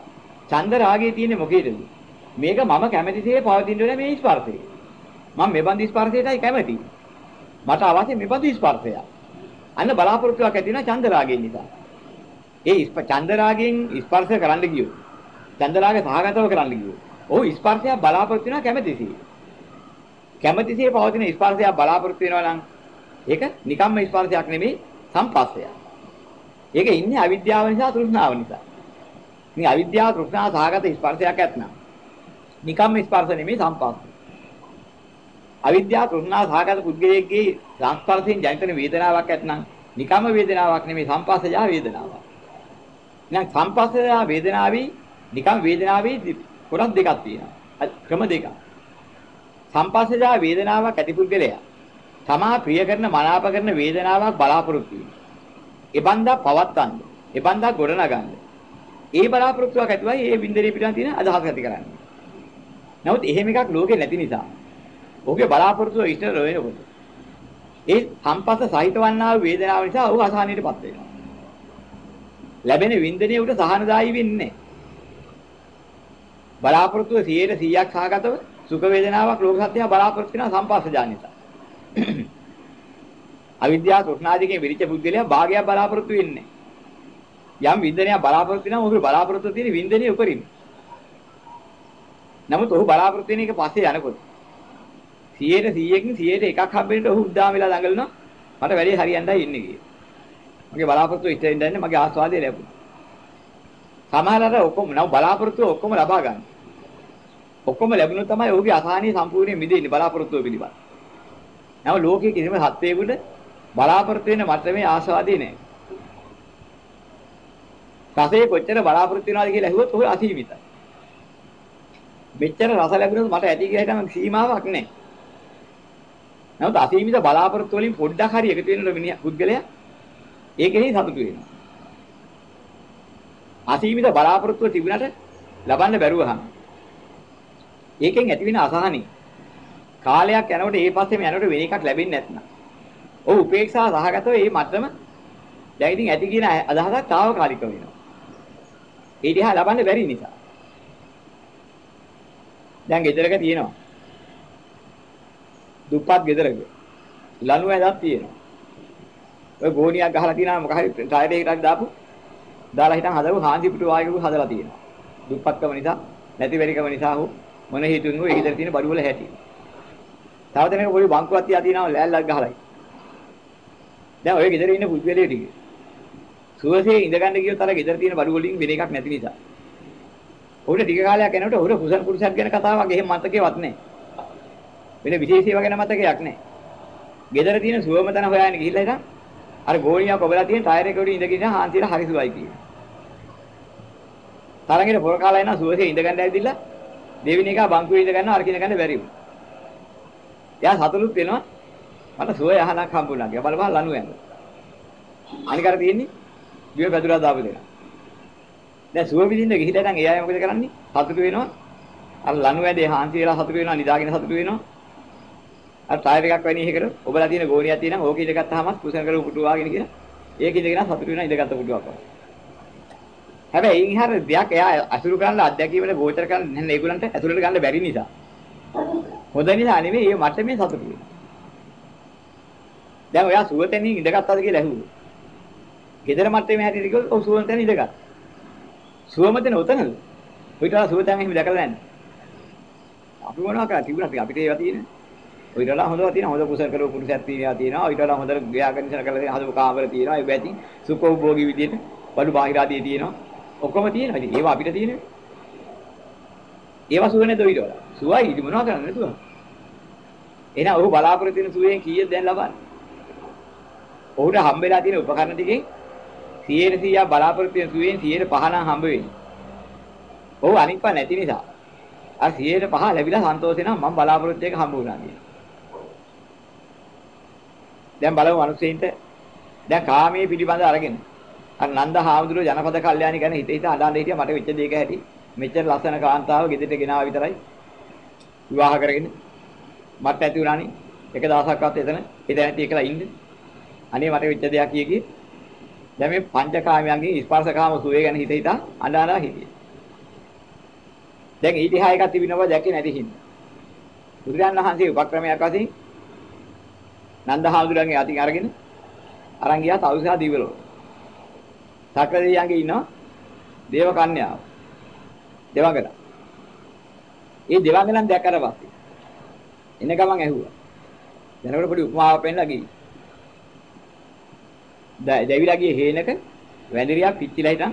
චන්දරාගයේ තියෙන්නේ මොකේද? මේක මම කැමැතිසේ පවතින වෙන මේ ස්පර්ශය. මම මෙබඳු ස්පර්ශයටයි කැමැති. මට අවශ්‍ය මෙබඳු ස්පර්ශයක්. අන්න බලාපොරොත්තුවක් ඇති වෙනවා චන්දරාගයෙන් නිසා. ඒ චන්දරාගයෙන් ස්පර්ශ කරන්න ගියෝ. චන්දරාගය සහගතව කරන්න ගියෝ. ඔහු ස්පර්ශය බලාපොරොත්තු වෙනවා කැමැතිසේ. කැමැතිසේ පවතින ස්පර්ශයක් බලාපොරොත්තු වෙනවා නම් ඒක නිකම්ම ස්පර්ශයක් නෙමෙයි සම්පස්සයක්. ඒක ඉන්නේ අවිද්‍යාව නිසා තෘෂ්ණාව නිසා. මේ අවිද්‍යාව තෘෂ්ණාව සහගත ස්පර්ශයක් ඇත්නම් නිකම්ම ස්පර්ශ නෙමෙයි සම්පස්ස. අවිද්‍යාව තෘෂ්ණාව සහගත පුද්ගලයෙක්ගේ සංස්පර්ශයෙන් ජනිත වෙන වේදනාවක් ඇත්නම් නිකම්ම වේදනාවක් නෙමෙයි සම්පස්සජා වේදනාවක්. එහෙනම් සම්පස්සජා වේදනාවි නිකම් වේදනාවි කොටස් දෙකක් තියෙනවා. ක්‍රම දෙකක්. සම්පස්සජා වේදනාවක් ඇති පුද්ගලයා තමා ප්‍රිය කරන මනාප කරන වේදනාවක් බලාපොරොත්තු වෙනවා. එබන්දා පවත්තන්න. එබන්දා ගොඩනගන්න. ඒ බලාපොරොත්තුවක් ඇතුවයි ඒ වින්දරේ පිටන් තියෙන අදහස ඇති කරන්නේ. නමුත් එහෙම එකක් ලෝකේ නැති නිසා ඔහුගේ බලාපොරොත්තුව ඉෂ්ට වෙනකොට ඒ සම්පස්ස සහිතවන්නා වූ වේදනාව නිසා ඔහු අසහනයටපත් වෙනවා. ලැබෙන වින්දනයේ උට සහනදායී වෙන්නේ බලාපොරොත්තුව 100ට 100ක් සහගතව සුඛ වේදනාවක් ලෝක සත්‍යය බලාපොරොත්තු වෙන සම්පස්ස ජානිතා. අවිද්‍යාව තෘෂ්ණාදිකේ විරිච්ච බුද්ධිලයා භාගයක් බලාපොරොත්තු වෙන්නේ. යම් වින්දනයක් බලාපොරොත්තු වෙනවා ඔහු බලාපොරොත්තු තියෙන වින්දනයේ උපරිම. නමුත් ඔහු බලාපොරොත්තු වෙන එක පස්සේ යනකොට 100ට 100කින් 100ට එකක් හම්බෙන්න ඔහු උද්දාම වෙලා දඟලනවා. මට වැඩේ හරියන්නයි ඉන්නේ කියලා. මගේ බලාපොරොත්තු ඉෂ්ට වෙන්නේ මගේ ආස්වාදය ලැබුණා. සමහරවල් ඔක්කොම නව බලාපොරොත්තු ඔක්කොම ලබා ගන්න. ඔක්කොම ලැබුණොත් තමයි ඔහුගේ අසහනිය සම්පූර්ණයෙන් මිදෙන්නේ බලාපොරොත්තුව පිළිබඳ. නම ලෝකයේ කිසිම සත්වයකට බලාපොරොත්තු වෙන මට්ටමේ ආස්වාදේ නැහැ. රසයේ කොච්චර බලාපොරොත්තු වෙනවද කියලා ඇහුවොත් ඔය අසීමිතයි. මෙච්චර රස ලැබුණොත් මට ඇති කියලා හිතම සීමාවක් නැහැ. නමුත් අසීමිත බලාපොරොත්තු වලින් පොඩ්ඩක් හරි එකතු වෙන මිනිහ පුද්ගලයා ඒකෙහි සතුටු වෙනවා. අසීමිත බලාපොරොත්තුව තිබුණට ලබන්න බැරුවහම ඒකෙන් ඇති වෙන අසහනි කාලයක් යනකොට ඒ පස්සේම යනකොට වෙන එකක් ලැබෙන්නේ නැත්නම් ඔව් උපේක්ෂා සහගතව මේ මට්ටම දැන් ඉතින් ඇති කියන අදහසක් తాවකාලික වෙනවා. ඒ දිහා ලබන්න බැරි නිසා. දැන් ගෙදරක තියෙනවා. දුප්පත් ගෙදරක. ලනු ඇදක් තියෙනවා. ඔය ගෝණියක් ගහලා තියෙනවා මොකක් හරි ටයර් එකකට දාපු දාලා හිටන් හදපු හාන්සි පිටු වායකු හදලා තියෙනවා. දුප්පත්කම නිසා නැති වෙරිකම නිසා හෝ මොන හේතුන් හෝ ඒ ගෙදර තියෙන බඩු වල හැටි. තව දෙනෙක් පොඩි බංකුවක් තියා තියෙනවා ලෑල්ලක් ගහලා. දැන් ඔය ගෙදර ඉන්න පුද්ගලයෙක් ටික. සුවසේ ඉඳගන්න ගියොත් අර ගෙදර තියෙන බඩු වලින් වෙන එකක් නැති නිසා. ඔහුට ටික කාලයක් යනකොට ඔහුට කුසල් පුරුෂයන් ගැන කතාවක් එහෙම මතකේවත් නැහැ. වෙන විශේෂීව ගැන මතකයක් නැහැ. ගෙදර තියෙන සුවම තන හොයාගෙන ගිහිල්ලා ඉතින් අර ගෝණියක් ඔබලා තියෙන ටයර් එක උඩ ඉඳගෙන ඉන්න හාන්සිලා හරි සුවයි කියනවා. තරංගෙට පොර කාලා එනවා සුවසේ ඉඳගන්න ඇවිදilla දෙවෙනි එක බංකුවේ ඉඳ ගන්න අර කින ගන්න බැරි වුණා. එයා සතුටුත් වෙනවා. මට සුව යහනක් හම්බුණා කියලා බලපන් ලනු යන. අනික අර තියෙන්නේ දිව පැදුරා දාපු දෙක. දැන් සුව විදින්න ගිහිලා නම් එයා මොකද කරන්නේ? සතුටු වෙනවා. අර ලනු වැඩේ හාන්සි වෙලා සතුටු වෙනවා නිදාගෙන සතුටු වෙනවා. අර ටයර් එකක් වැනි එකකට ඔබලා තියෙන ගෝණියක් තියෙනවා ඕක ඉඳගත්තාම කුසන කරපු පුටු වාගෙන කියලා. ඒක ඉඳගෙන සතුටු වෙනවා ඉඳගත්ත පුටුවක් වගේ. හැබැයි එයින් හර දෙයක් එයා අසුරු කරන්න අධ්‍යක්ීමට ගෝචර කරන්න නැහැ ඒගොල්ලන්ට ඇතුළට ගන්න බැරි නිසා. හොඳ නිසා නෙමෙයි මේ මට මේ සතුටු වෙන්නේ. දැන් ඔයා සුවතෙන් ඉඳගත්තාද කියලා ඇහුවෝ. ගෙදර මට්ටමේ හැටියට කිව්වොත් ඔව් සුවතෙන් ඉඳගත්තා. සුවමතන උතනද? ඔයිටලා සුවතෙන් එහෙම දැකලා නැහැ. අපි මොනවා කරා තිබුණා අපිට ඒවා තියෙන්නේ. ඔයිටලා හොඳව තියෙන හොඳ කුසල කරපු පුරුෂයන් තියෙනවා තියෙනවා. ඔයිටලා හොඳට ග්‍යාකරණ කරලා තියෙන හදපු කාමර තියෙනවා. ඒ බැති සුඛෝභෝගී විදියට බඩු බාහිරාදී තියෙනවා. ඔක්කොම තියෙනවා. ඉතින් ඒවා අපිට තියෙන්නේ. ඒවා සුව නේද ඔයිටලා? සුවයි ඉතින් මොනවා කරන්නේ සුව? එහෙනම් ඔහු බලාපොරොත්තු වෙන සුවයෙන් කීයද දැන් ලබන්නේ? ඔහුට හම්බෙලා තියෙන උපකරණ ටිකෙන් 100 100ක් බලාපොරොත්තු වෙන සුවයෙන් 100 5 නම් හම්බ වෙන්නේ. ඔහු අනිත් පා නැති නිසා අර 100 5 ලැබිලා සන්තෝෂේ නම් මම බලාපොරොත්තු එක හම්බ වුණා කියලා. දැන් බලමු මිනිස්සෙයින්ට දැන් කාමයේ පිළිබඳ අරගෙන අර නන්ද හාමුදුරුවෝ ජනපද කල්යාණි ගැන හිත හිත අඬන හිටියා මට වෙච්ච දෙයක ඇති මෙච්චර ලස්සන කාන්තාව ගෙදරට ගෙනාවා විතරයි විවාහ කරගෙන මට ඇති වුණානේ එක දවසක්වත් එතන එතන නැති එකලා ඉන්න අනේ මට වෙච්ච දෙයක් කිය කී දැන් මේ පංචකාමයන්ගේ ස්පර්ශකාම සුවේ ගැන හිත හිතා අඬනවා හිටියේ දැන් ඊටිහා එකක් තිබෙනවා දැකේ නැති හින්දා බුදුරජාණන් වහන්සේ උපක්‍රමයක් වශයෙන් නන්දහාමුදුරන්ගේ අතින් අරගෙන අරන් ගියා තවුසා දිවලෝ. සක්‍රදේයන්ගේ ඉන්නවා දේව කන්‍යාව. දෙවඟන. ඒ දෙවඟනන් දැක්කට පස්සේ එන ගමන් ඇහුවා. දැනකට පොඩි උපමාවක් පෙන්නලා ගිහින්. දැවිලා ගියේ හේනක වැඳිරියක් පිච්චිලා හිටන්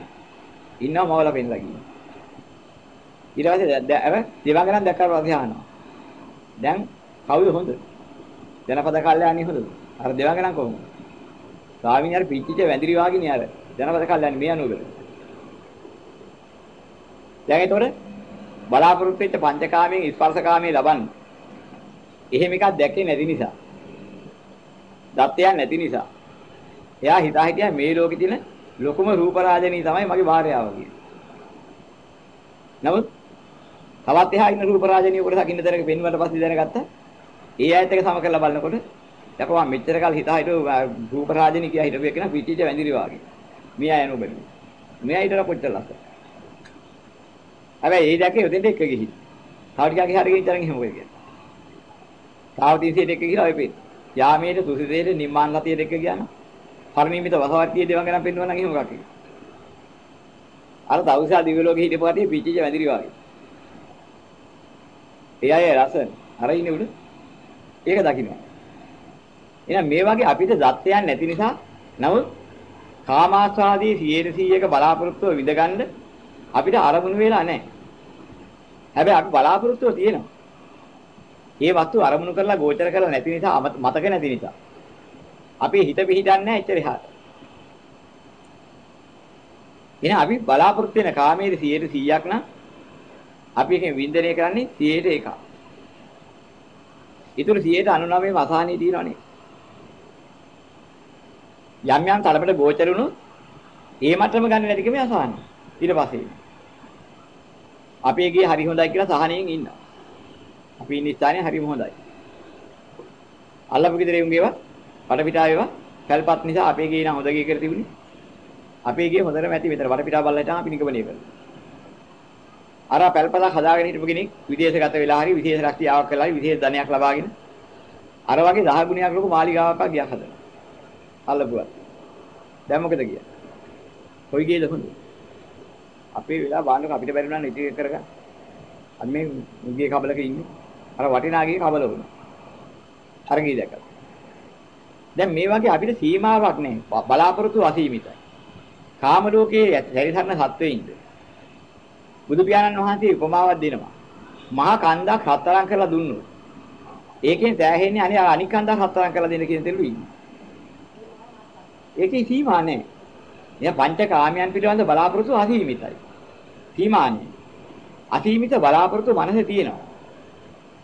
ඉන්නව මවලා පෙන්නලා ගිහින්. ඊට පස්සේ අර දෙවඟනම් දැක්කම පස්සේ අහනවා. දැන් කවුද හොඳ? ජනපද කල්යාණි හොඳද? අර දෙවඟනම් කොහොමද? ස්වාමීන් වහන්සේ පිච්චිච්ච වැඳිරි වාගිනේ අර ජනපද කල්යාණි මේ අනුගල. දැන් ඒතොර බලාපොරොත්තු වෙච්ච පංචකාමයෙන් ස්පර්ශකාමයේ ලබන්නේ. එහෙම එකක් දැකේ නැති නිසා. දත්තයන් නැති නිසා. එයා හිතා හිටියා මේ ලෝකේ තියෙන ලොකුම රූප රාජනී තමයි මගේ භාර්යාව කියන්නේ. නමුත් තවත් එහා ඉන්න රූප රාජනීය කොට දකින්න දැනක පෙන්වන්න පස්සේ දැනගත්තා. ඒ ආයත එක සම කරලා බලනකොට යකෝ මම මෙච්චර කාල හිතා හිටු රූප රාජනීය කියලා හිටපු එක නා පිටිච්ච වැඳිරි වාගේ. මේ අය නුඹලු. මේ අයිතර කොච්චර ලස්සන. හැබැයි ඒ දැකේ උදේට එක ගිහින්. තව ටිකක් ගිහාට ගිහින් තරන් එහෙම වෙයි කියන්නේ. තාව තීසියට එක ගිහලා ඔය පෙන්න. යාමේට සුසිතේට නිම්මාන ලතියට එක ගියා නම් පරිණීමිත වසවර්තියේ දෙවන් ගණන් පෙන්වන්න නම් එහෙම මොකක්ද? අර දවසා දිව්‍ය ලෝකෙ හිටපු කටිය පිච්චිච්ච වැඳිරි වාගේ. ඒ අය රස අර ඉන්නේ උඩ. ඒක දකින්න. එහෙනම් මේ වගේ අපිට දත්තයන් නැති නිසා නමුත් කාමාස්වාදී 100%ක බලාපොරොත්තුව විඳගන්න අපිට අරමුණු වෙලා නැහැ. හැබැයි අපි බලාපොරොත්තුව තියෙනවා. ඒ වස්තු අරමුණු කරලා ගෝචර කරලා නැති නිසා මතක නැති නිසා. අපේ හිත පිහිටන්නේ නැහැ එච්චර එහාට. එහෙනම් අපි බලාපොරොත්තු වෙන කාමයේ 100%ක් නම් අපි එකෙන් වින්දනය කරන්නේ 100ට 1. ඊටු 199ම අසහනිය තියෙනවනේ. යම් යම් තරමට ගෝචරුණු ඒ මට්ටම ගන්න නැති කමේ අසහනිය. ඊට පස්සේ අපේ ගේ හරි හොඳයි කියලා සහනෙන් ඉන්නවා. අපි ඉන්න ස්ථානේ හරිම හොඳයි. අල්ලපු ගෙදර යුන්ගේව වටපිටාව ඒවා කල්පත් නිසා අපේ ගේ නම් හොඳ ගේ කියලා තිබුණේ. අපේ ගේ හොඳටම ඇති මෙතන වටපිටාව බලලා හිටාම අපි නිගමනය කරනවා. අර පැල්පතක් හදාගෙන හිටපු කෙනෙක් විදේශගත වෙලා හරි විදේශ රැකියාවක් කළා හරි විදේශ ධනයක් ලබාගෙන අර වගේ 10 ගුණයක් ලොකු මාලිගාවක් ගියක් හදලා. අල්ලපුවා. දැන් මොකද කියන්නේ? කොයි ගේද හොඳ? අපේ වෙලා බාන්නක අපිට බැරි නම් ඉති කරගන්න. අද මේ මුගේ කබලක ඉන්නේ. අර වටිනාගේ කබල වුණා. අර ගිය දැක්කා. දැන් මේ වගේ අපිට සීමාවක් නැහැ. බලාපොරොත්තු අසීමිතයි. කාම ලෝකයේ සැරිසරන සත්වෙයින්ද බුදු පියාණන් වහන්සේ උපමාවක් දෙනවා. මහා කන්දක් හතරම් කරලා දුන්නොත් ඒකෙන් සෑහෙන්නේ අනේ අනික් කන්දක් හතරම් කරලා දෙන්න කියන තෙලු ඉන්නේ. ඒකේ සීමා නැහැ. එයා පංචකාමයන් පිළිබඳ බලාපොරොත්තු අසීමිතයි. සීමාන්නේ. අසීමිත බලාපොරොත්තු මනසේ තියෙනවා.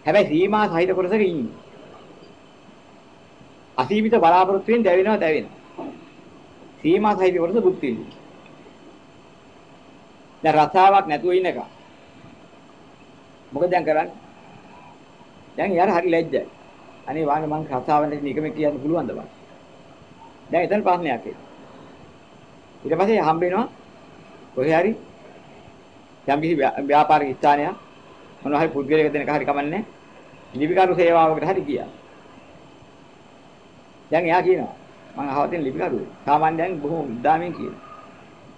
හැබැයි සීමා සහිත කොටසක ඉන්නේ. අසීමිත බලාපොරොත්තුෙන් දැවෙනවා දැවෙනවා. සීමා සහිත කොටස බුද්ධ විඳිනවා. දැන් රසාවක් නැතුව ඉන්න එක. මොකද දැන් කරන්නේ? දැන් යාර හරි ලැජ්ජයි. අනේ වාන මං රසාවෙන් නිකම කියන්න පුළුවන්ද බං? දැන් එතන ප්‍රශ්නයක් එනවා. ඊට පස්සේ හම්බ වෙනවා කොහේ හරි යම් කිසි ව්‍යාපාරික ස්ථානයක් මොනවා හරි පුද්ගලයෙක් දෙනක හරි කමන්නේ ලිපිකරු සේවාවකට හරි ගියා. දැන් එයා කියනවා මං අහවතින් ලිපිකරුවෙක්. සාමාන්‍යයෙන් බොහොම උද්දාමෙන් කියනවා.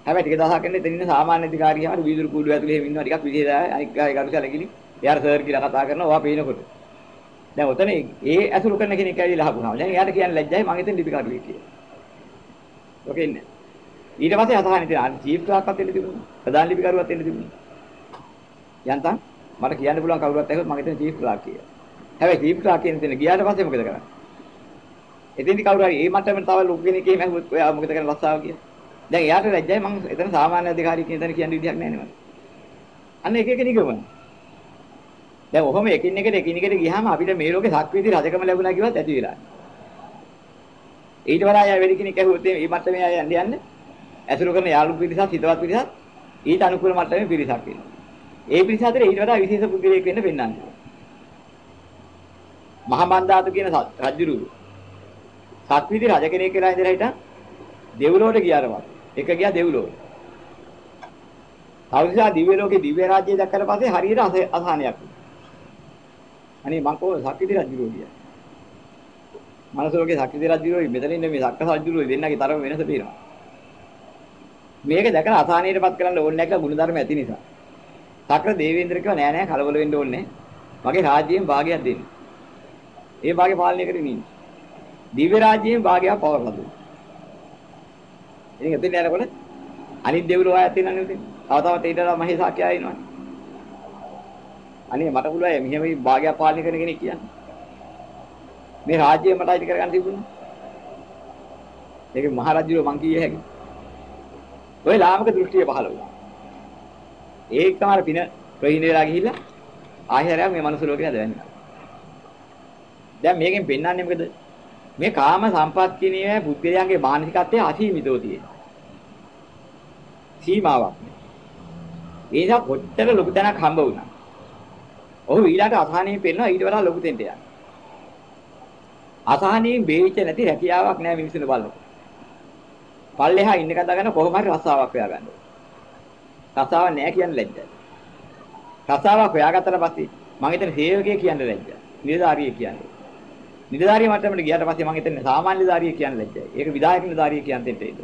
හැබැයි ටික දවසක් යන ඉතින් ඉන්න සාමාන්‍ය අධිකාරියහට වීදුරු කූඩුව ඇතුලේ එහෙම ඉන්නවා ටිකක් විශේෂයි අනික් ගායි කරු සැලකිලි. එයාට සර් කියලා කතා කරනවා ඔයා පේනකොට. දැන් ඔතන ඒ ඇසුරු කරන කෙනෙක් ඇවිල්ලා අහපුවා. දැන් එයාට කියන්නේ ලැජ්ජයි මං ඉතින් ලිපිකරුවෙක් කියලා. ඔකේ ඉන්නේ. ඊට පස්සේ අසහන ඉතින් අර චීෆ් ක්ලාක්වත් එන්න තිබුණා. ප්‍රධාන ලිපිකරුවත් එන්න තිබුණා. යන්තම් මට කියන්න පුළුවන් කවුරුත් ඇහුවොත් මම හිතන්නේ චීෆ් ක්ලාක් කියලා. හැබැයි චීෆ් ක්ලාක් කියන තැන ගියාට පස්සේ මොකද කරන්නේ? එතෙන්දි කවුරු හරි මේ මට්ටමේ තව ලොකු කෙනෙක් එහෙම ඇහුවොත් ඔයා මොකද කරන්නේ රස්සාව කියලා? දැන් එයාට ලැජ්ජයි මම එතන සාමාන්‍ය අධිකාරියෙක් කියන තැන කියන්න විදිහක් නැහැ නේ අන්න එක එක නිගමන. දැන් ඔහොම එකින් එකට එකින් එකට ගියාම අපිට මේ ලෝකේ සක්විති රජකම ලැබුණා කිව්වත් ඇති වෙලා. ඊට වඩා අය වැඩි කෙනෙක් ඇහුවොත් මේ මට්ටමේ අය යන්න යන්න ඇසුරු කරන යාළු පිරිසක් හිතවත් පිරිසක් ඊට අනුකූල මට්ටමේ පිරිසක් වෙනවා. ඒ පිරිස අතර ඊට වඩා විශේෂ පුද්ගලයෙක් වෙන්න පෙන්වන්නේ. මහා මන්දාතු කියන රජුරු සත්විති රජ කෙනෙක් කියලා ඉඳලා හිටන් දෙව්ලොවට ගියාරවත්. එක ගියා දෙව්ලොවට. තවනිසා දිව්‍ය ලෝකේ දිව්‍ය රාජ්‍යය දැක්කට පස්සේ හරියට අසහනයක්. අනේ මං කෝ සක්විති රජුරෝ ගියා. මනස ලෝකේ සක්විති රජුරෝ මෙතන ඉන්න මේ සක්ක රජුරෝ දෙන්නගේ තරම වෙනස තියෙනවා. මේක දැකලා අසහනයටපත් කරන්න ඕනේ නැහැ කියලා ගුණධර්ම ඇති නිසා. සක්‍ර දේවේන්ද්‍ර කිව්වා නෑ නෑ කලබල වෙන්න ඕනේ. මගේ රාජ්‍යයෙන් භාගයක් දෙන්න. ඒ භාගය පාලනය කරගෙන ඉන්නේ. දිව්‍ය රාජ්‍යයෙන් භාගයක් පවරලා දුන්නා. ඉතින් එතෙන් යනකොට අනිත් දෙවිලෝ ආයත් වෙනන්නේ උදේ. තව තවත් ඊට වඩා මහේසාක්‍යය එනවනේ. අනේ මට පුළුවන් මෙහෙම භාගයක් පාලනය කරන කෙනෙක් කියන්නේ. මේ රාජ්‍යය මට අයිති කරගන්න තිබුණා. ඒක මහරජුරෝ මං කියේ හැකි. ඔය ලාමක දෘෂ්ටිය පහළ වුණා. ඒකම අර පින ප්‍රහීන වෙලා ගිහිල්ලා ආයෙත් මේ මනුස්ස ලෝකේ හදවන්නේ. දැන් මේකෙන් පෙන්වන්නේ මොකද? මේ කාම සම්පත් කියන ඒවා පුද්ගලයන්ගේ මානසිකත්වයේ අසීමිතව තියෙන. සීමාවක් නෑ. ඒ නිසා කොච්චර ලොකු තැනක් හම්බ වුණා. ඔහු ඊළඟ අසහනෙ පෙන්නවා ඊට වඩා ලොකු තැනට යනවා. අසහනෙන් බේවිච්ච නැති රැකියාවක් නෑ මිනිස්සුන්ට බලන්න. පල්ලෙහා ඉන්න කතාගෙන කොහොම හරි රස්සාවක් හොයාගන්න. රස්සාවක් නෑ කියන්නේ ලැජ්ජයි. රස්සාවක් හොයාගත්තට පස්සේ මම හිතන්නේ සේවකයෙක් කියන්නේ ලැජ්ජයි. නිලධාරියෙක් කියන්නේ. නිලධාරිය මට්ටමට ගියාට පස්සේ මම හිතන්නේ සාමාන්‍ය නිලධාරියෙක් කියන්නේ ලැජ්ජයි. ඒක විධායක නිලධාරියෙක් කියන දෙන්න ඒක.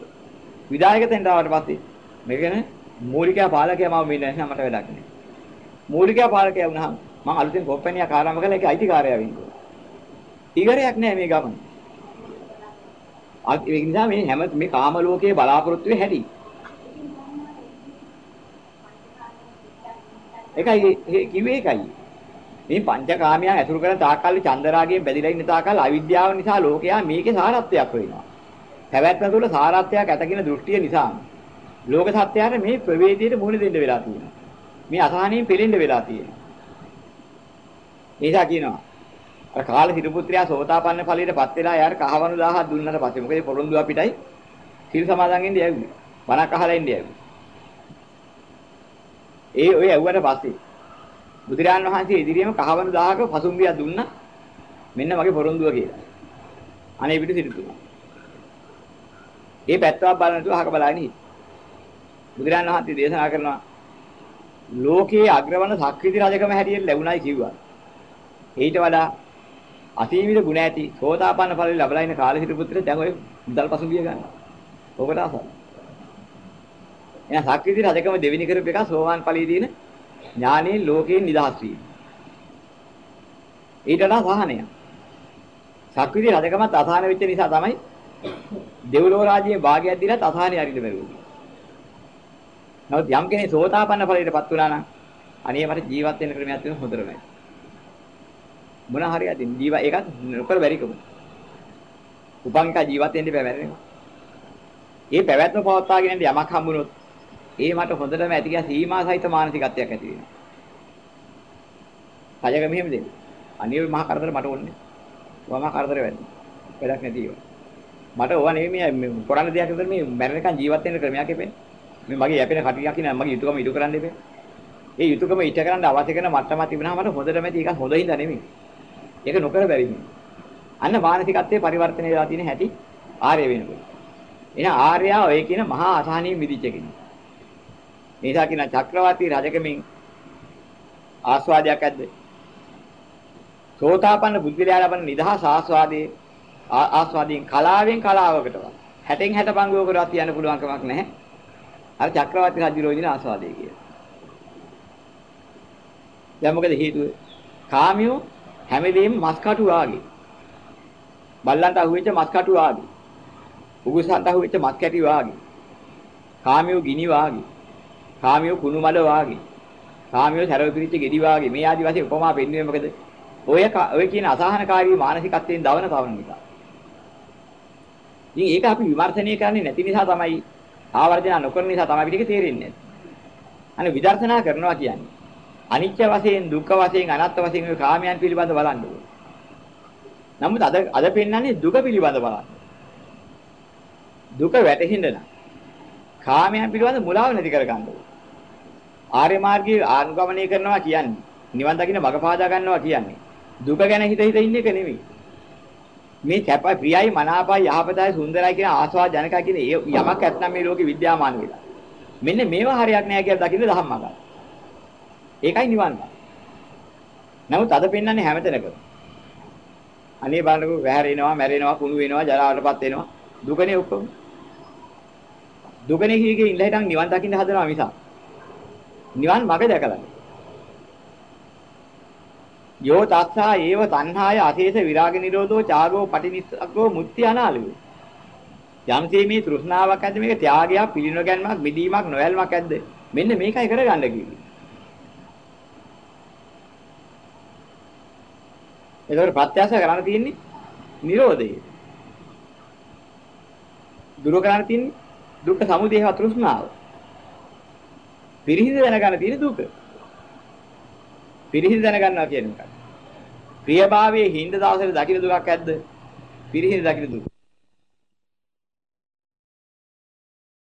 විධායක තෙන්ට ආවට පස්සේ මේකන මූලිකයා පාලකයා මම වෙන්නේ නැහැ මට වැඩක් නෑ. මූලිකයා පාලකයා වුණාම මම අලුතෙන් කොම්පැනියක් ආරම්භ කළා ඒකේ අයිතිකාරයා වෙන්න ඕන. ඉවරයක් නෑ මේ ගමන. ඒ නිසා මේ හැම මේ කාම ලෝකයේ බලාපොරොත්තු වෙ හැටි. ඒකයි කිව්වේ ඒකයි. මේ පංචකාමයන් ඇසුරු කරන තාකල්ලි චන්දරාගයෙන් බැඳිලා ඉන්න තාකල් අවිද්‍යාව නිසා ලෝකයා මේකේ සාරත්වයක් වෙනවා. පැවැත්ම තුළ සාරත්වයක් ඇතකින දෘෂ්ටිය නිසා ලෝක සත්‍යයට මේ ප්‍රවේදයට මුහුණ දෙන්න වෙලා තියෙනවා. මේ අසහනෙන් පෙලෙන්න වෙලා තියෙනවා. ඒසා කියනවා අර කාල හිරුපුත්‍රයා සෝතාපන්න ඵලයටපත් වෙලා යාර කහවණු 1000ක් දුන්නට පස්සේ මොකද පොරොන්දු අපිටයි සිල් සමාදන් වෙන්න යන්නේ. බණක් අහලා ඉන්න යන්නේ. ඒ ඔය ඇව්වට පස්සේ බුදුරජාන් වහන්සේ ඉදිරියේම කහවණු 1000ක පසුම්බියක් දුන්නා. මෙන්න මගේ පොරොන්දුව කියලා. අනේ පිටු සිටුතුමා. ඒ පැත්තවත් බලන තු අහක බලාගෙන හිටියා. බුදුරජාන් වහන්සේ දේශනා කරනවා ලෝකයේ අග්‍රවන සක්විති රජකම හැටියට ලැබුණයි කිව්වා. ඊට වඩා අසීමිත ගුණ ඇති සෝතාපන්න ඵලෙ ලැබලා ඉන්න කාලසිට පුත්‍රය දැන් ඔය මුදල් පසුබිය ගන්නවා. ඔබට අසන්න. එහෙනම් සක්විති රජකම දෙවෙනි කරපු එක සෝවාන් ඵලයේ දින ඥානයේ ලෝකයෙන් නිදහස් වීම. ඊට වඩා සහනය. සක්විති රජකමත් අසහන වෙච්ච නිසා තමයි දෙව්ලොව රාජ්‍යයේ භාගයක් දීලත් අසහනේ අරින්න බැරුව. නමුත් යම් කෙනෙක් සෝතාපන්න ඵලයටපත් වුණා නම් අනේ මට ජීවත් වෙන්න ක්‍රමයක් තියෙන හොඳටමයි. මොන හරි අදින් ජීව ඒකත් නොකර බැරිකම. උපංක ජීවත් වෙන්න බෑ මැරෙනවා. ඒ පැවැත්ම පවත්වාගෙන යන්න යමක් හම්බුනොත් ඒ මට හොඳටම ඇති කිය සීමා සහිත මානසිකත්වයක් ඇති වෙනවා. කයක මෙහෙම දෙන්න. අනේ මහා කරදර මට ඕනේ. ඔයා මහා කරදර වෙන්නේ. වැඩක් නැති ඒවා. මට ඕවා නෙමෙයි මේ කරන්න දෙයක් විතර මේ මැරෙනකන් ජීවත් වෙන්න ක්‍රමයක් එපෙන්නේ. මේ මගේ යැපෙන කටියක් නෑ මගේ යුතුයකම ඉටු කරන්න එපේ. ඒ යුතුයකම ඉට කරන්න අවශ්‍ය කරන මට්ටමක් තිබුණාම මට හොඳටම ඒක හොඳින්ද නෙමෙයි. ඒක නොකර බැරි අන්න මානසිකත්වයේ පරිවර්තනය වෙලා තියෙන හැටි ආර්ය වෙනකොට. එහෙනම් ආර්යයා ඔය කියන මහා අසහනීය මිදිච්ච කෙනෙක්. නිසා කියන චක්‍රවර්ති රජකමින් ආස්වාදයක් ඇද්ද? සෝතාපන්න බුද්ධිලයා ලබන නිදහස් ආස්වාදයේ ආස්වාදයෙන් කලාවෙන් කලාවකටවත් 60න් 60 පංගුවකටවත් යන්න පුළුවන් කමක් නැහැ. අර චක්‍රවර්ති රජු රෝදින ආස්වාදයේ කියලා. දැන් මොකද හේතුව? කාමියෝ හැමදේම මස් කටු වාගේ. බල්ලන්ට අහුවෙච්ච මස් කටු වාගේ. උගුසන්ට අහුවෙච්ච මස් කැටි වාගේ. කාමියෝ ගිනි වාගේ. කාමියෝ කුණු මල වාගේ. කාමියෝ සරව පිරිච්ච ගෙඩි වාගේ. මේ ආදි වශයෙන් උපමා පෙන්වන්නේ මොකද? ඔය ඔය කියන අසහනකාරී මානසිකත්වයෙන් දවන තවන නිසා. ඉතින් ඒක අපි විමර්ශනය කරන්නේ නැති නිසා තමයි ආවර්ජන නොකරන නිසා තමයි අපිට තේරෙන්නේ. අනේ විදර්ශනා කරනවා කියන්නේ අනිත්‍ය වශයෙන් දුක්ඛ වශයෙන් අනාත්ම වශයෙන් මේ කාමයන් පිළිබඳ බලන්න ඕනේ. නමුත් අද අද පෙන්වන්නේ දුක පිළිබඳ බලන්න. දුක වැටහෙන්න නම් කාමයන් පිළිබඳ මුලාව නැති කර ගන්න ඕනේ. ආර්ය මාර්ගයේ ආනුගමනය කරනවා කියන්නේ නිවන් දකින්න මඟ පාදා ගන්නවා කියන්නේ දුක ගැන හිත හිත ඉන්න එක නෙමෙයි. මේ සැපයි ප්‍රියයි මනාපයි යහපතයි සුන්දරයි කියන ආස්වාද ජනකයි කියන යමක් ඇත්නම් මේ ලෝකේ විද්‍යාමාන වෙලා. මෙන්න මේවා හරියක් නෑ කියලා දකින්න දහම් මඟ. ඒකයි නිවන් මාර්ගය. නමුත් අද පෙන්වන්නේ හැමතැනකම. අනේ බලන්නකෝ වැහැරෙනවා, මැරෙනවා, කුණු වෙනවා, ජරාවටපත් වෙනවා. දුකනේ ඔක්කොම. දුකනේ කීකේ ඉඳලා හිටන් නිවන් දකින්න හදනවා මිසක්. නිවන් මඟ දැකලා. යෝ තස්සා ඒව තණ්හාය අශේෂ විරාග නිරෝධෝ චාගෝ පටිනිස්සග්ගෝ මුත්‍ති අනාලුව. යම්සේ මේ තෘෂ්ණාවක් ඇද්ද මේක ත්‍යාගයක් පිළිනොගැන්මක් මිදීමක් නොයල්මක් ඇද්ද මෙන්න මේකයි කරගන්න කිව්වේ. ඒකට ප්‍රත්‍යක්ෂ කරන්න තියෙන්නේ නිරෝධය. දුර කරන්න තියෙන්නේ දුක්ඛ සමුදය හා තෘෂ්ණාව. පිරිහිද දැනගන්න තියෙන්නේ දුක. පිරිහිද දැනගන්නවා කියන්නේ මොකක්ද? ප්‍රියභාවයේ හිඳ දවසේ දකින්න දුකක් ඇද්ද? පිරිහිද දකින්න දුක.